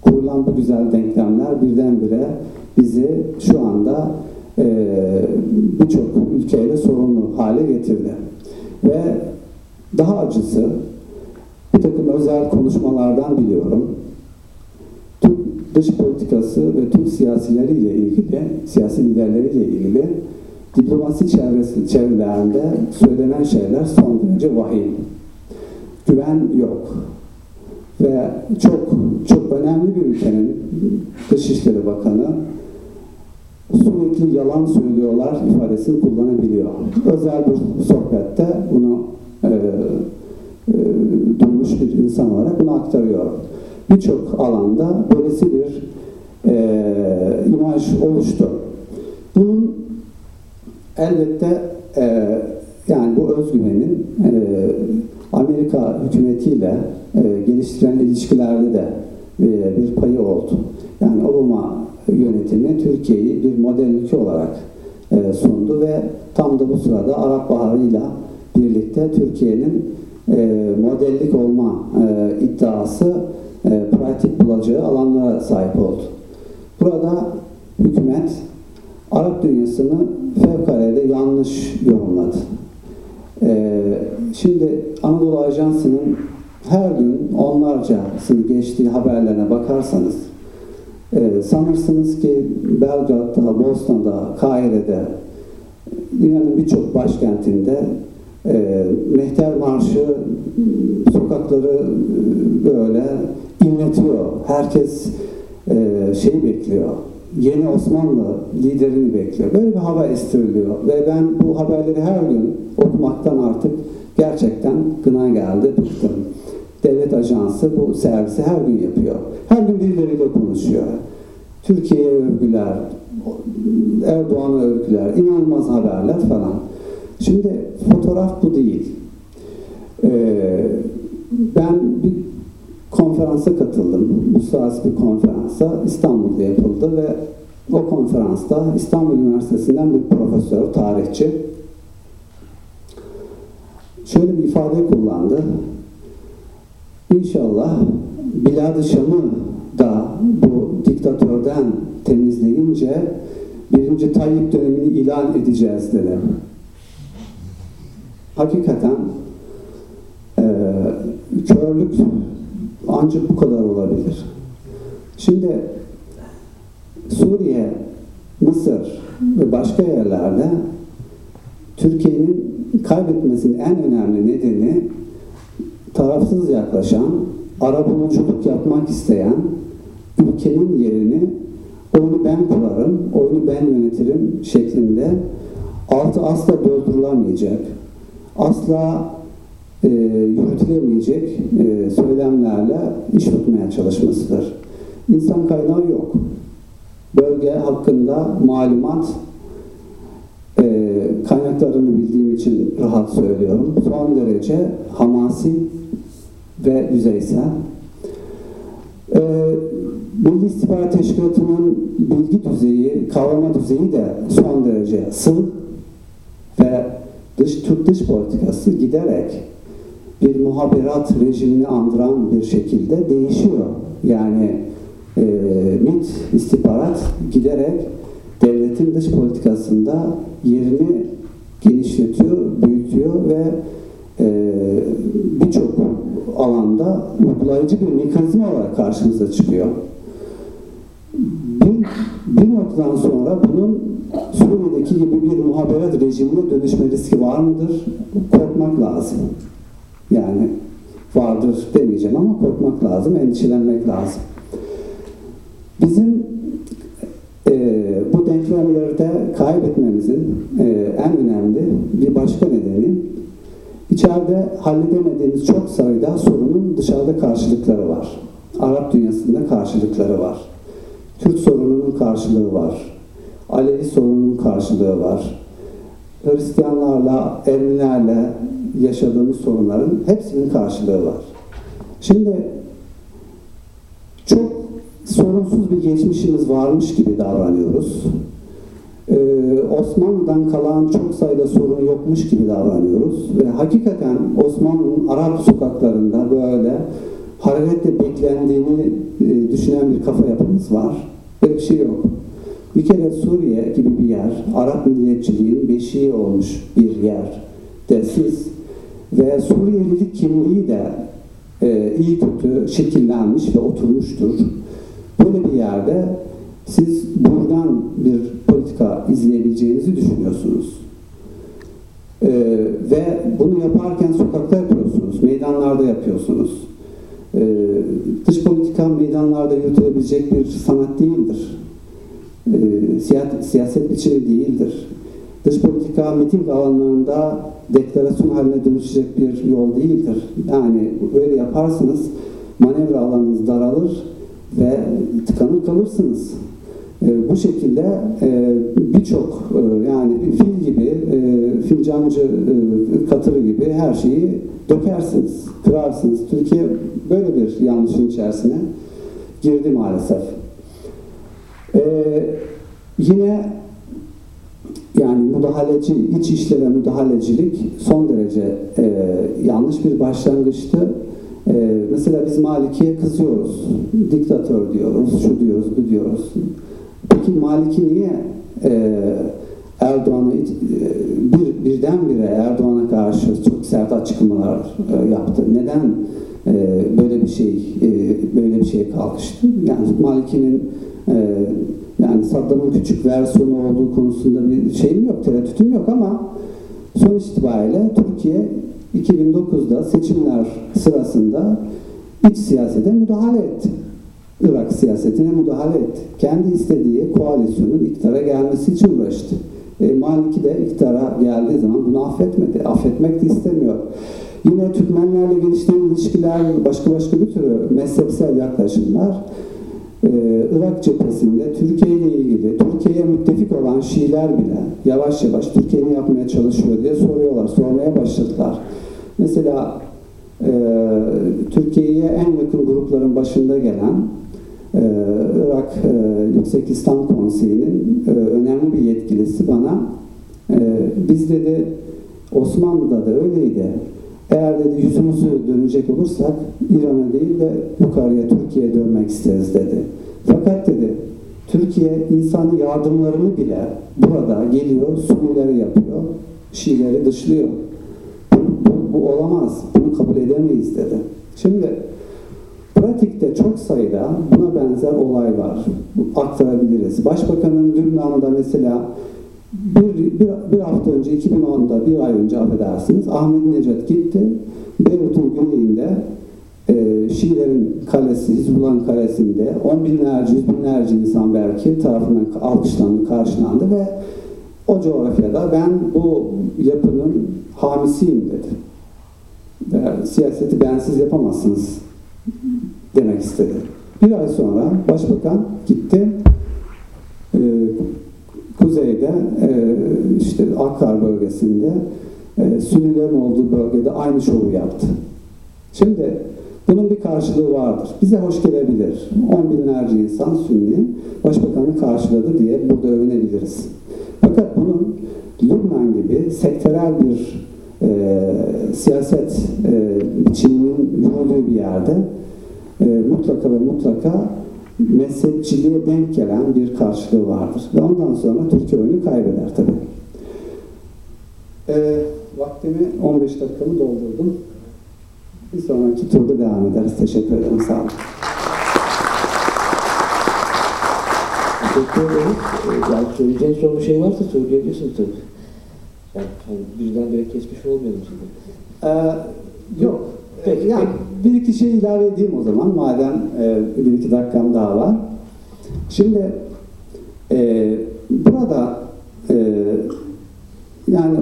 kurulan bu güzel denklemler birdenbire bizi şu anda e, birçok ülkeyle sorunlu hale getirdi. Ve daha acısı bir takım özel konuşmalardan biliyorum. Türk dış politikası ve Türk siyasileriyle ilgili, siyasi liderleriyle ilgili diplomasi çevresi, çevrelerinde söylenen şeyler son derece vahim. Güven yok. Ve çok çok önemli bir ülkenin Dışişleri Bakanı sürekli yalan söylüyorlar ifadesini kullanabiliyor. Özel bir sohbette bunu e, e, duymuş bir insan olarak bunu aktarıyorum. Birçok alanda böylesi bir e, imaj oluştu. Bunun elbette e, yani bu özgüvenin e, Amerika hükümetiyle e, geliştiren ilişkilerde de e, bir payı oldu. Yani Obama yönetimi Türkiye'yi bir model ülke olarak e, sundu ve tam da bu sırada Arap Baharı'yla birlikte Türkiye'nin e, modellik olma e, iddiası e, pratik bulacağı alanlara sahip oldu. Burada hükümet Arap dünyasını fevkalade yanlış yorumladı. E, şimdi Anadolu Ajansı'nın her gün onlarcasını geçtiği haberlerine bakarsanız e, sanırsınız ki Belgrad'da, Bosna'da, Kahire'de dünyanın birçok başkentinde e, Mehter Marşı sokakları e, böyle inletiyor. Herkes şeyi bekliyor. Yeni Osmanlı liderini bekliyor. Böyle bir hava estiriliyor. Ve ben bu haberleri her gün okumaktan artık gerçekten gına geldi, bıktım. Devlet ajansı bu servisi her gün yapıyor. Her gün birileriyle konuşuyor. Türkiye'ye övgüler, Erdoğan'a övgüler, inanılmaz haberler falan. Şimdi fotoğraf bu değil. Ee, ben bir konferansa katıldım. Uluslararası bir konferansa İstanbul'da yapıldı ve o konferansta İstanbul Üniversitesi'nden bir profesör, tarihçi şöyle bir ifade kullandı. İnşallah Bilad-ı Şam'ı da bu diktatörden temizleyince birinci Tayyip dönemini ilan edeceğiz dedi. Hakikaten e, körlük ancak bu kadar olabilir. Şimdi Suriye, Mısır ve başka yerlerde Türkiye'nin kaybetmesinin en önemli nedeni tarafsız yaklaşan, arabuluculuk yapmak isteyen ülkenin yerini oyunu ben kurarım, oyunu ben yönetirim şeklinde altı asla doldurulamayacak, asla e, yürütülemeyecek e, söylemlerle iş tutmaya çalışmasıdır. İnsan kaynağı yok. Bölge hakkında malumat e, kaynaklarını bildiğim için rahat söylüyorum. Son derece hamasi ve yüzeysel. E, Milli İstihbarat Teşkilatı'nın bilgi düzeyi, kavrama düzeyi de son derece sığ ve dış Türk dış politikası giderek bir muhaberat rejimini andıran bir şekilde değişiyor. Yani e, MİT istihbarat giderek devletin dış politikasında yerini genişletiyor, büyütüyor ve e, birçok alanda uygulayıcı bir mekanizma olarak karşımıza çıkıyor. Bir, bir noktadan sonra bunun Suriye'deki gibi bir muhaberat rejimine dönüşme riski var mıdır? Korkmak lazım. Yani vardır demeyeceğim ama korkmak lazım, endişelenmek lazım. Bizim e, bu denklemlerde kaybetmemizin e, en önemli bir başka nedeni içeride halledemediğimiz çok sayıda sorunun dışarıda karşılıkları var. Arap dünyasında karşılıkları var. Türk sorununun karşılığı var. Alevi sorununun karşılığı var. Hristiyanlarla, Ermenilerle yaşadığımız sorunların hepsinin karşılığı var. Şimdi çok sorunsuz bir geçmişimiz varmış gibi davranıyoruz. Ee, Osmanlı'dan kalan çok sayıda sorun yokmuş gibi davranıyoruz. Ve hakikaten Osmanlı'nın Arap sokaklarında böyle hareketle beklendiğini e, düşünen bir kafa yapımız var. Böyle bir şey yok. Bir kere Suriye gibi bir yer, Arap milliyetçiliğin beşiği olmuş bir yer de siz ve Suriyelilik kimliği de e, iyi kötü şekillenmiş ve oturmuştur. Böyle bir yerde siz buradan bir politika izleyebileceğinizi düşünüyorsunuz. Ee, ve bunu yaparken sokakta yapıyorsunuz, meydanlarda yapıyorsunuz. Ee, dış politika meydanlarda yürütülebilecek bir sanat değildir. Ee, siyaset, biçimi değildir. Dış politika miting alanlarında deklarasyon haline dönüşecek bir yol değildir. Yani böyle yaparsanız manevra alanınız daralır ve tıkanır kalırsınız. E, bu şekilde e, birçok e, yani fil gibi, e, fincancı e, katırı gibi her şeyi dökersiniz, kırarsınız. Türkiye böyle bir yanlışın içerisine girdi maalesef. E, yine yani müdahaleci, iç işlere müdahalecilik son derece e, yanlış bir başlangıçtı. E, mesela biz Maliki'ye kızıyoruz. Diktatör diyoruz, şu diyoruz, bu diyoruz. Peki Maliki niye e, Erdoğan'ı e, bir, birdenbire Erdoğan'a karşı çok sert açıklamalar e, yaptı? Neden e, böyle bir şey e, böyle bir şeye kalkıştı? Yani Maliki'nin e, yani Saddam'ın küçük versiyonu olduğu konusunda bir şeyim yok, tereddütüm yok ama sonuç itibariyle Türkiye 2009'da seçimler sırasında iç siyasete müdahale etti. Irak siyasetine müdahale etti. Kendi istediği koalisyonun iktidara gelmesi için uğraştı. E, Maliki de iktidara geldiği zaman bunu affetmedi. Affetmek de istemiyor. Yine Türkmenlerle geliştiren ilişkiler, başka başka bir türlü mezhepsel yaklaşımlar e, Irak cephesinde Türkiye ile ilgili, Türkiye'ye müttefik olan Şiiler bile yavaş yavaş Türkiye yapmaya çalışıyor diye soruyorlar, sormaya başladılar. Mesela e, Türkiye'ye en yakın grupların başında gelen e, Irak e, Yüksek İslam Konseyi'nin e, önemli bir yetkilisi bana e, biz dedi Osmanlı'da da öyleydi. Eğer dedi yüzümüzü dönecek olursak İran'a değil de yukarıya Türkiye'ye dönmek isteriz dedi. Fakat dedi Türkiye insan yardımlarını bile burada geliyor, Sunileri yapıyor, Şiileri dışlıyor. Bu, bu, bu olamaz, bunu kabul edemeyiz dedi. Şimdi pratikte çok sayıda buna benzer olay var. Aktarabiliriz. Başbakanın Lübnan'da mesela bir, bir, bir hafta önce 2010'da bir ay önce affedersiniz Ahmet Necat gitti. Beyrut'un güneyinde e, Şiilerin kalesi, Hizbullah'ın kalesinde on binlerce, yüz binlerce insan belki tarafından alkışlandı, karşılandı ve o coğrafyada ben bu yapının hamisiyim dedi. Ve siyaseti bensiz yapamazsınız demek istedi. Bir ay sonra başbakan gitti e, kuzeyde e, işte Akkar bölgesinde e, Sünnilerin olduğu bölgede aynı şovu yaptı. Şimdi bunun bir karşılığı vardır. Bize hoş gelebilir. On binlerce insan Sünni başbakanı karşıladı diye burada övünebiliriz. Fakat bunun Lübnan gibi sektörel bir e, siyaset e, biçiminin yürüdüğü bir yerde e, mutlaka ve mutlaka mezhepçiliğe denk gelen bir karşılığı vardır. Ve ondan sonra Türkiye oyunu kaybeder tabii. E, vaktimi 15 dakikamı doldurdum. Bir sonraki turda devam ederiz. Teşekkür ederim. Sağ olun. Teşekkür ederiz. Ee, Yani söyleyeceğiniz son bir şey varsa söyleyebilirsiniz tabii. Yani hani birdenbire kesmiş olmayalım sizi. Ee, yok. Peki, yani bir iki şey ilave edeyim o zaman madem e, bir iki dakikam daha var. Şimdi e, burada e, yani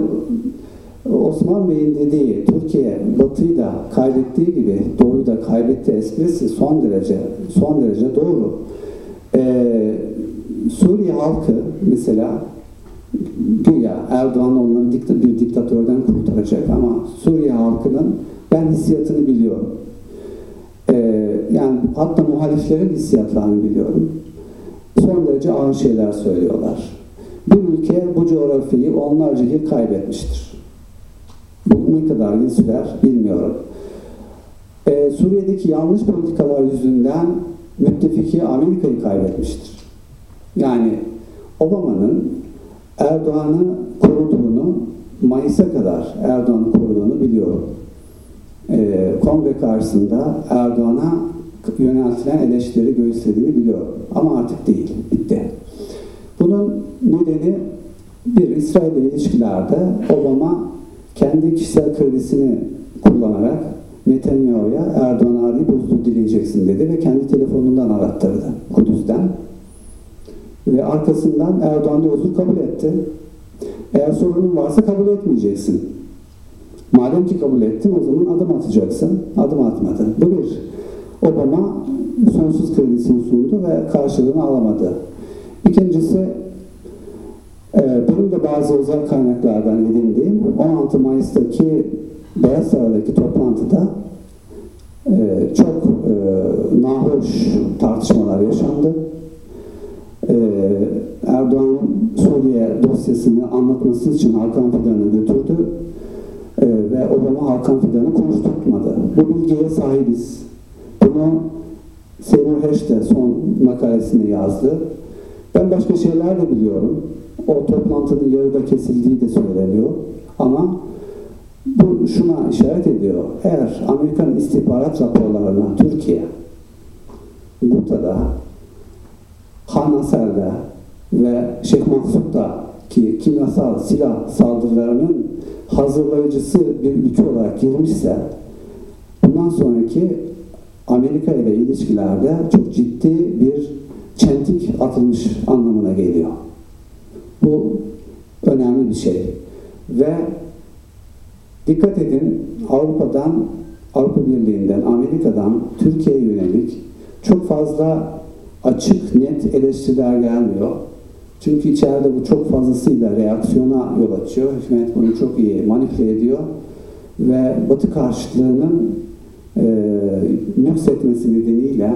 Osman Bey'in dediği Türkiye Batı'yı da kaybettiği gibi Doğu'yu da kaybetti esprisi son derece son derece doğru. E, Suriye halkı mesela güya Erdoğan onları bir diktatörden kurtaracak ama Suriye halkının ben hissiyatını biliyorum. Ee, yani hatta muhaliflerin hissiyatlarını biliyorum. Son derece ağır şeyler söylüyorlar. Bir ülke bu coğrafyayı onlarca yıl kaybetmiştir. Bu ne kadar yıl sürer bilmiyorum. Ee, Suriye'deki yanlış politikalar yüzünden müttefiki Amerika'yı kaybetmiştir. Yani Obama'nın Erdoğan'ı koruduğunu, Mayıs'a kadar Erdoğan'ı koruduğunu biliyorum. Ee, kongre karşısında Erdoğan'a yöneltilen eleştiri gösterdiğini biliyorum. Ama artık değil, bitti. Bunun nedeni bir İsrail ile ilişkilerde Obama kendi kişisel kredisini kullanarak Netanyahu'ya Erdoğan arayıp buzlu dileyeceksin dedi ve kendi telefonundan arattırdı Kudüs'ten. Ve arkasından Erdoğan da özür kabul etti. Eğer sorunun varsa kabul etmeyeceksin. Madem ki kabul ettin o zaman adım atacaksın. Adım atmadı. Bu bir. Obama sonsuz kredisini sundu ve karşılığını alamadı. İkincisi e, benim de bazı özel kaynaklardan edindiğim 16 Mayıs'taki Beyaz Saray'daki toplantıda e, çok e, nahoş tartışmalar yaşandı. Erdoğan Suriye dosyasını anlatması için Hakan Fidan'ı götürdü ve Obama Hakan Fidan'ı konuşturtmadı. Bu bilgiye sahibiz. Bunu Seymour Hersh de son makalesinde yazdı. Ben başka şeyler de biliyorum. O toplantının yarıda kesildiği de söyleniyor. Ama bu şuna işaret ediyor. Eğer Amerikan istihbarat raporlarına Türkiye Guta'da Han Aser'de ve Şeyh Maksut'ta ki kimyasal silah saldırılarının hazırlayıcısı bir ülke olarak girmişse bundan sonraki Amerika ile ilişkilerde çok ciddi bir çentik atılmış anlamına geliyor. Bu önemli bir şey. Ve dikkat edin Avrupa'dan, Avrupa Birliği'nden, Amerika'dan Türkiye'ye yönelik çok fazla açık, net eleştiriler gelmiyor. Çünkü içeride bu çok fazlasıyla reaksiyona yol açıyor. Hükümet bunu çok iyi manipüle ediyor. Ve Batı karşıtlığının e, nüksetmesi nedeniyle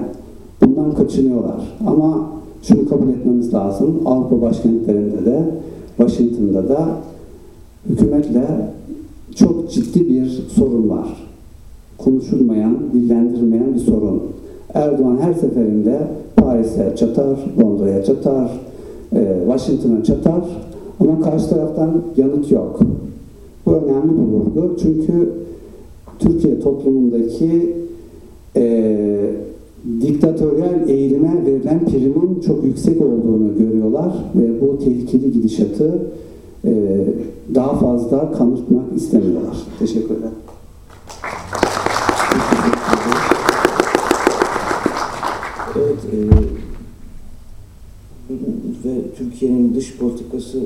bundan kaçınıyorlar. Ama şunu kabul etmemiz lazım. Avrupa başkentlerinde de, Washington'da da hükümetle çok ciddi bir sorun var. Konuşulmayan, dillendirilmeyen bir sorun. Erdoğan her seferinde Paris'e çatar, Londra'ya çatar, Washington'a çatar ama karşı taraftan yanıt yok. Bu önemli bir vurgu çünkü Türkiye toplumundaki e, diktatöryel eğilime verilen primin çok yüksek olduğunu görüyorlar ve bu tehlikeli gidişatı e, daha fazla kanırtmak istemiyorlar. Teşekkür ederim. Evet, e, Türkiye'nin dış politikası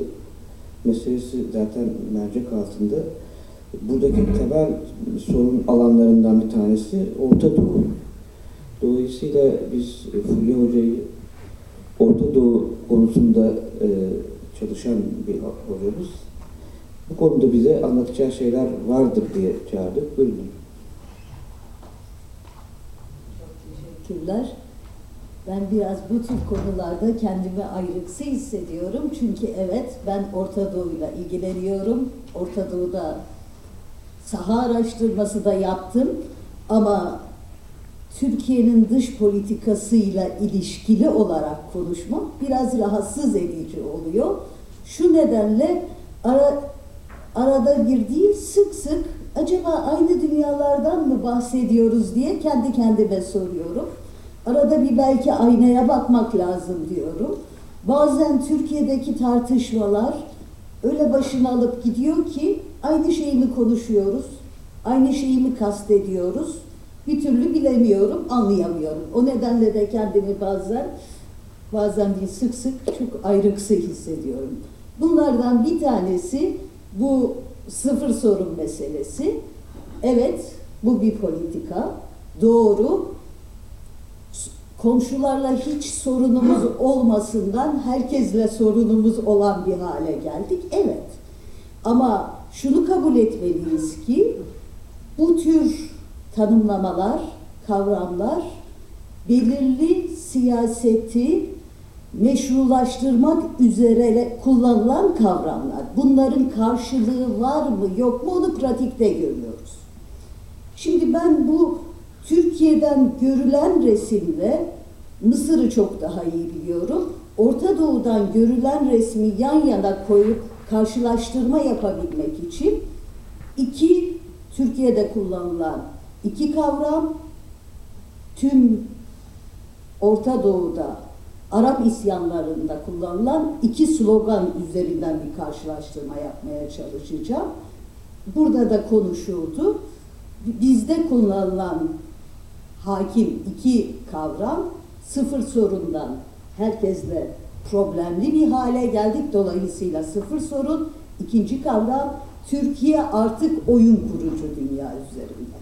meselesi zaten mercek altında. Buradaki temel sorun alanlarından bir tanesi Orta Doğu. Dolayısıyla biz Fulya Hoca'yı Orta Doğu konusunda e, çalışan bir hocamız. Bu konuda bize anlatacağı şeyler vardır diye çağırdık. Buyurun. Teşekkürler. Ben biraz bu tür konularda kendimi ayrıksı hissediyorum. Çünkü evet ben Orta Doğu'yla ilgileniyorum. Orta Doğu'da saha araştırması da yaptım. Ama Türkiye'nin dış politikasıyla ilişkili olarak konuşmak biraz rahatsız edici oluyor. Şu nedenle ara, arada bir değil sık sık acaba aynı dünyalardan mı bahsediyoruz diye kendi kendime soruyorum. Arada bir belki aynaya bakmak lazım diyorum. Bazen Türkiye'deki tartışmalar öyle başını alıp gidiyor ki aynı şeyi mi konuşuyoruz, aynı şeyi mi kastediyoruz bir türlü bilemiyorum, anlayamıyorum. O nedenle de kendimi bazen, bazen değil sık sık çok ayrıksı hissediyorum. Bunlardan bir tanesi bu sıfır sorun meselesi. Evet, bu bir politika. Doğru. Komşularla hiç sorunumuz olmasından herkesle sorunumuz olan bir hale geldik. Evet. Ama şunu kabul etmeliyiz ki bu tür tanımlamalar, kavramlar belirli siyaseti meşrulaştırmak üzere kullanılan kavramlar. Bunların karşılığı var mı yok mu onu pratikte görüyoruz. Şimdi ben bu Türkiye'den görülen resimle Mısır'ı çok daha iyi biliyorum. Orta Doğu'dan görülen resmi yan yana koyup karşılaştırma yapabilmek için iki Türkiye'de kullanılan iki kavram tüm Orta Doğu'da Arap isyanlarında kullanılan iki slogan üzerinden bir karşılaştırma yapmaya çalışacağım. Burada da konuşuldu. Bizde kullanılan hakim iki kavram sıfır sorundan herkesle problemli bir hale geldik. Dolayısıyla sıfır sorun. İkinci kavram Türkiye artık oyun kurucu dünya üzerinde.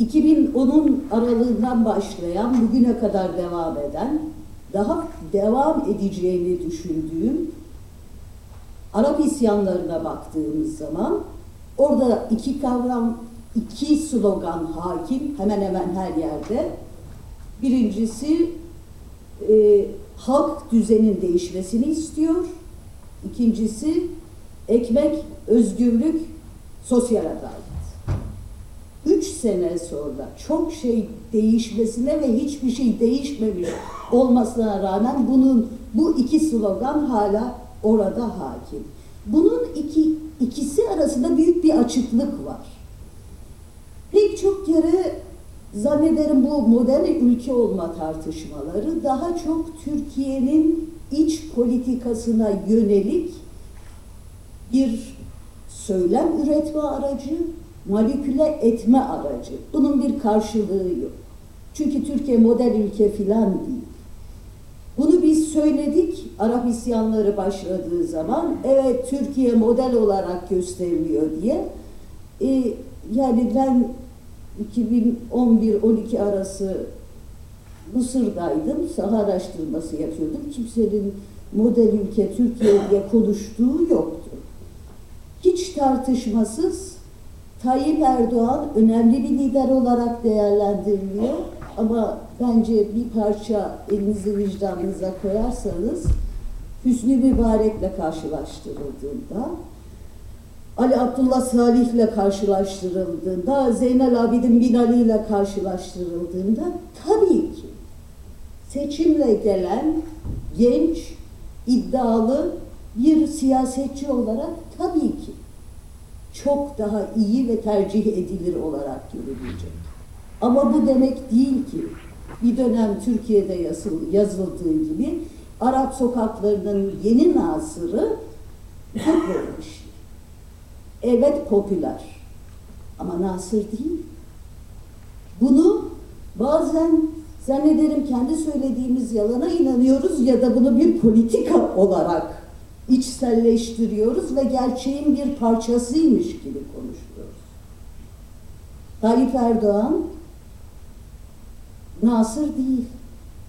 2010'un aralığından başlayan, bugüne kadar devam eden, daha devam edeceğini düşündüğüm Arap isyanlarına baktığımız zaman orada iki kavram, iki slogan hakim hemen hemen her yerde. Birincisi e, halk düzenin değişmesini istiyor. İkincisi ekmek, özgürlük, sosyal adalet. Üç sene sonra çok şey değişmesine ve hiçbir şey değişmemiş olmasına rağmen bunun bu iki slogan hala orada hakim. Bunun iki, ikisi arasında büyük bir açıklık var. Pek çok kere zannederim bu modern ülke olma tartışmaları daha çok Türkiye'nin iç politikasına yönelik bir söylem üretme aracı, manipüle etme aracı. Bunun bir karşılığı yok. Çünkü Türkiye model ülke filan değil. Bunu biz söyledik Arap isyanları başladığı zaman. Evet Türkiye model olarak gösteriliyor diye. Ee, yani ben 2011-12 arası Mısır'daydım. Saha araştırması yapıyordum. Kimsenin model ülke Türkiye diye konuştuğu yoktu. Hiç tartışmasız Tayyip Erdoğan önemli bir lider olarak değerlendiriliyor. Ama bence bir parça elinizi vicdanınıza koyarsanız Hüsnü Mübarek'le karşılaştırıldığında Ali Abdullah Salih'le karşılaştırıldığında, Zeynel Abidin Bin Ali ile karşılaştırıldığında tabii ki seçimle gelen genç, iddialı bir siyasetçi olarak tabii ki çok daha iyi ve tercih edilir olarak görülecek. Ama bu demek değil ki bir dönem Türkiye'de yazıldığı gibi Arap sokaklarının yeni nasırı verilmiş. Evet popüler ama nasır değil. Bunu bazen zannederim kendi söylediğimiz yalana inanıyoruz ya da bunu bir politika olarak içselleştiriyoruz ve gerçeğin bir parçasıymış gibi konuşuyoruz. Tayyip Erdoğan Nasır değil.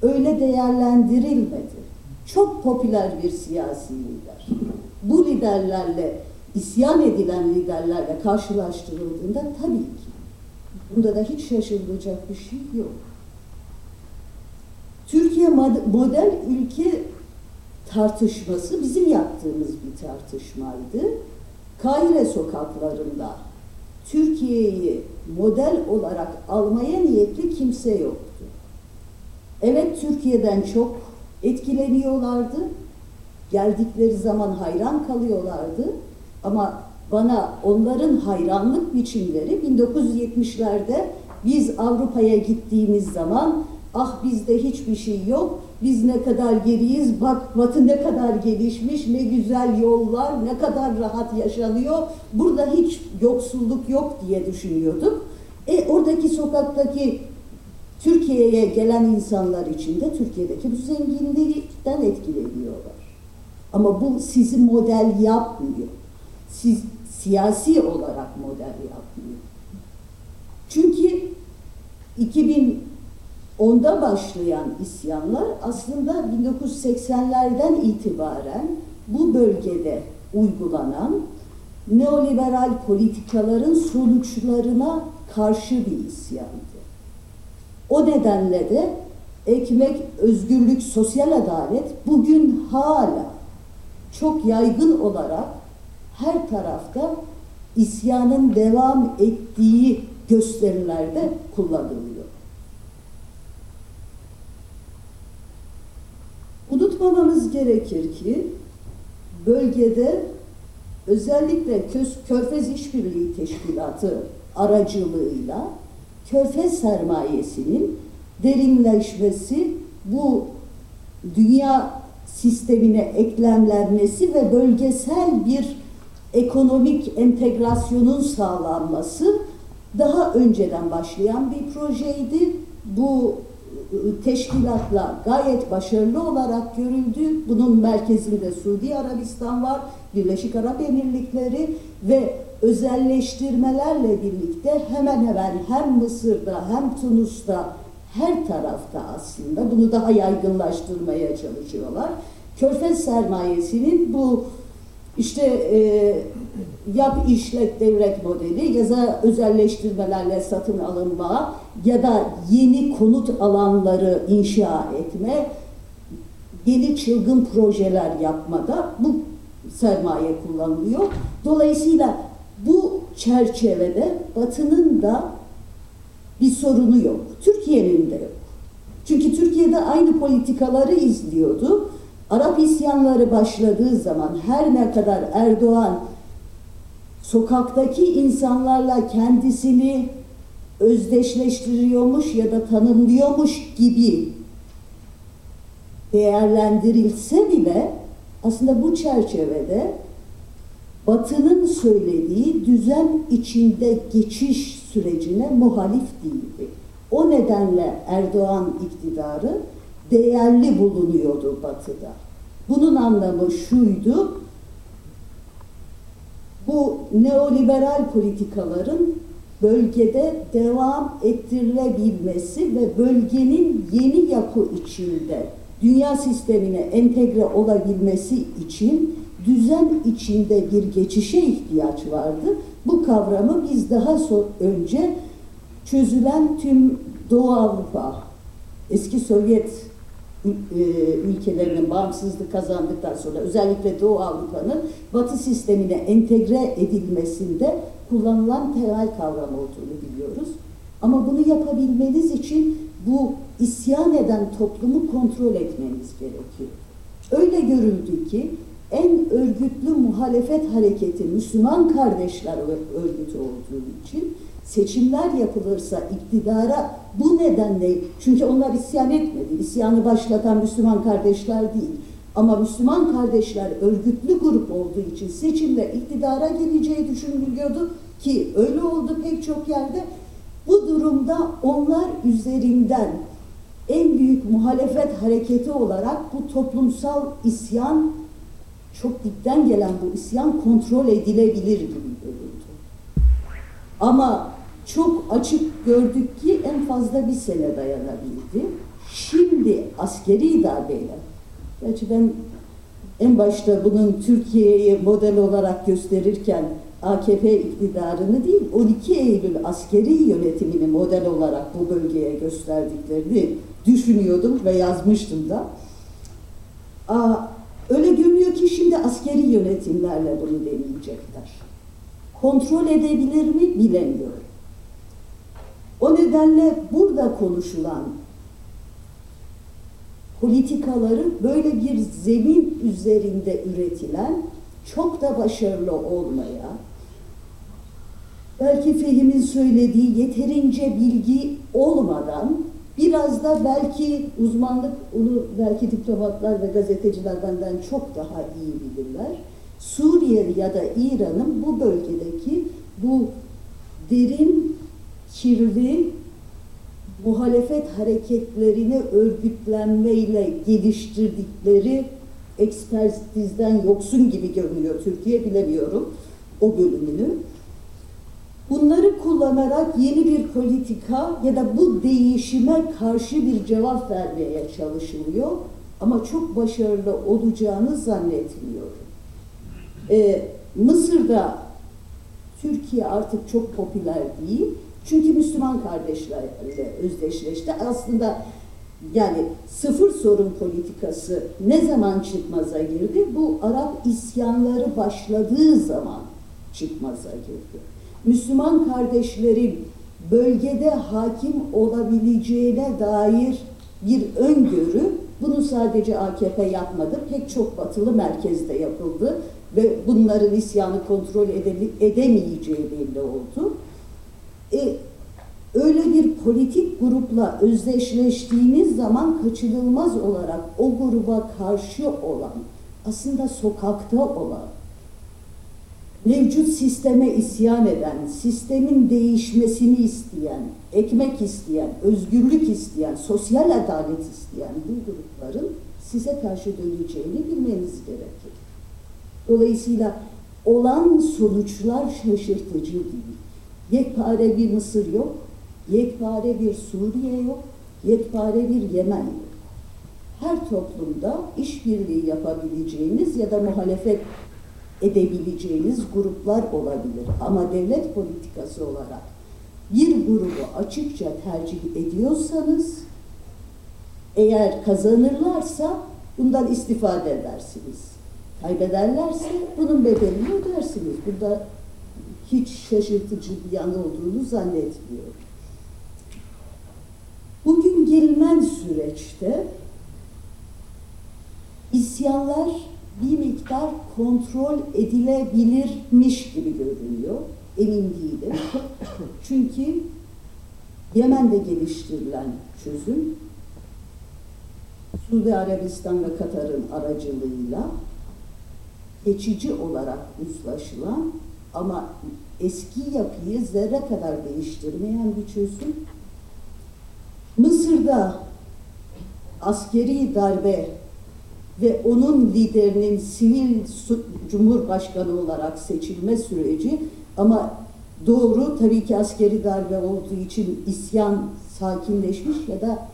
Öyle değerlendirilmedi. Çok popüler bir siyasi lider. Bu liderlerle isyan edilen liderlerle karşılaştırıldığında tabii ki bunda da hiç şaşırılacak bir şey yok. Türkiye model ülke tartışması bizim yaptığımız bir tartışmaydı. Kahire sokaklarında Türkiye'yi model olarak almaya niyetli kimse yoktu. Evet Türkiye'den çok etkileniyorlardı. Geldikleri zaman hayran kalıyorlardı. Ama bana onların hayranlık biçimleri 1970'lerde biz Avrupa'ya gittiğimiz zaman ah bizde hiçbir şey yok, biz ne kadar geriyiz, bak Batı ne kadar gelişmiş, ne güzel yollar, ne kadar rahat yaşanıyor, burada hiç yoksulluk yok diye düşünüyorduk. E oradaki sokaktaki Türkiye'ye gelen insanlar için de Türkiye'deki bu zenginlikten etkileniyorlar. Ama bu sizi model yapmıyor. Siz siyasi olarak model yapmıyor. Çünkü 2010'da başlayan isyanlar aslında 1980'lerden itibaren bu bölgede uygulanan neoliberal politikaların sonuçlarına karşı bir isyandı. O nedenle de ekmek, özgürlük, sosyal adalet bugün hala çok yaygın olarak her tarafta isyanın devam ettiği gösterilerde kullanılıyor. Unutmamamız gerekir ki bölgede özellikle Körfez İşbirliği Teşkilatı aracılığıyla Körfez sermayesinin derinleşmesi, bu dünya sistemine eklemlenmesi ve bölgesel bir ekonomik entegrasyonun sağlanması daha önceden başlayan bir projeydi. Bu ıı, teşkilatla gayet başarılı olarak görüldü. Bunun merkezinde Suudi Arabistan var, Birleşik Arap Emirlikleri ve özelleştirmelerle birlikte hemen hemen hem Mısır'da hem Tunus'ta her tarafta aslında bunu daha yaygınlaştırmaya çalışıyorlar. Körfez sermayesinin bu işte e, yap işlet devlet modeli ya da özelleştirmelerle satın alınma ya da yeni konut alanları inşa etme, yeni çılgın projeler yapmada bu sermaye kullanılıyor. Dolayısıyla bu çerçevede Batı'nın da bir sorunu yok. Türkiye'nin de yok. Çünkü Türkiye'de aynı politikaları izliyordu. Arap isyanları başladığı zaman her ne kadar Erdoğan sokaktaki insanlarla kendisini özdeşleştiriyormuş ya da tanımlıyormuş gibi değerlendirilse bile aslında bu çerçevede Batı'nın söylediği düzen içinde geçiş sürecine muhalif değildi. O nedenle Erdoğan iktidarı değerli bulunuyordu Batı'da. Bunun anlamı şuydu, bu neoliberal politikaların bölgede devam ettirilebilmesi ve bölgenin yeni yapı içinde dünya sistemine entegre olabilmesi için düzen içinde bir geçişe ihtiyaç vardı. Bu kavramı biz daha önce çözülen tüm Doğu Avrupa, eski Sovyet ülkelerinin bağımsızlık kazandıktan sonra özellikle Doğu Avrupa'nın Batı sistemine entegre edilmesinde kullanılan temel kavram olduğunu biliyoruz. Ama bunu yapabilmeniz için bu isyan eden toplumu kontrol etmeniz gerekiyor. Öyle görüldü ki en örgütlü muhalefet hareketi Müslüman kardeşler örgütü olduğu için seçimler yapılırsa iktidara bu nedenle çünkü onlar isyan etmedi. İsyanı başlatan Müslüman kardeşler değil. Ama Müslüman kardeşler örgütlü grup olduğu için seçimde iktidara geleceği düşünülüyordu ki öyle oldu pek çok yerde. Bu durumda onlar üzerinden en büyük muhalefet hareketi olarak bu toplumsal isyan çok dipten gelen bu isyan kontrol edilebilir gibi görüldü. Ama çok açık gördük ki en fazla bir sene dayanabildi. Şimdi askeri darbeyle, gerçi ben en başta bunun Türkiye'yi model olarak gösterirken AKP iktidarını değil, 12 Eylül askeri yönetimini model olarak bu bölgeye gösterdiklerini düşünüyordum ve yazmıştım da. Aa, öyle görünüyor ki şimdi askeri yönetimlerle bunu deneyecekler. Kontrol edebilir mi bilemiyorum. O nedenle burada konuşulan politikaları böyle bir zemin üzerinde üretilen çok da başarılı olmayan belki Fehim'in söylediği yeterince bilgi olmadan biraz da belki uzmanlık onu belki diplomatlar ve gazeteciler benden çok daha iyi bilirler. Suriye ya da İran'ın bu bölgedeki bu derin, kirli muhalefet hareketlerini örgütlenmeyle geliştirdikleri ekspertizden yoksun gibi görünüyor Türkiye bilemiyorum o bölümünü. Bunları kullanarak yeni bir politika ya da bu değişime karşı bir cevap vermeye çalışılıyor ama çok başarılı olacağını zannetmiyorum. Ee, Mısır'da Türkiye artık çok popüler değil. Çünkü Müslüman kardeşlerle özdeşleşti. Aslında yani sıfır sorun politikası ne zaman çıkmaza girdi? Bu Arap isyanları başladığı zaman çıkmaza girdi. Müslüman kardeşlerin bölgede hakim olabileceğine dair bir öngörü, bunu sadece AKP yapmadı, pek çok batılı merkezde yapıldı ve bunların isyanı kontrol edemeyeceği belli oldu. E, öyle bir politik grupla özdeşleştiğiniz zaman kaçınılmaz olarak o gruba karşı olan, aslında sokakta olan, mevcut sisteme isyan eden, sistemin değişmesini isteyen, ekmek isteyen, özgürlük isteyen, sosyal adalet isteyen bu grupların size karşı döneceğini bilmeniz gerekir. Dolayısıyla olan sonuçlar şaşırtıcı değil. Yekpare bir Mısır yok, yekpare bir Suriye yok, yekpare bir Yemen yok. Her toplumda işbirliği yapabileceğiniz ya da muhalefet edebileceğiniz gruplar olabilir. Ama devlet politikası olarak bir grubu açıkça tercih ediyorsanız eğer kazanırlarsa bundan istifade edersiniz. Kaybederlerse bunun bedelini ödersiniz. Burada hiç şaşırtıcı bir yan olduğunu zannetmiyorum. Bugün gelinen süreçte isyanlar bir miktar kontrol edilebilirmiş gibi görünüyor. Emin değilim. Çünkü Yemen'de geliştirilen çözüm Suudi Arabistan ve Katar'ın aracılığıyla geçici olarak uzlaşılan ama eski yapıyı zerre kadar değiştirmeyen bir çözüm. Mısır'da askeri darbe ve onun liderinin sivil cumhurbaşkanı olarak seçilme süreci ama doğru tabii ki askeri darbe olduğu için isyan sakinleşmiş ya da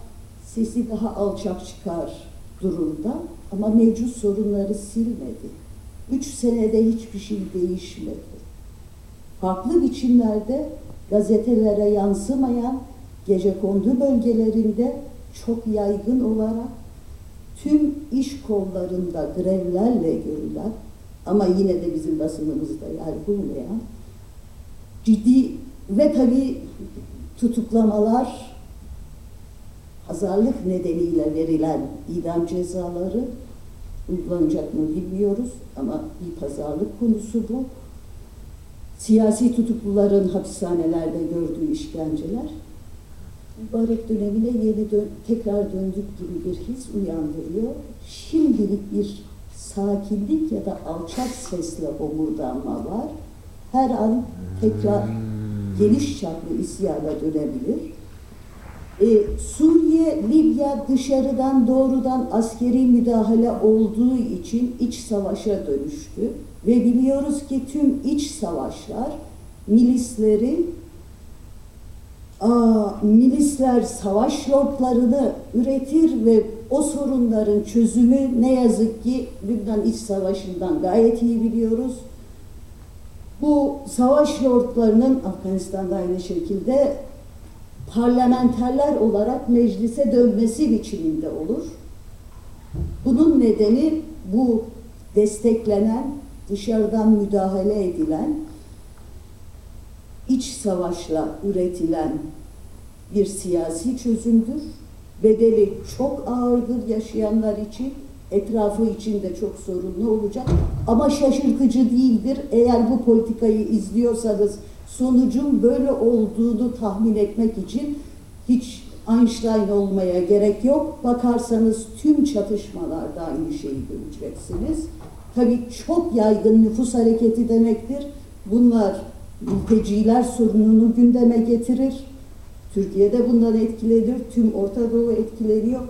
sesi daha alçak çıkar durumda ama mevcut sorunları silmedi. Üç senede hiçbir şey değişmedi. Farklı biçimlerde gazetelere yansımayan gece kondu bölgelerinde çok yaygın olarak tüm iş kollarında grevlerle görülen ama yine de bizim basınımızda yer bulmayan ciddi ve tabi tutuklamalar pazarlık nedeniyle verilen idam cezaları uygulanacak mı bilmiyoruz ama bir pazarlık konusu bu. Siyasi tutukluların hapishanelerde gördüğü işkenceler mübarek dönemine yeni dön tekrar döndük gibi bir his uyandırıyor. Şimdilik bir sakinlik ya da alçak sesle homurdanma var. Her an tekrar geniş çaplı isyana dönebilir. Ee, Suriye, Libya dışarıdan doğrudan askeri müdahale olduğu için iç savaşa dönüştü. Ve biliyoruz ki tüm iç savaşlar milisleri Aa, milisler savaş lordlarını üretir ve o sorunların çözümü ne yazık ki Lübnan İç Savaşı'ndan gayet iyi biliyoruz. Bu savaş lordlarının Afganistan'da aynı şekilde parlamenterler olarak meclise dönmesi biçiminde olur. Bunun nedeni bu desteklenen, dışarıdan müdahale edilen iç savaşla üretilen bir siyasi çözümdür. Bedeli çok ağırdır yaşayanlar için, etrafı için de çok sorunlu olacak. Ama şaşırtıcı değildir. Eğer bu politikayı izliyorsanız sonucun böyle olduğunu tahmin etmek için hiç Einstein olmaya gerek yok. Bakarsanız tüm çatışmalarda aynı şeyi göreceksiniz. Tabii çok yaygın nüfus hareketi demektir. Bunlar mülteciler sorununu gündeme getirir. Türkiye'de bundan etkilenir. Tüm Orta Doğu etkileniyor.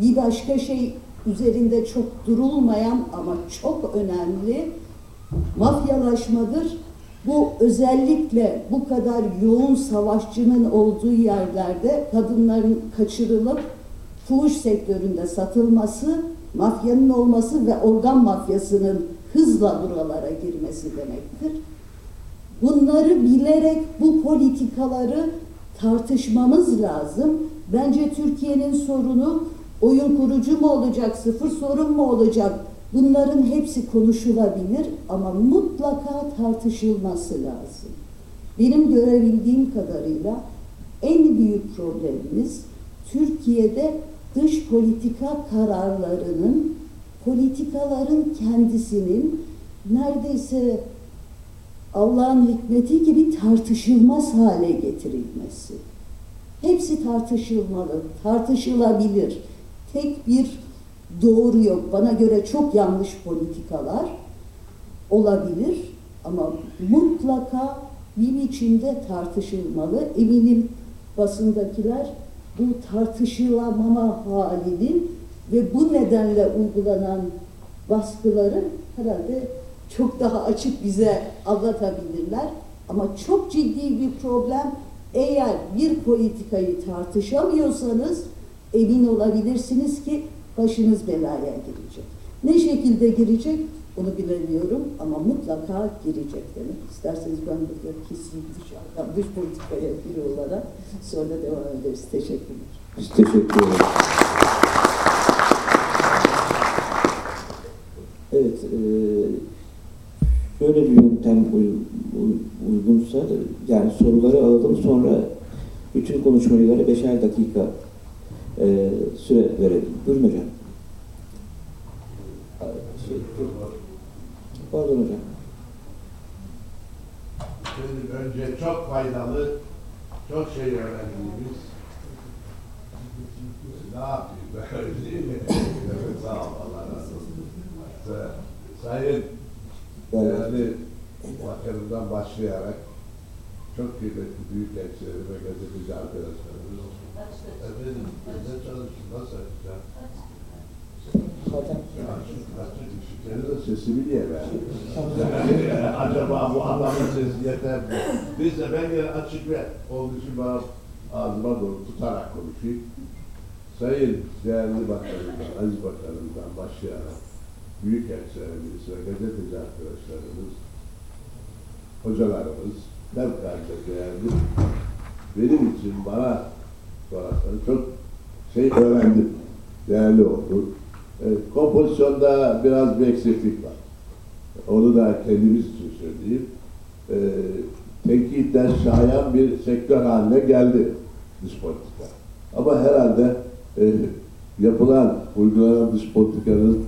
Bir başka şey üzerinde çok durulmayan ama çok önemli mafyalaşmadır. Bu özellikle bu kadar yoğun savaşçının olduğu yerlerde kadınların kaçırılıp fuhuş sektöründe satılması, mafyanın olması ve organ mafyasının hızla buralara girmesi demektir. Bunları bilerek bu politikaları tartışmamız lazım. Bence Türkiye'nin sorunu oyun kurucu mu olacak, sıfır sorun mu olacak? Bunların hepsi konuşulabilir ama mutlaka tartışılması lazım. Benim görebildiğim kadarıyla en büyük problemimiz Türkiye'de dış politika kararlarının, politikaların kendisinin neredeyse Allah'ın hikmeti gibi tartışılmaz hale getirilmesi. Hepsi tartışılmalı, tartışılabilir. Tek bir doğru yok. Bana göre çok yanlış politikalar olabilir ama mutlaka bir biçimde tartışılmalı. Eminim basındakiler bu tartışılamama halini ve bu nedenle uygulanan baskıları herhalde çok daha açık bize anlatabilirler. Ama çok ciddi bir problem eğer bir politikayı tartışamıyorsanız emin olabilirsiniz ki başınız belaya girecek. Ne şekilde girecek onu bilemiyorum ama mutlaka girecek demek. İsterseniz ben burada keseyim dışarıdan dış politikaya biri olarak sonra devam ederiz. Teşekkürler. Biz teşekkür ederiz. Evet, e, şöyle bir yöntem uy- uy- uygunsa, yani soruları alalım sonra bütün konuşmacılara beşer dakika e, süre verelim. Buyurun hocam. Şey, pardon hocam. Şimdi önce çok faydalı, çok şey öğrendiğimiz ne yapayım mi? Evet, Sağ ol Allah razı olsun. Sa- Sayın değerli bakanımdan başlayarak çok kıymetli büyük elçileri ve gazeteci arkadaşlarımız. Efendim, ne çalıştın, nasıl açacağım? Ya, şu açık işitleri de sesimi diye ver. Acaba bu adamın sesi yeter mi? De ben yine açık ve onun için bana ağzıma doğru tutarak konuşayım. Sayın değerli bakanımdan, aziz bakanımdan başlayarak büyük elçilerimiz ve gazeteci arkadaşlarımız, hocalarımız, fevkalade değerli. Benim için bana sorarsanız çok şey öğrendim. Değerli oldu. Evet, kompozisyonda biraz bir eksiklik var. Onu da kendimiz için söyleyeyim. Ee, tenkitten şayan bir sektör haline geldi dış politika. Ama herhalde e, yapılan, uygulanan dış politikanın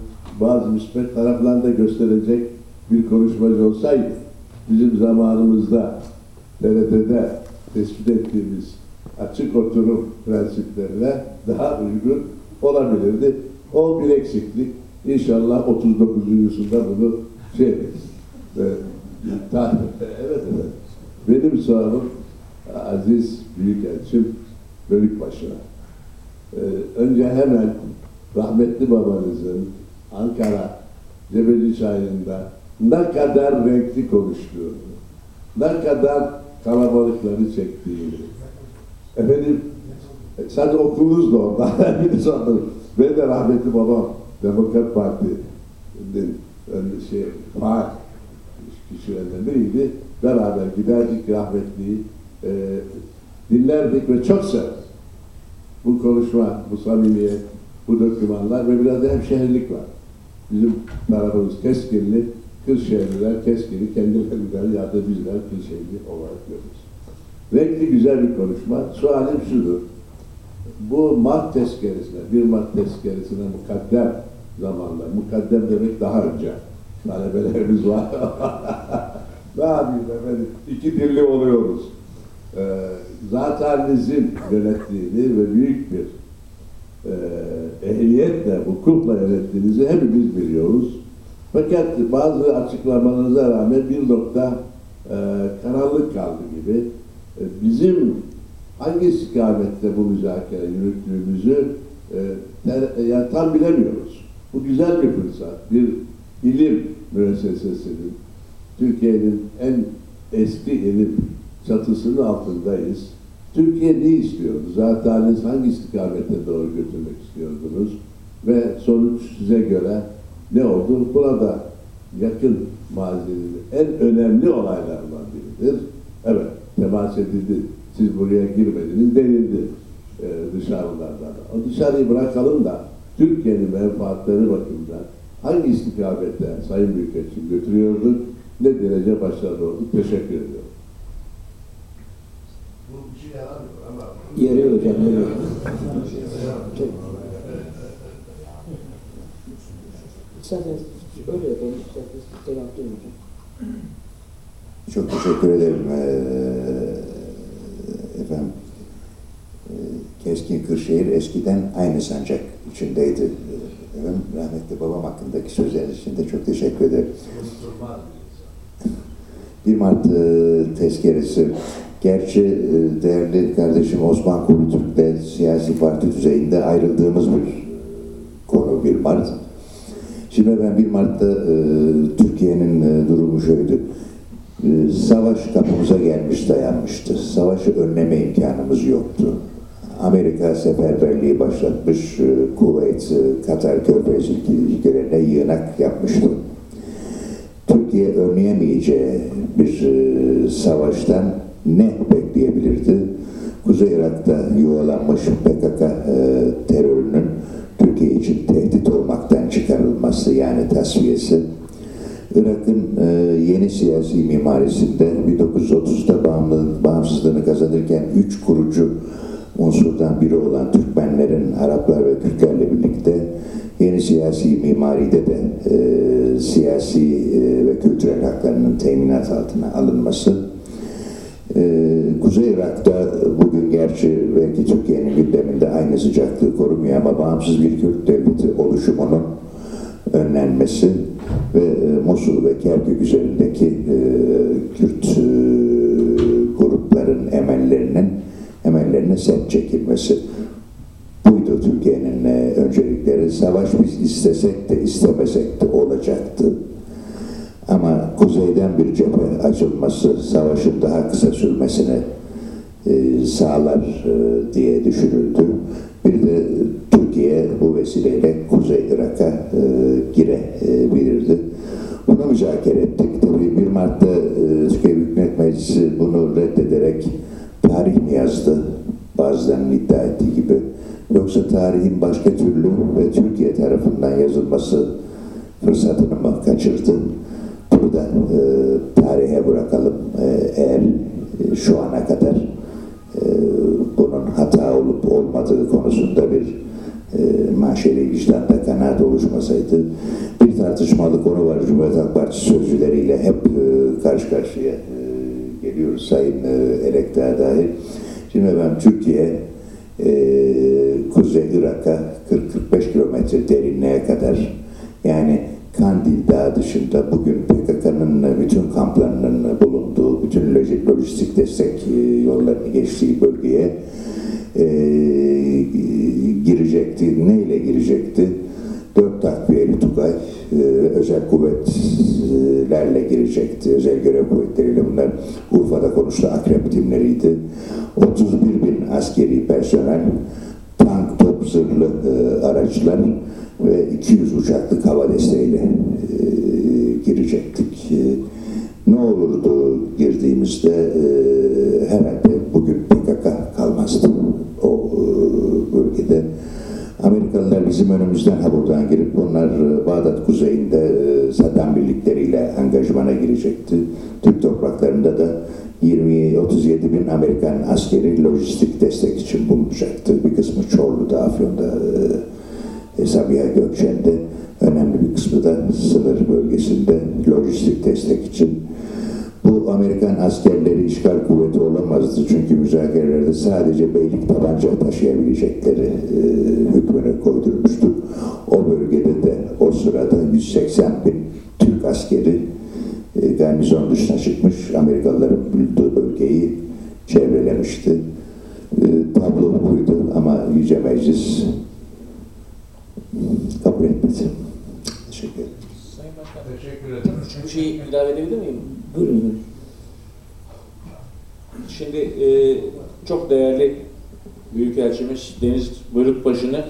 bazı müspet taraflarını da gösterecek bir konuşmacı olsaydı, bizim zamanımızda TRT'de tespit ettiğimiz açık oturum prensiplerine daha uygun olabilirdi. O bir eksiklik. İnşallah 39. yüzyılda bunu şey ederiz. Ta- evet evet. Benim sorumum Aziz Büyükelçim Bölükbaşı'na. Ee, önce hemen rahmetli babanızın Ankara Cebeli Çayı'nda ne kadar renkli konuştuğunu, ne kadar kalabalıkları çektiğini. Efendim, e, sadece okulunuz da orada. ben de rahmetli babam Demokrat Parti'nin önde şey, faal kişilerinden biriydi. Beraber giderdik rahmetliyi, e, dinlerdik ve çok severdik. Bu konuşma, bu samimiyet, bu dokümanlar ve biraz da hemşehrilik var. Bizim tarafımız Keskinli, Kırşehirliler Keskin'i kendilerinden ya da bizler Kırşehirli olarak görürüz. Renkli güzel bir konuşma. Sualim şudur. Bu Mart tezkeresine, bir Mart tezkeresine mukaddem zamanlar, mukaddem demek daha önce. Talebelerimiz var. Ne yapayım efendim? İki dilli oluyoruz. Ee, zaten bizim yönettiğini ve büyük bir e, ehliyetle, hukukla yönettiğinizi hepimiz biliyoruz. Fakat bazı açıklamalarınıza rağmen bir nokta e, karanlık kaldı gibi. E, bizim hangi istikamette bu müzakere yürüttüğümüzü e, ter- yani tam bilemiyoruz. Bu güzel bir fırsat. Bir ilim müessesesinin, Türkiye'nin en eski ilim çatısının altındayız. Türkiye ne istiyordu? Zaten hangi istikamette doğru götürmek istiyordunuz? Ve sonuç size göre ne oldu? Burada yakın mazinin en önemli olaylarından biridir. Evet, temas edildi. Siz buraya girmediniz denildi e, dışarılardan. O dışarıyı bırakalım da Türkiye'nin menfaatleri bakımından hangi istikamette Sayın Büyükelçim götürüyorduk, ne derece başarılı olduk. Teşekkür ediyorum. Bu bir şey Yeri hocam, yeri. İsterseniz öyle yapalım, isterseniz cevaplayın hocam. Çok teşekkür ederim eee, efendim. Keskin Kırşehir eskiden aynı sancak içindeydi. Efendim, rahmetli babam hakkındaki sözleriniz için de çok teşekkür ederim. 1 Mart eee, tezkeresi. Gerçi eee, değerli kardeşim Osman Kurutürk'le siyasi parti düzeyinde ayrıldığımız bir konu 1 Mart. Şimdi ben 1 Mart'ta eee, Türkiye'nin durumu şöyle. Ee, savaş kapımıza gelmiş dayanmıştı. Savaşı önleme imkanımız yoktu. Amerika seferberliği başlatmış, e, Kuveyt, e, Katar Körfez ülkelerine yığınak yapmıştı. Türkiye önleyemeyeceği bir e, savaştan ne bekleyebilirdi? Kuzey Irak'ta yuvalanmış PKK terörünün Türkiye için tehdit olmaktan çıkarılması yani tasfiyesi Irak'ın e, yeni siyasi mimarisinde 1930'da bağımlı, bağımsızlığını kazanırken üç kurucu unsurdan biri olan Türkmenlerin, Araplar ve Kürtlerle birlikte yeni siyasi mimaride de e, siyasi e, ve kültürel haklarının teminat altına alınması. Ee, Kuzey Irak'ta bugün gerçi belki Türkiye'nin gündeminde aynı sıcaklığı korumuyor ama bağımsız bir Kürt devleti oluşumunun önlenmesi ve e, Mosul ve Kerkük üzerindeki e, Kürt e, grupların emellerinin emellerine set çekilmesi. Buydu Türkiye'nin e, öncelikleri. Savaş biz istesek de istemesek de olacaktı. Ama kuzeyden bir cephe açılması savaşın daha kısa sürmesine sağlar e, diye düşünüldü. Bir de Türkiye bu vesileyle Kuzey Irak'a e, girebilirdi. Bunu müzakere ettik. Tabii 1 Mart'ta e, Türkiye Büyük Meclisi bunu reddederek tarih mi yazdı? Bazılarının iddia ettiği gibi. Yoksa tarihin başka türlü ve Türkiye tarafından yazılması fırsatını mı kaçırdı? Bunu e, tarihe bırakalım. E, eğer e, şu ana kadar e, bunun hata olup olmadığı konusunda bir e, maşeri vicdanda kanaat oluşmasaydı bir tartışmalı konu var. Cumhuriyet Halk Partisi sözcüleriyle hep e, karşı karşıya e, geliyoruz Sayın e, Elektra dahil. Şimdi ben Türkiye Kuzey Irak'a 40-45 kilometre derinliğe kadar yani Kandil Dağı dışında bugün PKK'nın bütün kamplarının bulunduğu, bütün lojistik destek geçtiği bölgeye e, girecekti. Neyle girecekti? Dört takviyeli Tugay e, özel kuvvetlerle girecekti. Özel görev kuvvetleriyle bunlar Urfa'da konuştu akrep timleriydi. 31 bin askeri personel, tank, top, zırhlı e, araçlar ve 200 uçaklık hava desteğiyle e, girecektik. E, ne olurdu girdiğimizde e, herhalde bugün PKK kalmazdı o e, bölgede. Amerikalılar bizim önümüzden ha buradan girip bunlar e, Bağdat kuzeyinde e, Saddam birlikleriyle angajmana girecekti. Türk topraklarında da 20-37 bin Amerikan askeri lojistik destek için bulunacaktı. Bir kısmı Çorlu'da, Afyon'da, e, Sabiha Gökçen'de, önemli bir kısmı da sınır bölgesinde lojistik destek için. Bu Amerikan askerleri işgal kuvveti olamazdı. Çünkü müzakerelerde sadece beylik tabanca taşıyabilecekleri e, hükmüne koydurmuştu. O bölgede de o sırada 180 bin Türk askeri e, garnizon dışına çıkmış. Amerikalıların bulunduğu bölgeyi çevrelemişti. E, tablo buydu ama Yüce Meclis kabul etmedi. Teşekkür ederim. Sayın Başkan, Teşekkür ederim. bir şey ilave edebilir miyim? Buyurun. buyurun. Şimdi e, çok değerli Büyükelçimiz Deniz Bölükbaşı'nı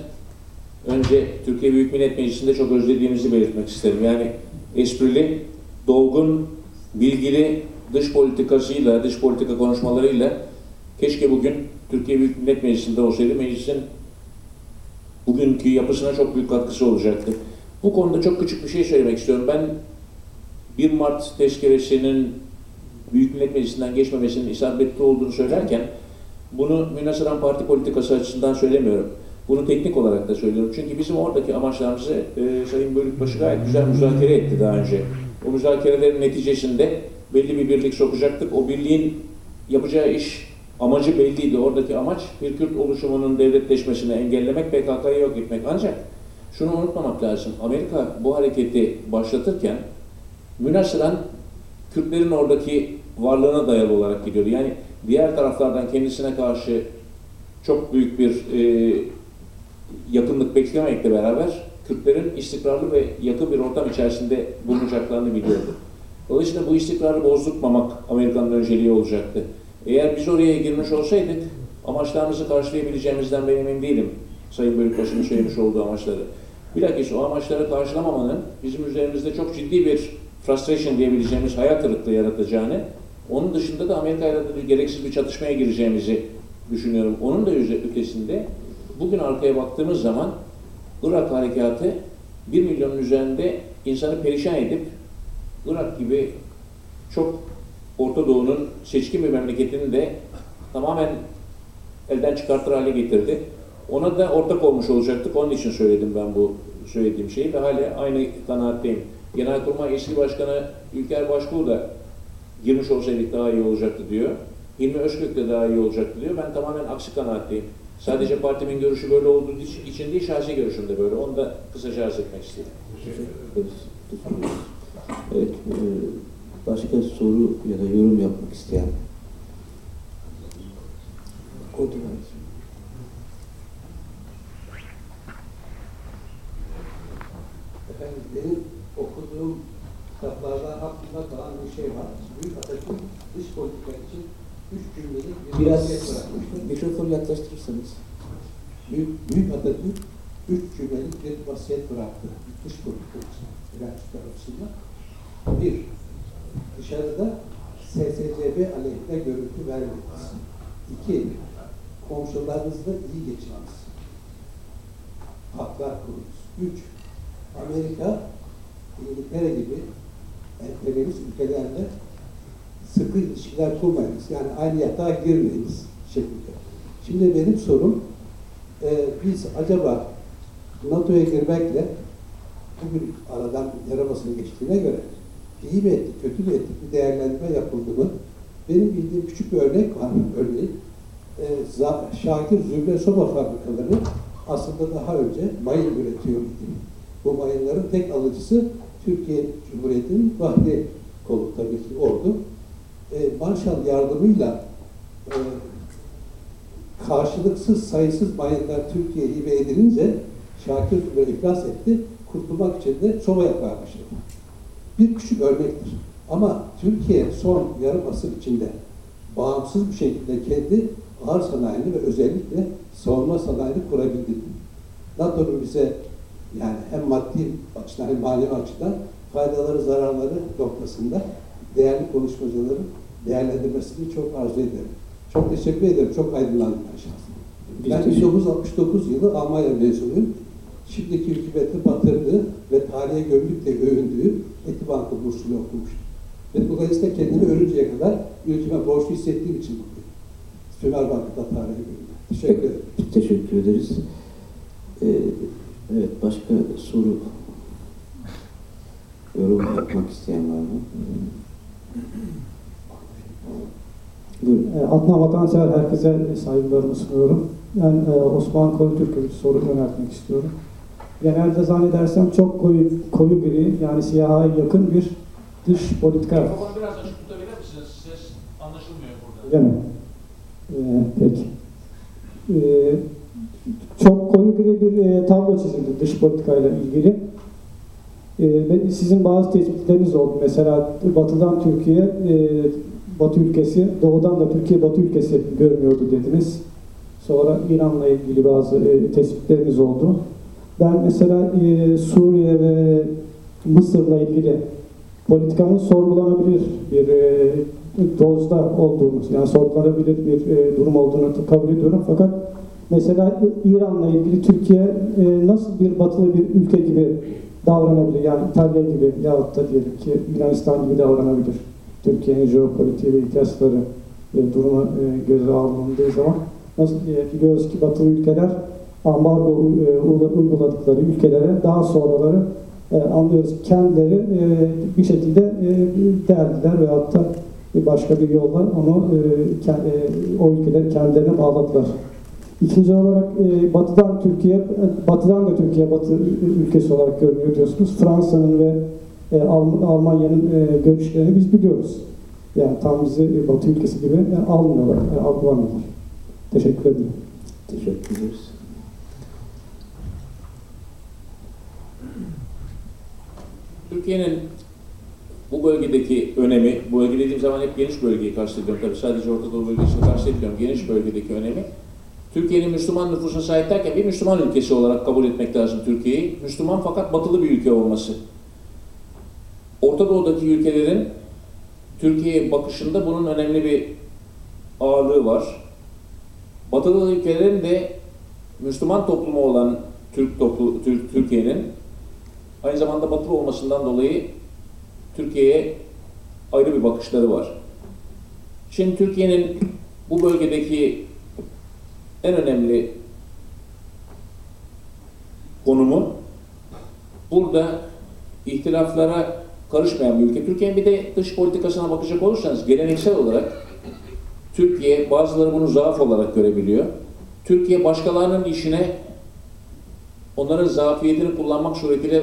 önce Türkiye Büyük Millet Meclisi'nde çok özlediğimizi belirtmek isterim. Yani esprili, dolgun, bilgili dış politikasıyla, dış politika konuşmalarıyla keşke bugün Türkiye Büyük Millet Meclisi'nde olsaydı meclisin bugünkü yapısına çok büyük katkısı olacaktı. Bu konuda çok küçük bir şey söylemek istiyorum. Ben 1 Mart tezkeresinin Büyük Millet Meclisi'nden geçmemesinin isabetli olduğunu söylerken bunu münasıran parti politikası açısından söylemiyorum. Bunu teknik olarak da söylüyorum. Çünkü bizim oradaki amaçlarımızı e, Sayın Bölükbaşı gayet güzel müzakere etti daha önce. O müzakerelerin neticesinde belli bir birlik sokacaktık. O birliğin yapacağı iş amacı belliydi. Oradaki amaç bir Kürt oluşumunun devletleşmesini engellemek, PKK'yı yok etmek. Ancak şunu unutmamak lazım. Amerika bu hareketi başlatırken münasıran Kürtlerin oradaki varlığına dayalı olarak gidiyordu. Yani diğer taraflardan kendisine karşı çok büyük bir e, yakınlık beklememekle beraber Kürtlerin istikrarlı ve yakın bir ortam içerisinde bulunacaklarını biliyordu. Dolayısıyla bu istikrarı bozdurtmamak Amerika'nın önceliği olacaktı. Eğer biz oraya girmiş olsaydık amaçlarımızı karşılayabileceğimizden ben emin değilim. Sayın Bölükbaşı'nın söylemiş olduğu amaçları. Bilakis o amaçları karşılamamanın bizim üzerimizde çok ciddi bir frustration diyebileceğimiz hayal kırıklığı yaratacağını, onun dışında da Amerika'yla da gereksiz bir çatışmaya gireceğimizi düşünüyorum. Onun da ötesinde bugün arkaya baktığımız zaman Irak harekatı 1 milyonun üzerinde insanı perişan edip Irak gibi çok Orta Doğu'nun seçkin bir memleketini de tamamen elden çıkartır hale getirdi. Ona da ortak olmuş olacaktık. Onun için söyledim ben bu söylediğim şeyi ve hala aynı kanaatteyim. Genelkurmay eski başkanı İlker Başbuğ da girmiş olsaydık daha iyi olacaktı diyor. Hilmi Özkök de daha iyi olacaktı diyor. Ben tamamen aksi kanaatteyim. Sadece partimin görüşü böyle olduğu için değil, şahsi görüşüm de böyle. Onu da kısaca arz etmek istedim. Evet, e, başka soru ya da yorum yapmak isteyen? Koordinat. Efendim benim okuduğum kitaplardan aklımda kalan bir şey var. Büyük Atatürk dış politika için üç cümlelik bir Biraz mikrofonu yaklaştırırsanız. Büyük, Büyük Atatürk üç cümlelik bir vasiyet bıraktı. Dış politika. Prensipler açısından. Bir, dışarıda SSCB aleyhine görüntü vermeniz. İki, komşularınızla iyi geçiniz. Haklar kurunuz. Üç, Amerika, İngiltere gibi emperyalist ülkelerle sıkı ilişkiler kurmayınız. Yani aynı yatağa girmeyiniz şeklinde. Şimdi benim sorum, e, biz acaba NATO'ya girmekle bugün aradan yarabasını geçtiğine göre iyi mi ettik, kötü mü ettik bir değerlendirme yapıldı mı? Benim bildiğim küçük bir örnek var örneğin. E, Şakir Zümre Soba fabrikaları aslında daha önce mayın üretiyor idi. Bu mayınların tek alıcısı Türkiye Cumhuriyeti'nin Bahri kolu tabii ki ordu. E, Marshall yardımıyla e, karşılıksız sayısız mayınlar Türkiye'ye hibe edilince Şakir Zümre iflas etti. Kurtulmak için de soba yapmaya başladı. Bir küçük örnektir. Ama Türkiye son yarım asır içinde bağımsız bir şekilde kendi ağır sanayini ve özellikle savunma sanayini kurabildi. NATO'nun bize yani hem maddi açıdan hem manevi açıdan faydaları zararları noktasında değerli konuşmacıların değerlendirmesini çok arzu ederim. Çok teşekkür ederim. Çok aydınlandım ben şahsen. Biz Ben teşekkür- 1969 yılı Almanya mezunuyum. Şimdiki hükümeti batırdığı ve tarihe gömülükle övündüğü Etibankı bursunu okumuştum. Ve dolayısıyla kendimi ölünceye kadar ülkeme borçlu hissettiğim için buradayım. Sümerbankı'da tarihe gömülü. Teşekkür ederim. Teşekkür ederiz. Ee, evet, başka soru, yorum yapmak isteyen var mı? E, Adnan Vatansever herkese saygılarımı sunuyorum. Ben e, Osman Koyutürk'e bir soru yöneltmek istiyorum. Genelde zannedersem çok koyu, koyu gri yani siyaha yakın bir dış politika Mikrofonu biraz açık tutabilir misiniz? Ses anlaşılmıyor burada. Öyle mi? Ee, peki. Ee, çok koyu gri bir e, tablo çizildi dış politikayla ilgili. Ve sizin bazı tespitleriniz oldu. Mesela batıdan Türkiye, e, batı ülkesi, doğudan da Türkiye batı ülkesi görmüyordu dediniz. Sonra İran'la ilgili bazı e, tespitleriniz oldu. Ben mesela e, Suriye ve Mısır'la ilgili politikanın sorgulanabilir bir e, dozda olduğumuz, yani sorgulanabilir bir e, durum olduğunu kabul ediyorum. Fakat mesela İran'la ilgili Türkiye e, nasıl bir batılı bir ülke gibi davranabilir? Yani İtalya gibi yahut da diyelim ki Yunanistan gibi davranabilir. Türkiye'nin jeopolitiği ve ihtiyaçları e, durumu e, göze alındığı zaman nasıl e, biliyoruz ki batılı ülkeler ambargo e, uyguladıkları ülkelere daha sonraları e, anlıyoruz ki kendileri e, bir şekilde e, derdiler veyahut da başka bir yolla onu e, ke- e, o ülkeleri kendilerine bağladılar. İkinci olarak e, batıdan Türkiye, batıdan da Türkiye batı ülkesi olarak görünüyor diyorsunuz. Fransa'nın ve e, Alm- Almanya'nın e, görüşlerini biz biliyoruz. Yani tam bizi e, batı ülkesi gibi e, almıyorlar, e, algılamıyorlar. Teşekkür ederim. Teşekkür ederiz. Türkiye'nin bu bölgedeki önemi, bu bölge dediğim zaman hep geniş bölgeyi kastediyorum. Tabii sadece Orta Doğu bölgesini kastetmiyorum. Geniş bölgedeki önemi. Türkiye'nin Müslüman nüfusuna sahip derken bir Müslüman ülkesi olarak kabul etmek lazım Türkiye'yi. Müslüman fakat batılı bir ülke olması. Orta Doğu'daki ülkelerin Türkiye'ye bakışında bunun önemli bir ağırlığı var. Batılı ülkelerin de Müslüman toplumu olan Türk toplu, Türk, Türkiye'nin aynı zamanda batılı olmasından dolayı Türkiye'ye ayrı bir bakışları var. Şimdi Türkiye'nin bu bölgedeki en önemli konumu burada ihtilaflara karışmayan bir ülke. Türkiye'nin bir de dış politikasına bakacak olursanız geleneksel olarak Türkiye bazıları bunu zaaf olarak görebiliyor. Türkiye başkalarının işine onların zafiyetini kullanmak suretiyle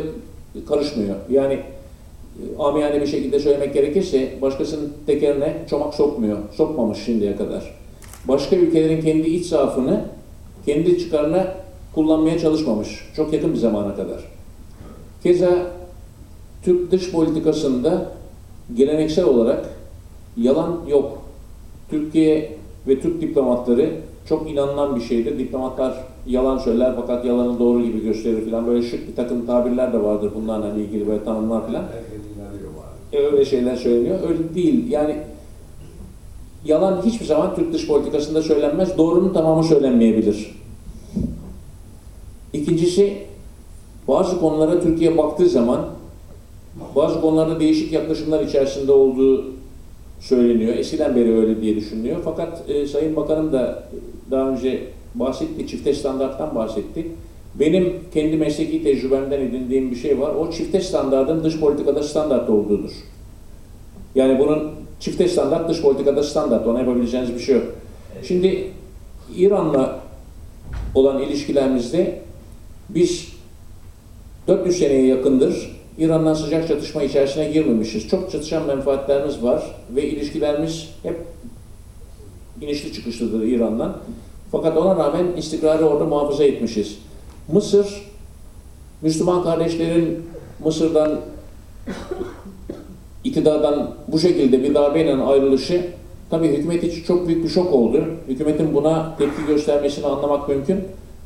karışmıyor. Yani e, amiyane bir şekilde söylemek gerekirse başkasının tekerine çomak sokmuyor. Sokmamış şimdiye kadar. Başka ülkelerin kendi iç zaafını kendi çıkarına kullanmaya çalışmamış. Çok yakın bir zamana kadar. Keza Türk dış politikasında geleneksel olarak yalan yok. Türkiye ve Türk diplomatları çok inanılan bir şeydir. Diplomatlar yalan söyler fakat yalanı doğru gibi gösterir falan. Böyle şık bir takım tabirler de vardır bunlarla ilgili böyle tanımlar falan. E, öyle şeyler söyleniyor. Öyle değil. Yani yalan hiçbir zaman Türk dış politikasında söylenmez. Doğrunun tamamı söylenmeyebilir. İkincisi bazı konulara Türkiye baktığı zaman bazı konularda değişik yaklaşımlar içerisinde olduğu söyleniyor. Eskiden beri öyle diye düşünülüyor. Fakat e, Sayın Bakanım da daha önce bahsetti, çifte standarttan bahsetti. Benim kendi mesleki tecrübemden edindiğim bir şey var. O çifte standartın dış politikada standart olduğudur. Yani bunun çifte standart dış politikada standart. Ona yapabileceğiniz bir şey yok. Şimdi İran'la olan ilişkilerimizde biz 400 seneye yakındır İran'dan sıcak çatışma içerisine girmemişiz. Çok çatışan menfaatlerimiz var ve ilişkilerimiz hep inişli çıkışlıdır İran'dan. Fakat ona rağmen istikrarı orada muhafaza etmişiz. Mısır, Müslüman kardeşlerin Mısır'dan iktidardan bu şekilde bir darbeyle ayrılışı tabii hükümet için çok büyük bir şok oldu. Hükümetin buna tepki göstermesini anlamak mümkün.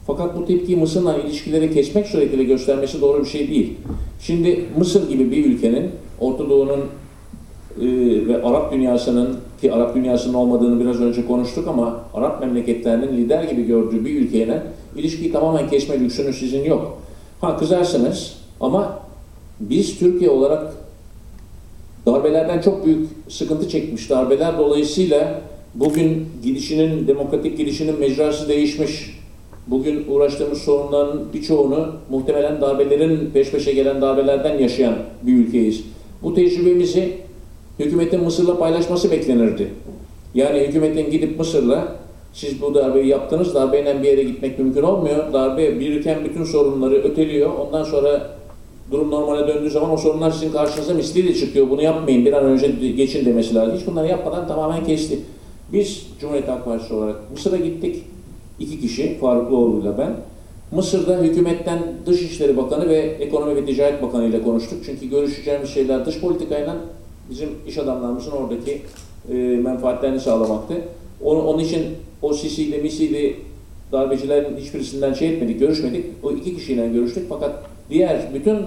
Fakat bu tepkiyi Mısır'la ilişkileri kesmek suretiyle göstermesi doğru bir şey değil. Şimdi Mısır gibi bir ülkenin, Orta Doğu'nun e, ve Arap dünyasının ki Arap dünyasının olmadığını biraz önce konuştuk ama Arap memleketlerinin lider gibi gördüğü bir ülkeyle ilişkiyi tamamen kesme lüksünüz sizin yok. Ha kızarsınız ama biz Türkiye olarak darbelerden çok büyük sıkıntı çekmiş. Darbeler dolayısıyla bugün gidişinin, demokratik gidişinin mecrası değişmiş. Bugün uğraştığımız sorunların birçoğunu muhtemelen darbelerin peş peşe gelen darbelerden yaşayan bir ülkeyiz. Bu tecrübemizi hükümetin Mısır'la paylaşması beklenirdi. Yani hükümetin gidip Mısır'la siz bu darbeyi yaptınız, darbeyle bir yere gitmek mümkün olmuyor. Darbe biriken bütün sorunları öteliyor. Ondan sonra durum normale döndüğü zaman o sorunlar sizin karşınıza misliyle çıkıyor. Bunu yapmayın, bir an önce geçin demesi lazım. Hiç bunları yapmadan tamamen kesti. Biz Cumhuriyet Halk Partisi olarak Mısır'a gittik. İki kişi, Farukluoğlu ile ben. Mısır'da hükümetten Dışişleri Bakanı ve Ekonomi ve Ticaret Bakanı ile konuştuk. Çünkü görüşeceğimiz şeyler dış politikayla bizim iş adamlarımızın oradaki e, menfaatlerini sağlamaktı. Onun, onun için o Sisi'yle, Misi'yle darbecilerin hiçbirisinden şey etmedik, görüşmedik. O iki kişiyle görüştük fakat diğer bütün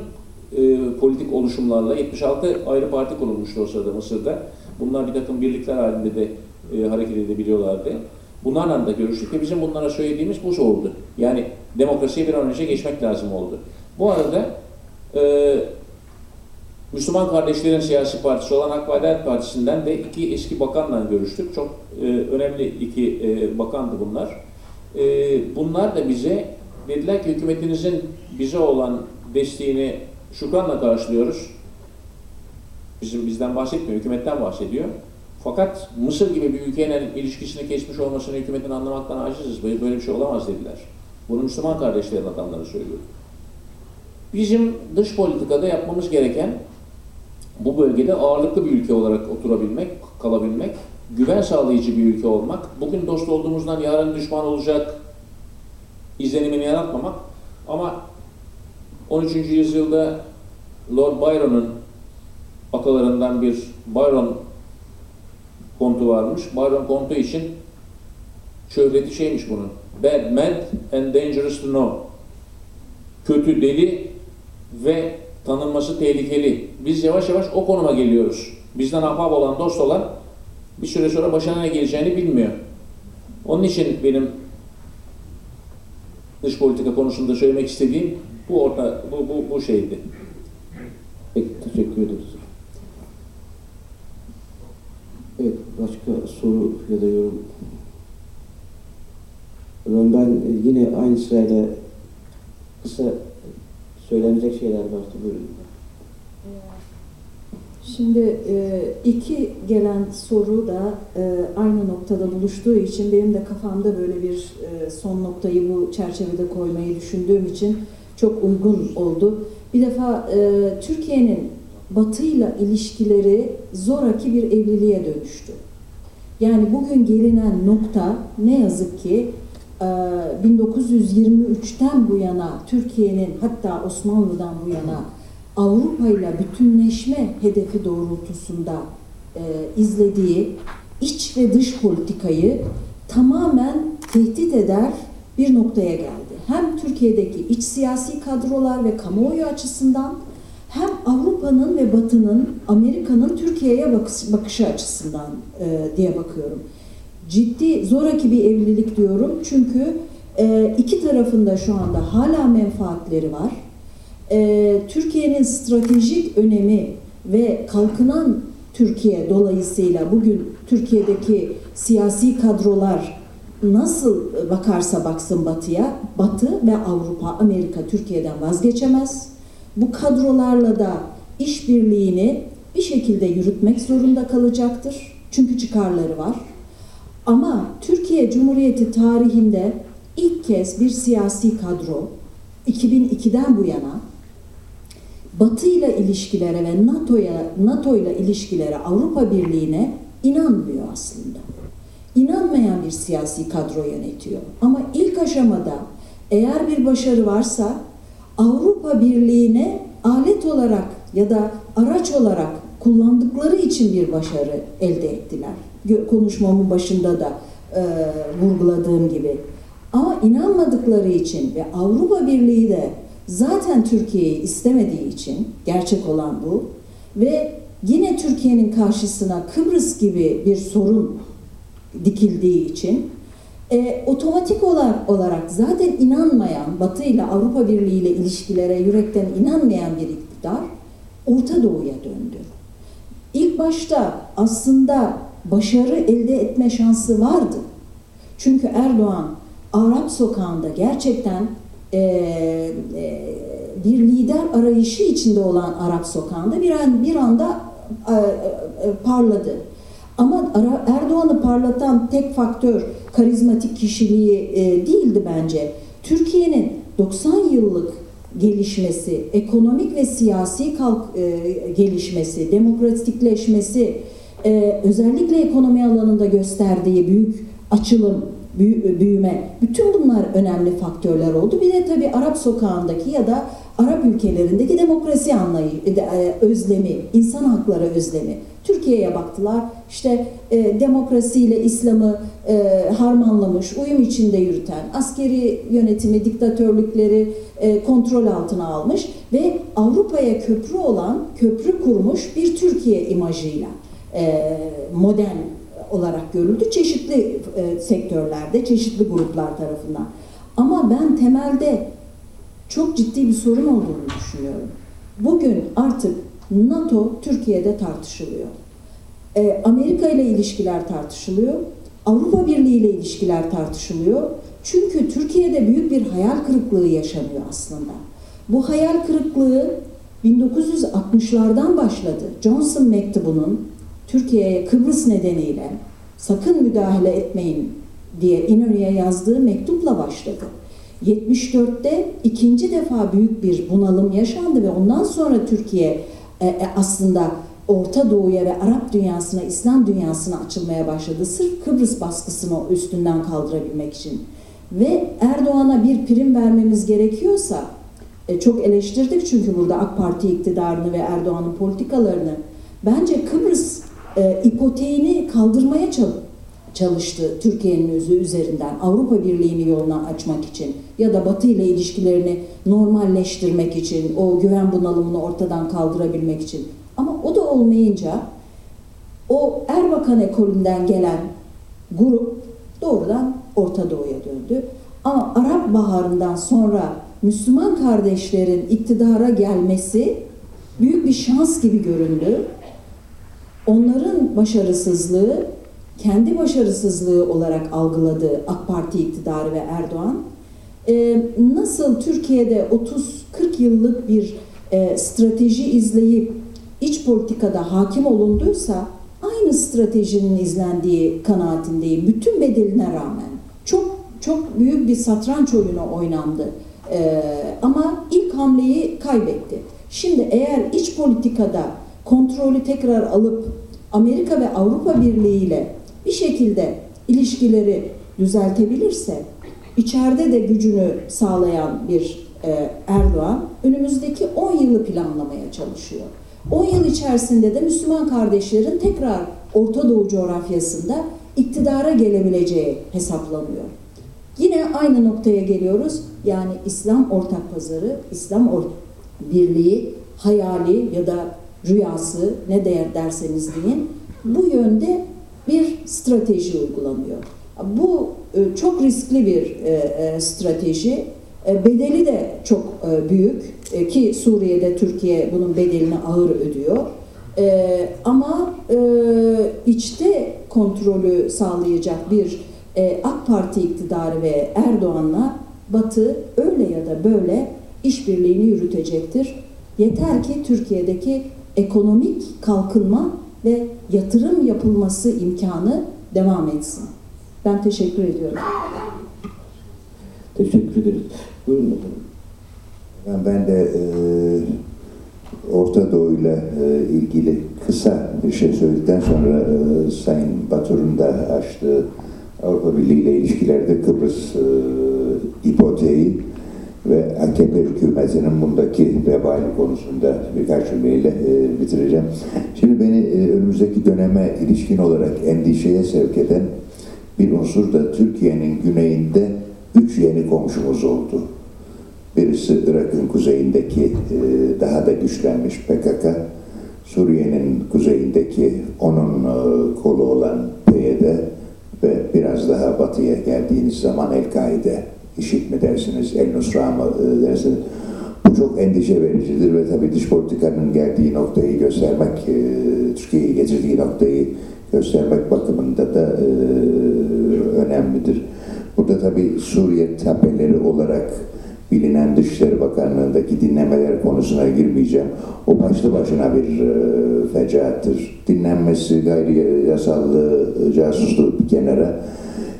e, politik oluşumlarla 76 ayrı parti kurulmuştu o sırada Mısır'da. Bunlar bir takım birlikler halinde de e, hareket edebiliyorlardı. Bunlarla da görüştük ve bizim bunlara söylediğimiz bu oldu. Yani demokrasiye bir an önce geçmek lazım oldu. Bu arada e, Müslüman Kardeşlerin Siyasi Partisi olan Hak ve Adalet Partisi'nden de iki eski bakanla görüştük. Çok e, önemli iki e, bakandı bunlar. E, bunlar da bize dediler ki hükümetinizin bize olan desteğini şükranla karşılıyoruz. Bizim bizden bahsetmiyor, hükümetten bahsediyor. Fakat Mısır gibi bir ülkeyle ilişkisini kesmiş olmasını hükümetin anlamaktan aciziz. Böyle, bir şey olamaz dediler. Bunu Müslüman kardeşlerin adamları söylüyor. Bizim dış politikada yapmamız gereken bu bölgede ağırlıklı bir ülke olarak oturabilmek, kalabilmek, güven sağlayıcı bir ülke olmak, bugün dost olduğumuzdan yarın düşman olacak izlenimini yaratmamak ama 13. yüzyılda Lord Byron'un atalarından bir Byron kontu varmış. Byron kontu için şöhreti şeymiş bunun. Bad, mad and dangerous to know. Kötü, deli ve tanınması tehlikeli. Biz yavaş yavaş o konuma geliyoruz. Bizden ahbap olan, dost olan bir süre sonra başına ne geleceğini bilmiyor. Onun için benim dış politika konusunda söylemek istediğim bu orta bu bu, bu şeydi. Peki, teşekkür ederiz. Evet, başka soru ya da yorum? Ben yine aynı sırayla kısa söylenecek şeyler varsa buyurun. Şimdi e, iki gelen soru da e, aynı noktada buluştuğu için benim de kafamda böyle bir e, son noktayı bu çerçevede koymayı düşündüğüm için çok uygun oldu. Bir defa Türkiye'nin Batı'yla ilişkileri zoraki bir evliliğe dönüştü. Yani bugün gelinen nokta ne yazık ki 1923'ten bu yana Türkiye'nin hatta Osmanlı'dan bu yana Avrupa ile bütünleşme hedefi doğrultusunda e, izlediği iç ve dış politikayı tamamen tehdit eder bir noktaya geldi. Hem Türkiye'deki iç siyasi kadrolar ve kamuoyu açısından hem Avrupa'nın ve Batı'nın, Amerika'nın Türkiye'ye bakış, bakışı açısından e, diye bakıyorum. Ciddi, zoraki bir evlilik diyorum çünkü e, iki tarafında şu anda hala menfaatleri var e, Türkiye'nin stratejik önemi ve kalkınan Türkiye dolayısıyla bugün Türkiye'deki siyasi kadrolar nasıl bakarsa baksın Batı'ya, Batı ve Avrupa, Amerika Türkiye'den vazgeçemez. Bu kadrolarla da işbirliğini bir şekilde yürütmek zorunda kalacaktır. Çünkü çıkarları var. Ama Türkiye Cumhuriyeti tarihinde ilk kez bir siyasi kadro 2002'den bu yana Batı ile ilişkilere ve NATO'ya NATO ile ilişkilere, Avrupa Birliği'ne inanmıyor aslında. İnanmayan bir siyasi kadro yönetiyor. Ama ilk aşamada eğer bir başarı varsa Avrupa Birliği'ne alet olarak ya da araç olarak kullandıkları için bir başarı elde ettiler. Konuşmamın başında da e, vurguladığım gibi. Ama inanmadıkları için ve Avrupa Birliği de zaten Türkiye'yi istemediği için gerçek olan bu ve yine Türkiye'nin karşısına Kıbrıs gibi bir sorun dikildiği için e, otomatik olarak, olarak zaten inanmayan, Batı ile Avrupa Birliği ile ilişkilere yürekten inanmayan bir iktidar Orta Doğu'ya döndü. İlk başta aslında başarı elde etme şansı vardı. Çünkü Erdoğan Arap sokağında gerçekten e, e, bir lider arayışı içinde olan Arap sokağında bir an bir anda e, e, parladı. Ama Erdoğan'ı parlatan tek faktör karizmatik kişiliği e, değildi bence. Türkiye'nin 90 yıllık gelişmesi, ekonomik ve siyasi kalk, e, gelişmesi, demokratikleşmesi, e, özellikle ekonomi alanında gösterdiği büyük açılım, büyüme, bütün bunlar önemli faktörler oldu. Bir de tabii Arap sokağındaki ya da Arap ülkelerindeki demokrasi anlayışı, e, özlemi, insan hakları özlemi. Türkiye'ye baktılar, işte e, demokrasiyle İslam'ı e, harmanlamış, uyum içinde yürüten, askeri yönetimi, diktatörlükleri e, kontrol altına almış ve Avrupa'ya köprü olan, köprü kurmuş bir Türkiye imajıyla e, modern olarak görüldü çeşitli e, sektörlerde, çeşitli gruplar tarafından. Ama ben temelde çok ciddi bir sorun olduğunu düşünüyorum. Bugün artık NATO Türkiye'de tartışılıyor. E, Amerika ile ilişkiler tartışılıyor. Avrupa Birliği ile ilişkiler tartışılıyor. Çünkü Türkiye'de büyük bir hayal kırıklığı yaşanıyor aslında. Bu hayal kırıklığı 1960'lardan başladı. Johnson mektubunun Türkiye'ye Kıbrıs nedeniyle sakın müdahale etmeyin diye İnönü'ye yazdığı mektupla başladı. 74'te ikinci defa büyük bir bunalım yaşandı ve ondan sonra Türkiye e, e, aslında Orta Doğu'ya ve Arap dünyasına, İslam dünyasına açılmaya başladı. Sırf Kıbrıs baskısını üstünden kaldırabilmek için. Ve Erdoğan'a bir prim vermemiz gerekiyorsa, e, çok eleştirdik çünkü burada AK Parti iktidarını ve Erdoğan'ın politikalarını. Bence Kıbrıs e, ipoteğini kaldırmaya çal- çalıştı Türkiye'nin özü üzerinden Avrupa Birliği'ni yoluna açmak için ya da Batı ile ilişkilerini normalleştirmek için, o güven bunalımını ortadan kaldırabilmek için. Ama o da olmayınca o Erbakan ekolünden gelen grup doğrudan Orta Doğu'ya döndü. Ama Arap Baharı'ndan sonra Müslüman kardeşlerin iktidara gelmesi büyük bir şans gibi göründü. Onların başarısızlığı kendi başarısızlığı olarak algıladı AK Parti iktidarı ve Erdoğan. Ee, nasıl Türkiye'de 30-40 yıllık bir e, strateji izleyip iç politikada hakim olunduysa aynı stratejinin izlendiği kanaatindeyim. Bütün bedeline rağmen çok çok büyük bir satranç oyunu oynandı. Ee, ama ilk hamleyi kaybetti. Şimdi eğer iç politikada kontrolü tekrar alıp Amerika ve Avrupa Birliği ile bir şekilde ilişkileri düzeltebilirse içeride de gücünü sağlayan bir e, Erdoğan önümüzdeki 10 yılı planlamaya çalışıyor. 10 yıl içerisinde de Müslüman kardeşlerin tekrar Orta Doğu coğrafyasında iktidara gelebileceği hesaplanıyor. Yine aynı noktaya geliyoruz. Yani İslam ortak pazarı, İslam or- birliği, hayali ya da rüyası ne değer derseniz deyin bu yönde bir strateji uygulanıyor. Bu e, çok riskli bir e, e, strateji. Bedeli de çok büyük ki Suriye'de Türkiye bunun bedelini ağır ödüyor. Ama içte kontrolü sağlayacak bir AK Parti iktidarı ve Erdoğan'la Batı öyle ya da böyle işbirliğini yürütecektir. Yeter ki Türkiye'deki ekonomik kalkınma ve yatırım yapılması imkanı devam etsin. Ben teşekkür ediyorum. Teşekkür ederiz. Buyurun efendim. Ben, ben de e, Orta Doğu ile e, ilgili kısa bir şey söyledikten sonra e, Sayın Batur'un da açtığı Avrupa Birliği ile ilişkilerde Kıbrıs e, ipoteği ve AKP hükümetinin bundaki vebali konusunda birkaç cümleyle e, bitireceğim. Şimdi beni e, önümüzdeki döneme ilişkin olarak endişeye sevk eden bir unsur da Türkiye'nin güneyinde üç yeni komşumuz oldu. Birisi Irak'ın kuzeyindeki e, daha da güçlenmiş PKK, Suriye'nin kuzeyindeki onun e, kolu olan PYD ve biraz daha batıya geldiğiniz zaman El-Kaide, IŞİD mi dersiniz, El-Nusra mı e, dersiniz. Bu çok endişe vericidir ve tabii dış politikanın geldiği noktayı göstermek, e, Türkiye'yi getirdiği noktayı göstermek bakımında da e, önemlidir. Burada tabii Suriye tapeleri olarak bilinen Dışişleri Bakanlığı'ndaki dinlemeler konusuna girmeyeceğim. O başlı başına bir e. Dinlenmesi, gayri yasallığı, casusluğu bir kenara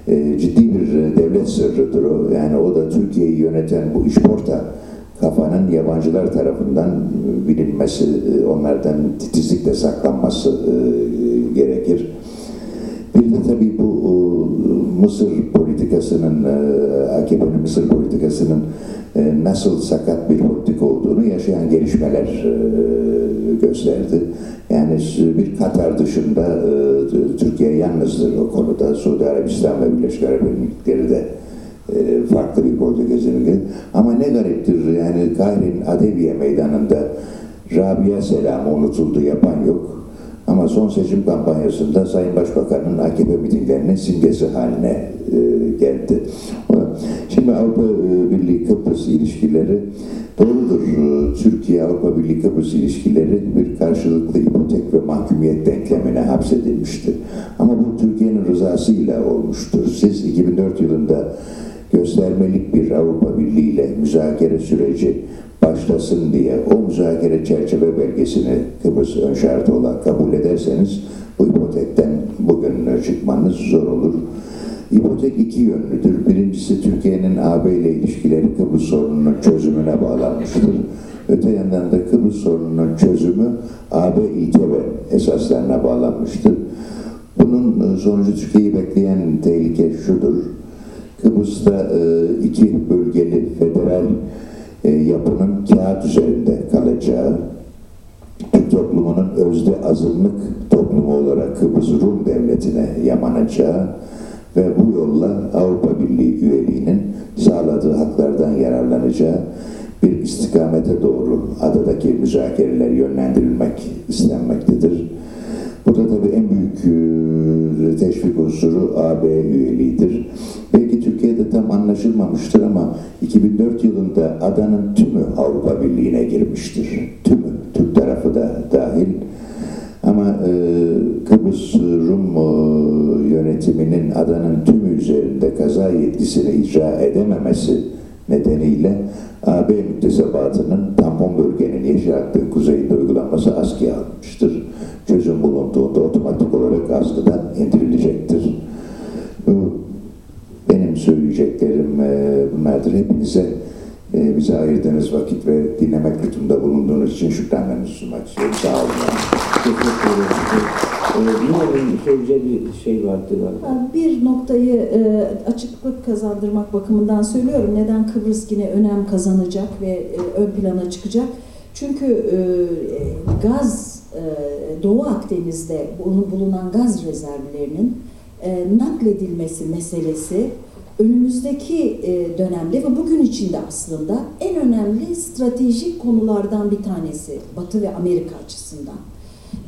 e, ciddi bir e, devlet sırrıdır o. Yani o da Türkiye'yi yöneten bu işporta kafanın yabancılar tarafından e, bilinmesi, onlardan titizlikle saklanması e, gerekir. Bir de tabii bu e, Mısır politikasının, e, AKP'nin Mısır politikasının e, nasıl sakat bir politika olduğunu yaşayan gelişmeler gösterdi. Yani bir Katar dışında Türkiye yalnızdır o konuda. Suudi Arabistan ve Birleşik Arap Emirlikleri de farklı bir politika izlemiyor. Ama ne gariptir yani Kahire'nin Adeviye meydanında Rabia selamı unutuldu yapan yok. Ama son seçim kampanyasında Sayın Başbakan'ın AKP mitinglerinin simgesi haline e, geldi. Şimdi Avrupa e, Birliği Kıbrıs ilişkileri doğrudur. E, Türkiye-Avrupa Birliği Kıbrıs ilişkileri bir karşılıklı ipotek ve mahkumiyet denklemine hapsedilmiştir. Ama bu Türkiye'nin rızasıyla olmuştur. Siz 2004 yılında göstermelik bir Avrupa Birliği ile müzakere süreci başlasın diye o müzakere çerçeve belgesini Kıbrıs ön şartı olarak kabul ederseniz bu ipotekten bugün çıkmanız zor olur. İpotek iki yönlüdür. Birincisi Türkiye'nin AB ile ilişkileri Kıbrıs sorununun çözümüne bağlanmıştır. Öte yandan da Kıbrıs sorununun çözümü AB ve esaslarına bağlanmıştır. Bunun sonucu Türkiye'yi bekleyen tehlike şudur. Kıbrıs'ta iki bölgeli federal e, yapının kağıt üzerinde kalacağı, Türk toplumunun özde azınlık toplumu olarak Kıbrıs Rum devletine yamanacağı ve bu yolla Avrupa Birliği üyeliğinin sağladığı haklardan yararlanacağı bir istikamete doğru adadaki müzakereler yönlendirilmek istenmektedir. Burada tabii en büyük e, teşvik unsuru AB üyeliğidir. Belki Türkiye'de tam anlaşılmamıştır ama 2004 yılında adanın tümü Avrupa Birliği'ne girmiştir. Tümü, Türk tarafı da dahil. Ama e, Kıbrıs Rum e, yönetiminin adanın tümü üzerinde kaza yetkisini icra edememesi nedeniyle AB müktesebatının tampon bölgenin hattın kuzeyinde uygulanması askıya alınmıştır. Çözüm bulunduğunda otomatik olarak askıdan indirilecektir. Benim söyleyeceklerim e, bunlardır. Hepinize e, bize ayırdığınız vakit ve dinlemek lütfunda bulunduğunuz için şükranlarınızı sunmak istiyorum. Sağ olun. Teşekkür ederim. Numara'nın söyleyeceği bir şey vardı. Bir noktayı e, açıklık kazandırmak bakımından söylüyorum. Neden Kıbrıs yine önem kazanacak ve e, ön plana çıkacak? Çünkü e, gaz Doğu Akdeniz'de bulunan gaz rezervlerinin nakledilmesi meselesi önümüzdeki dönemde ve bugün içinde aslında en önemli stratejik konulardan bir tanesi Batı ve Amerika açısından.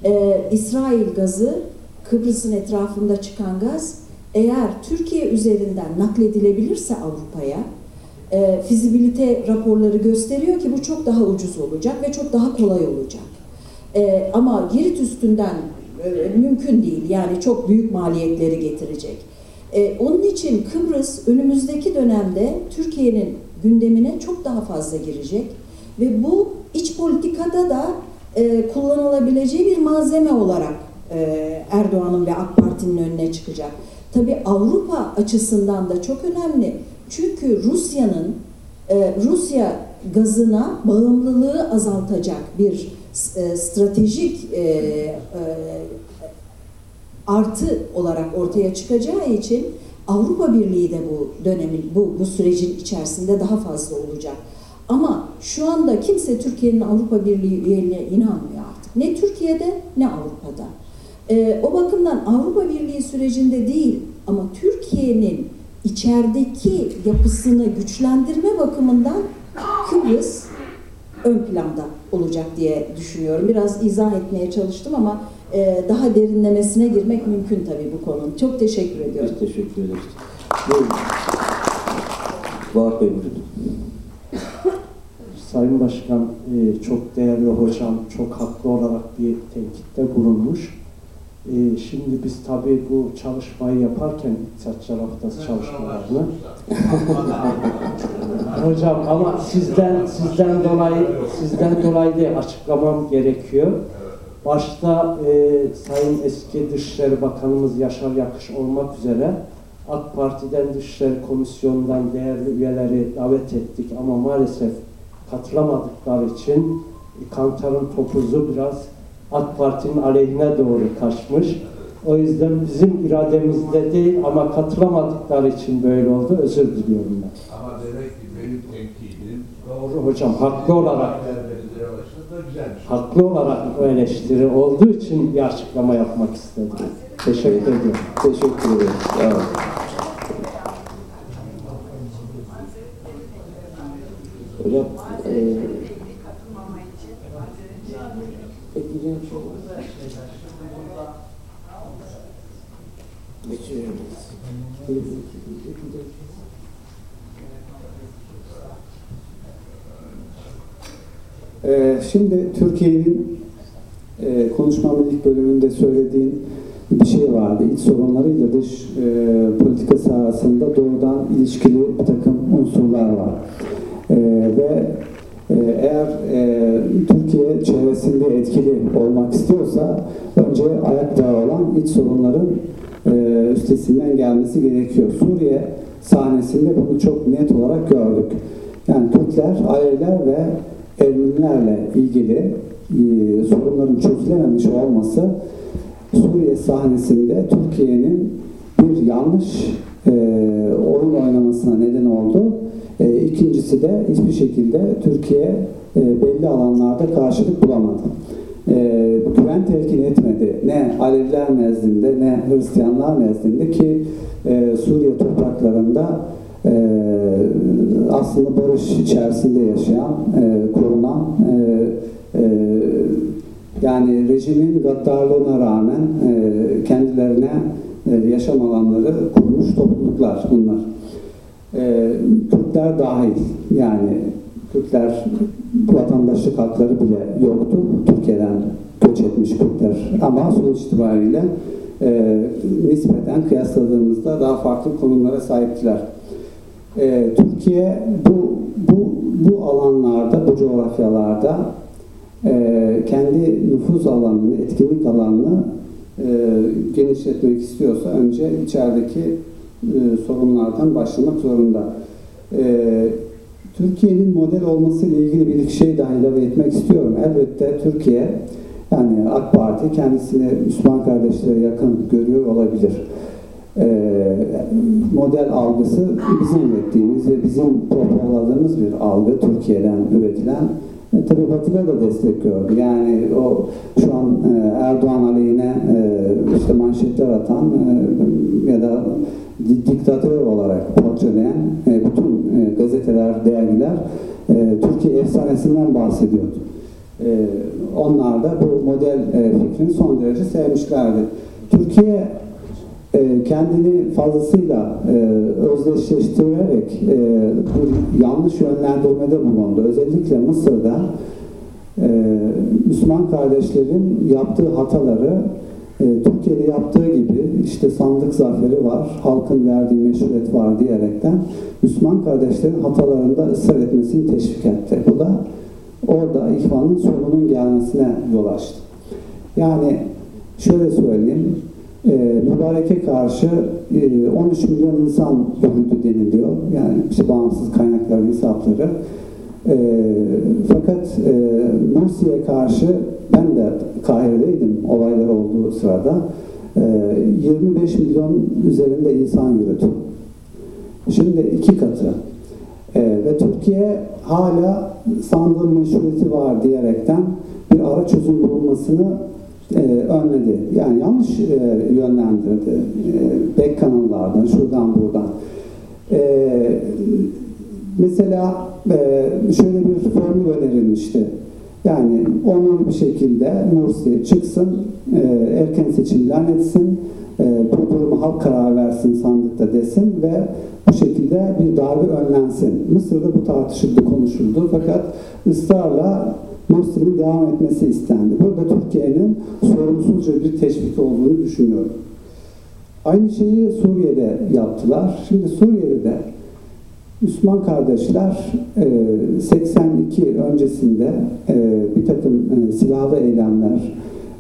Ee, İsrail gazı, Kıbrıs'ın etrafında çıkan gaz eğer Türkiye üzerinden nakledilebilirse Avrupa'ya e, fizibilite raporları gösteriyor ki bu çok daha ucuz olacak ve çok daha kolay olacak. E, ama Girit üstünden e, mümkün değil yani çok büyük maliyetleri getirecek. E, onun için Kıbrıs önümüzdeki dönemde Türkiye'nin gündemine çok daha fazla girecek ve bu iç politikada da e, kullanılabileceği bir malzeme olarak e, Erdoğan'ın ve AK Parti'nin önüne çıkacak. Tabi Avrupa açısından da çok önemli. Çünkü Rusya'nın e, Rusya gazına bağımlılığı azaltacak bir e, stratejik e, e, artı olarak ortaya çıkacağı için Avrupa Birliği de bu dönemin, bu, bu sürecin içerisinde daha fazla olacak. Ama şu anda kimse Türkiye'nin Avrupa Birliği üyeliğine inanmıyor artık. Ne Türkiye'de ne Avrupa'da. Ee, o bakımdan Avrupa Birliği sürecinde değil ama Türkiye'nin içerideki yapısını güçlendirme bakımından Kıbrıs ön planda olacak diye düşünüyorum. Biraz izah etmeye çalıştım ama e, daha derinlemesine girmek mümkün tabii bu konunun. Çok teşekkür ediyorum. Biz teşekkür ederiz. Vahap Bey buyurun. Sayın Başkan, e, çok değerli hocam çok haklı olarak bir tenkitte bulunmuş. Ee, şimdi biz tabii bu çalışmayı yaparken iktisatçılar haftası çalışmalarını hocam ama sizden sizden dolayı sizden dolayı da açıklamam gerekiyor. Başta e, Sayın eski Dışişleri Bakanımız Yaşar Yakış olmak üzere AK Parti'den Dışişleri Komisyonu'ndan değerli üyeleri davet ettik ama maalesef katılamadıkları için Kantar'ın topuzu biraz AK Parti'nin aleyhine doğru kaçmış. O yüzden bizim irademizde değil ama katılamadıkları için böyle oldu. Özür diliyorum ben. Ama demek ki benim tenkidim Doğru hocam, haklı olarak haklı olarak o eleştiri olduğu için bir açıklama yapmak istedim. Teşekkür ediyorum. Teşekkür ederim. Olun. Hocam, e, şimdi Türkiye'nin e, konuşmamın ilk bölümünde söylediğin bir şey vardı. İç sorunlarıyla dış e, politikası arasında doğrudan ilişkili bir takım unsurlar var. E, ve eğer e, Türkiye çevresinde etkili olmak istiyorsa önce ayakta olan iç sorunların e, üstesinden gelmesi gerekiyor. Suriye sahnesinde bunu çok net olarak gördük. Yani Türkler, Aleviler ve Ermenilerle ilgili e, sorunların çözülememiş olması Suriye sahnesinde Türkiye'nin bir yanlış e, oyun oynamasına neden oldu. E, ikincisi de hiçbir şekilde Türkiye e, belli alanlarda karşılık bulamadı. E, güven telkin etmedi. Ne Aleviler nezdinde ne Hristiyanlar nezdinde ki e, Suriye topraklarında e, aslında barış içerisinde yaşayan, e, korunan e, e, yani rejimin gaddarlığına rağmen e, kendilerine e, yaşam alanları kurmuş topluluklar bunlar. E, Kürtler dahil yani Kürtler vatandaşlık hakları bile yoktu. Türkiye'den göç etmiş Kürtler ama sonuç itibariyle e, nispeten kıyasladığımızda daha farklı konumlara sahiptiler. E, Türkiye bu, bu, bu alanlarda, bu coğrafyalarda e, kendi nüfuz alanını, etkinlik alanını e, genişletmek istiyorsa önce içerideki sorunlardan başlamak zorunda. E, Türkiye'nin model olması ile ilgili bir iki şey daha ilave etmek istiyorum. Elbette Türkiye, yani AK Parti kendisini Müslüman kardeşlere yakın görüyor olabilir. E, model algısı bizim ürettiğimiz ve bizim propoladığımız bir algı Türkiye'den üretilen e, tabii Batı'da da destek gördü. Yani o şu an e, Erdoğan aleyhine e, işte manşetler atan e, ya da di- diktatör olarak portreleyen e, bütün e, gazeteler, dergiler e, Türkiye efsanesinden bahsediyordu. E, onlar da bu model e, fikrini son derece sevmişlerdi. Türkiye kendini fazlasıyla e, özdeşleştirerek e, bir yanlış yönlendirmede bulundu. Özellikle Mısır'da e, Müslüman kardeşlerin yaptığı hataları e, Türkiye'de yaptığı gibi işte sandık zaferi var, halkın verdiği meşruiyet var diyerekten Müslüman kardeşlerin hatalarında ısrar etmesini teşvik etti. Bu da orada ihvanın sonunun gelmesine yol açtı. Yani şöyle söyleyeyim, e, mübareke karşı e, 13 milyon insan öldü deniliyor. Yani işte bağımsız kaynakların hesapları. E, fakat e, Mursi'ye karşı ben de Kahire'deydim olaylar olduğu sırada. E, 25 milyon üzerinde insan yürüdü. Şimdi iki katı. E, ve Türkiye hala sandığın meşruiyeti var diyerekten bir ara çözüm bulunmasını e, önledi. Yani yanlış e, yönlendirdi. E, back kanallardan, şuradan buradan. E, mesela e, şöyle bir formül önerilmişti. Yani onur bir şekilde Mursi çıksın, e, erken seçim ilan etsin, e, bu durumu halk karar versin sandıkta desin ve bu şekilde bir darbe önlensin. Mısır'da bu tartışıldı, konuşuldu fakat ısrarla Mursi'nin devam etmesi istendi. Burada Türkiye'nin sorumsuzca bir teşvik olduğunu düşünüyorum. Aynı şeyi Suriye'de yaptılar. Şimdi Suriye'de de Müslüman kardeşler e, 82 öncesinde e, bir takım e, silahlı eylemler,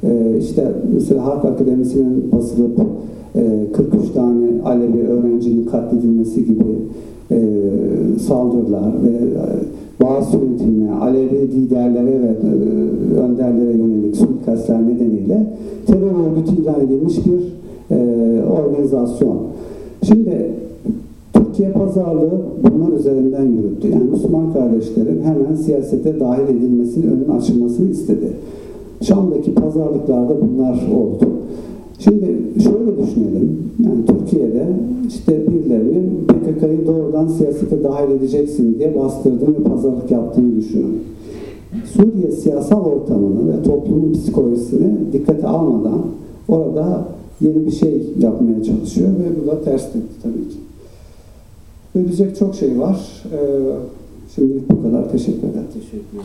e, işte mesela Harp Akademisi'nin basılıp e, 43 tane Alevi öğrencinin katledilmesi gibi e, saldırılar ve e, bazı yönetimine, Alevi liderlere ve e, önderlere yönelik suikastler nedeniyle terör örgütü ilan edilmiş bir e, organizasyon. Şimdi Türkiye pazarlığı bunlar üzerinden yürüttü. Yani Müslüman kardeşlerin hemen siyasete dahil edilmesinin önünün açılmasını istedi. Şam'daki pazarlıklarda bunlar oldu. Şimdi şöyle düşünelim. Yani Türkiye'de işte birilerinin PKK'yı doğrudan siyasete dahil edeceksin diye bastırdığını ve pazarlık yaptığını düşünün. Suriye siyasal ortamını ve toplumun psikolojisini dikkate almadan orada yeni bir şey yapmaya çalışıyor ve bu da ters tepti tabii ki. Ödeyecek çok şey var. Ee, şimdilik bu kadar. Teşekkür ederim. Teşekkür ederim.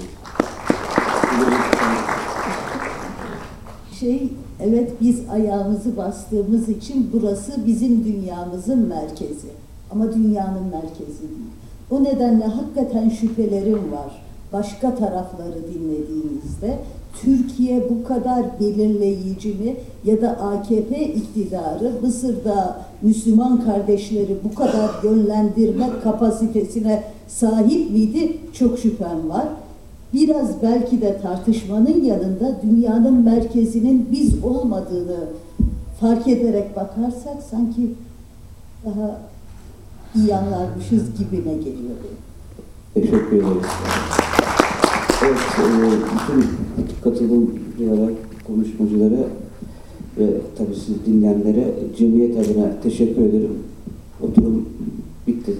Şey, evet biz ayağımızı bastığımız için burası bizim dünyamızın merkezi. Ama dünyanın merkezi değil. O nedenle hakikaten şüphelerim var. Başka tarafları dinlediğimizde Türkiye bu kadar belirleyici mi ya da AKP iktidarı Mısır'da Müslüman kardeşleri bu kadar yönlendirme kapasitesine sahip miydi? Çok şüphem var. Biraz belki de tartışmanın yanında dünyanın merkezinin biz olmadığını fark ederek bakarsak sanki daha iyi anlarmışız gibime geliyor. Teşekkür ederiz. Evet, e, bütün katılımcılara, konuşmacılara ve tabii siz dinleyenlere cemiyet adına teşekkür ederim. Oturum bitti.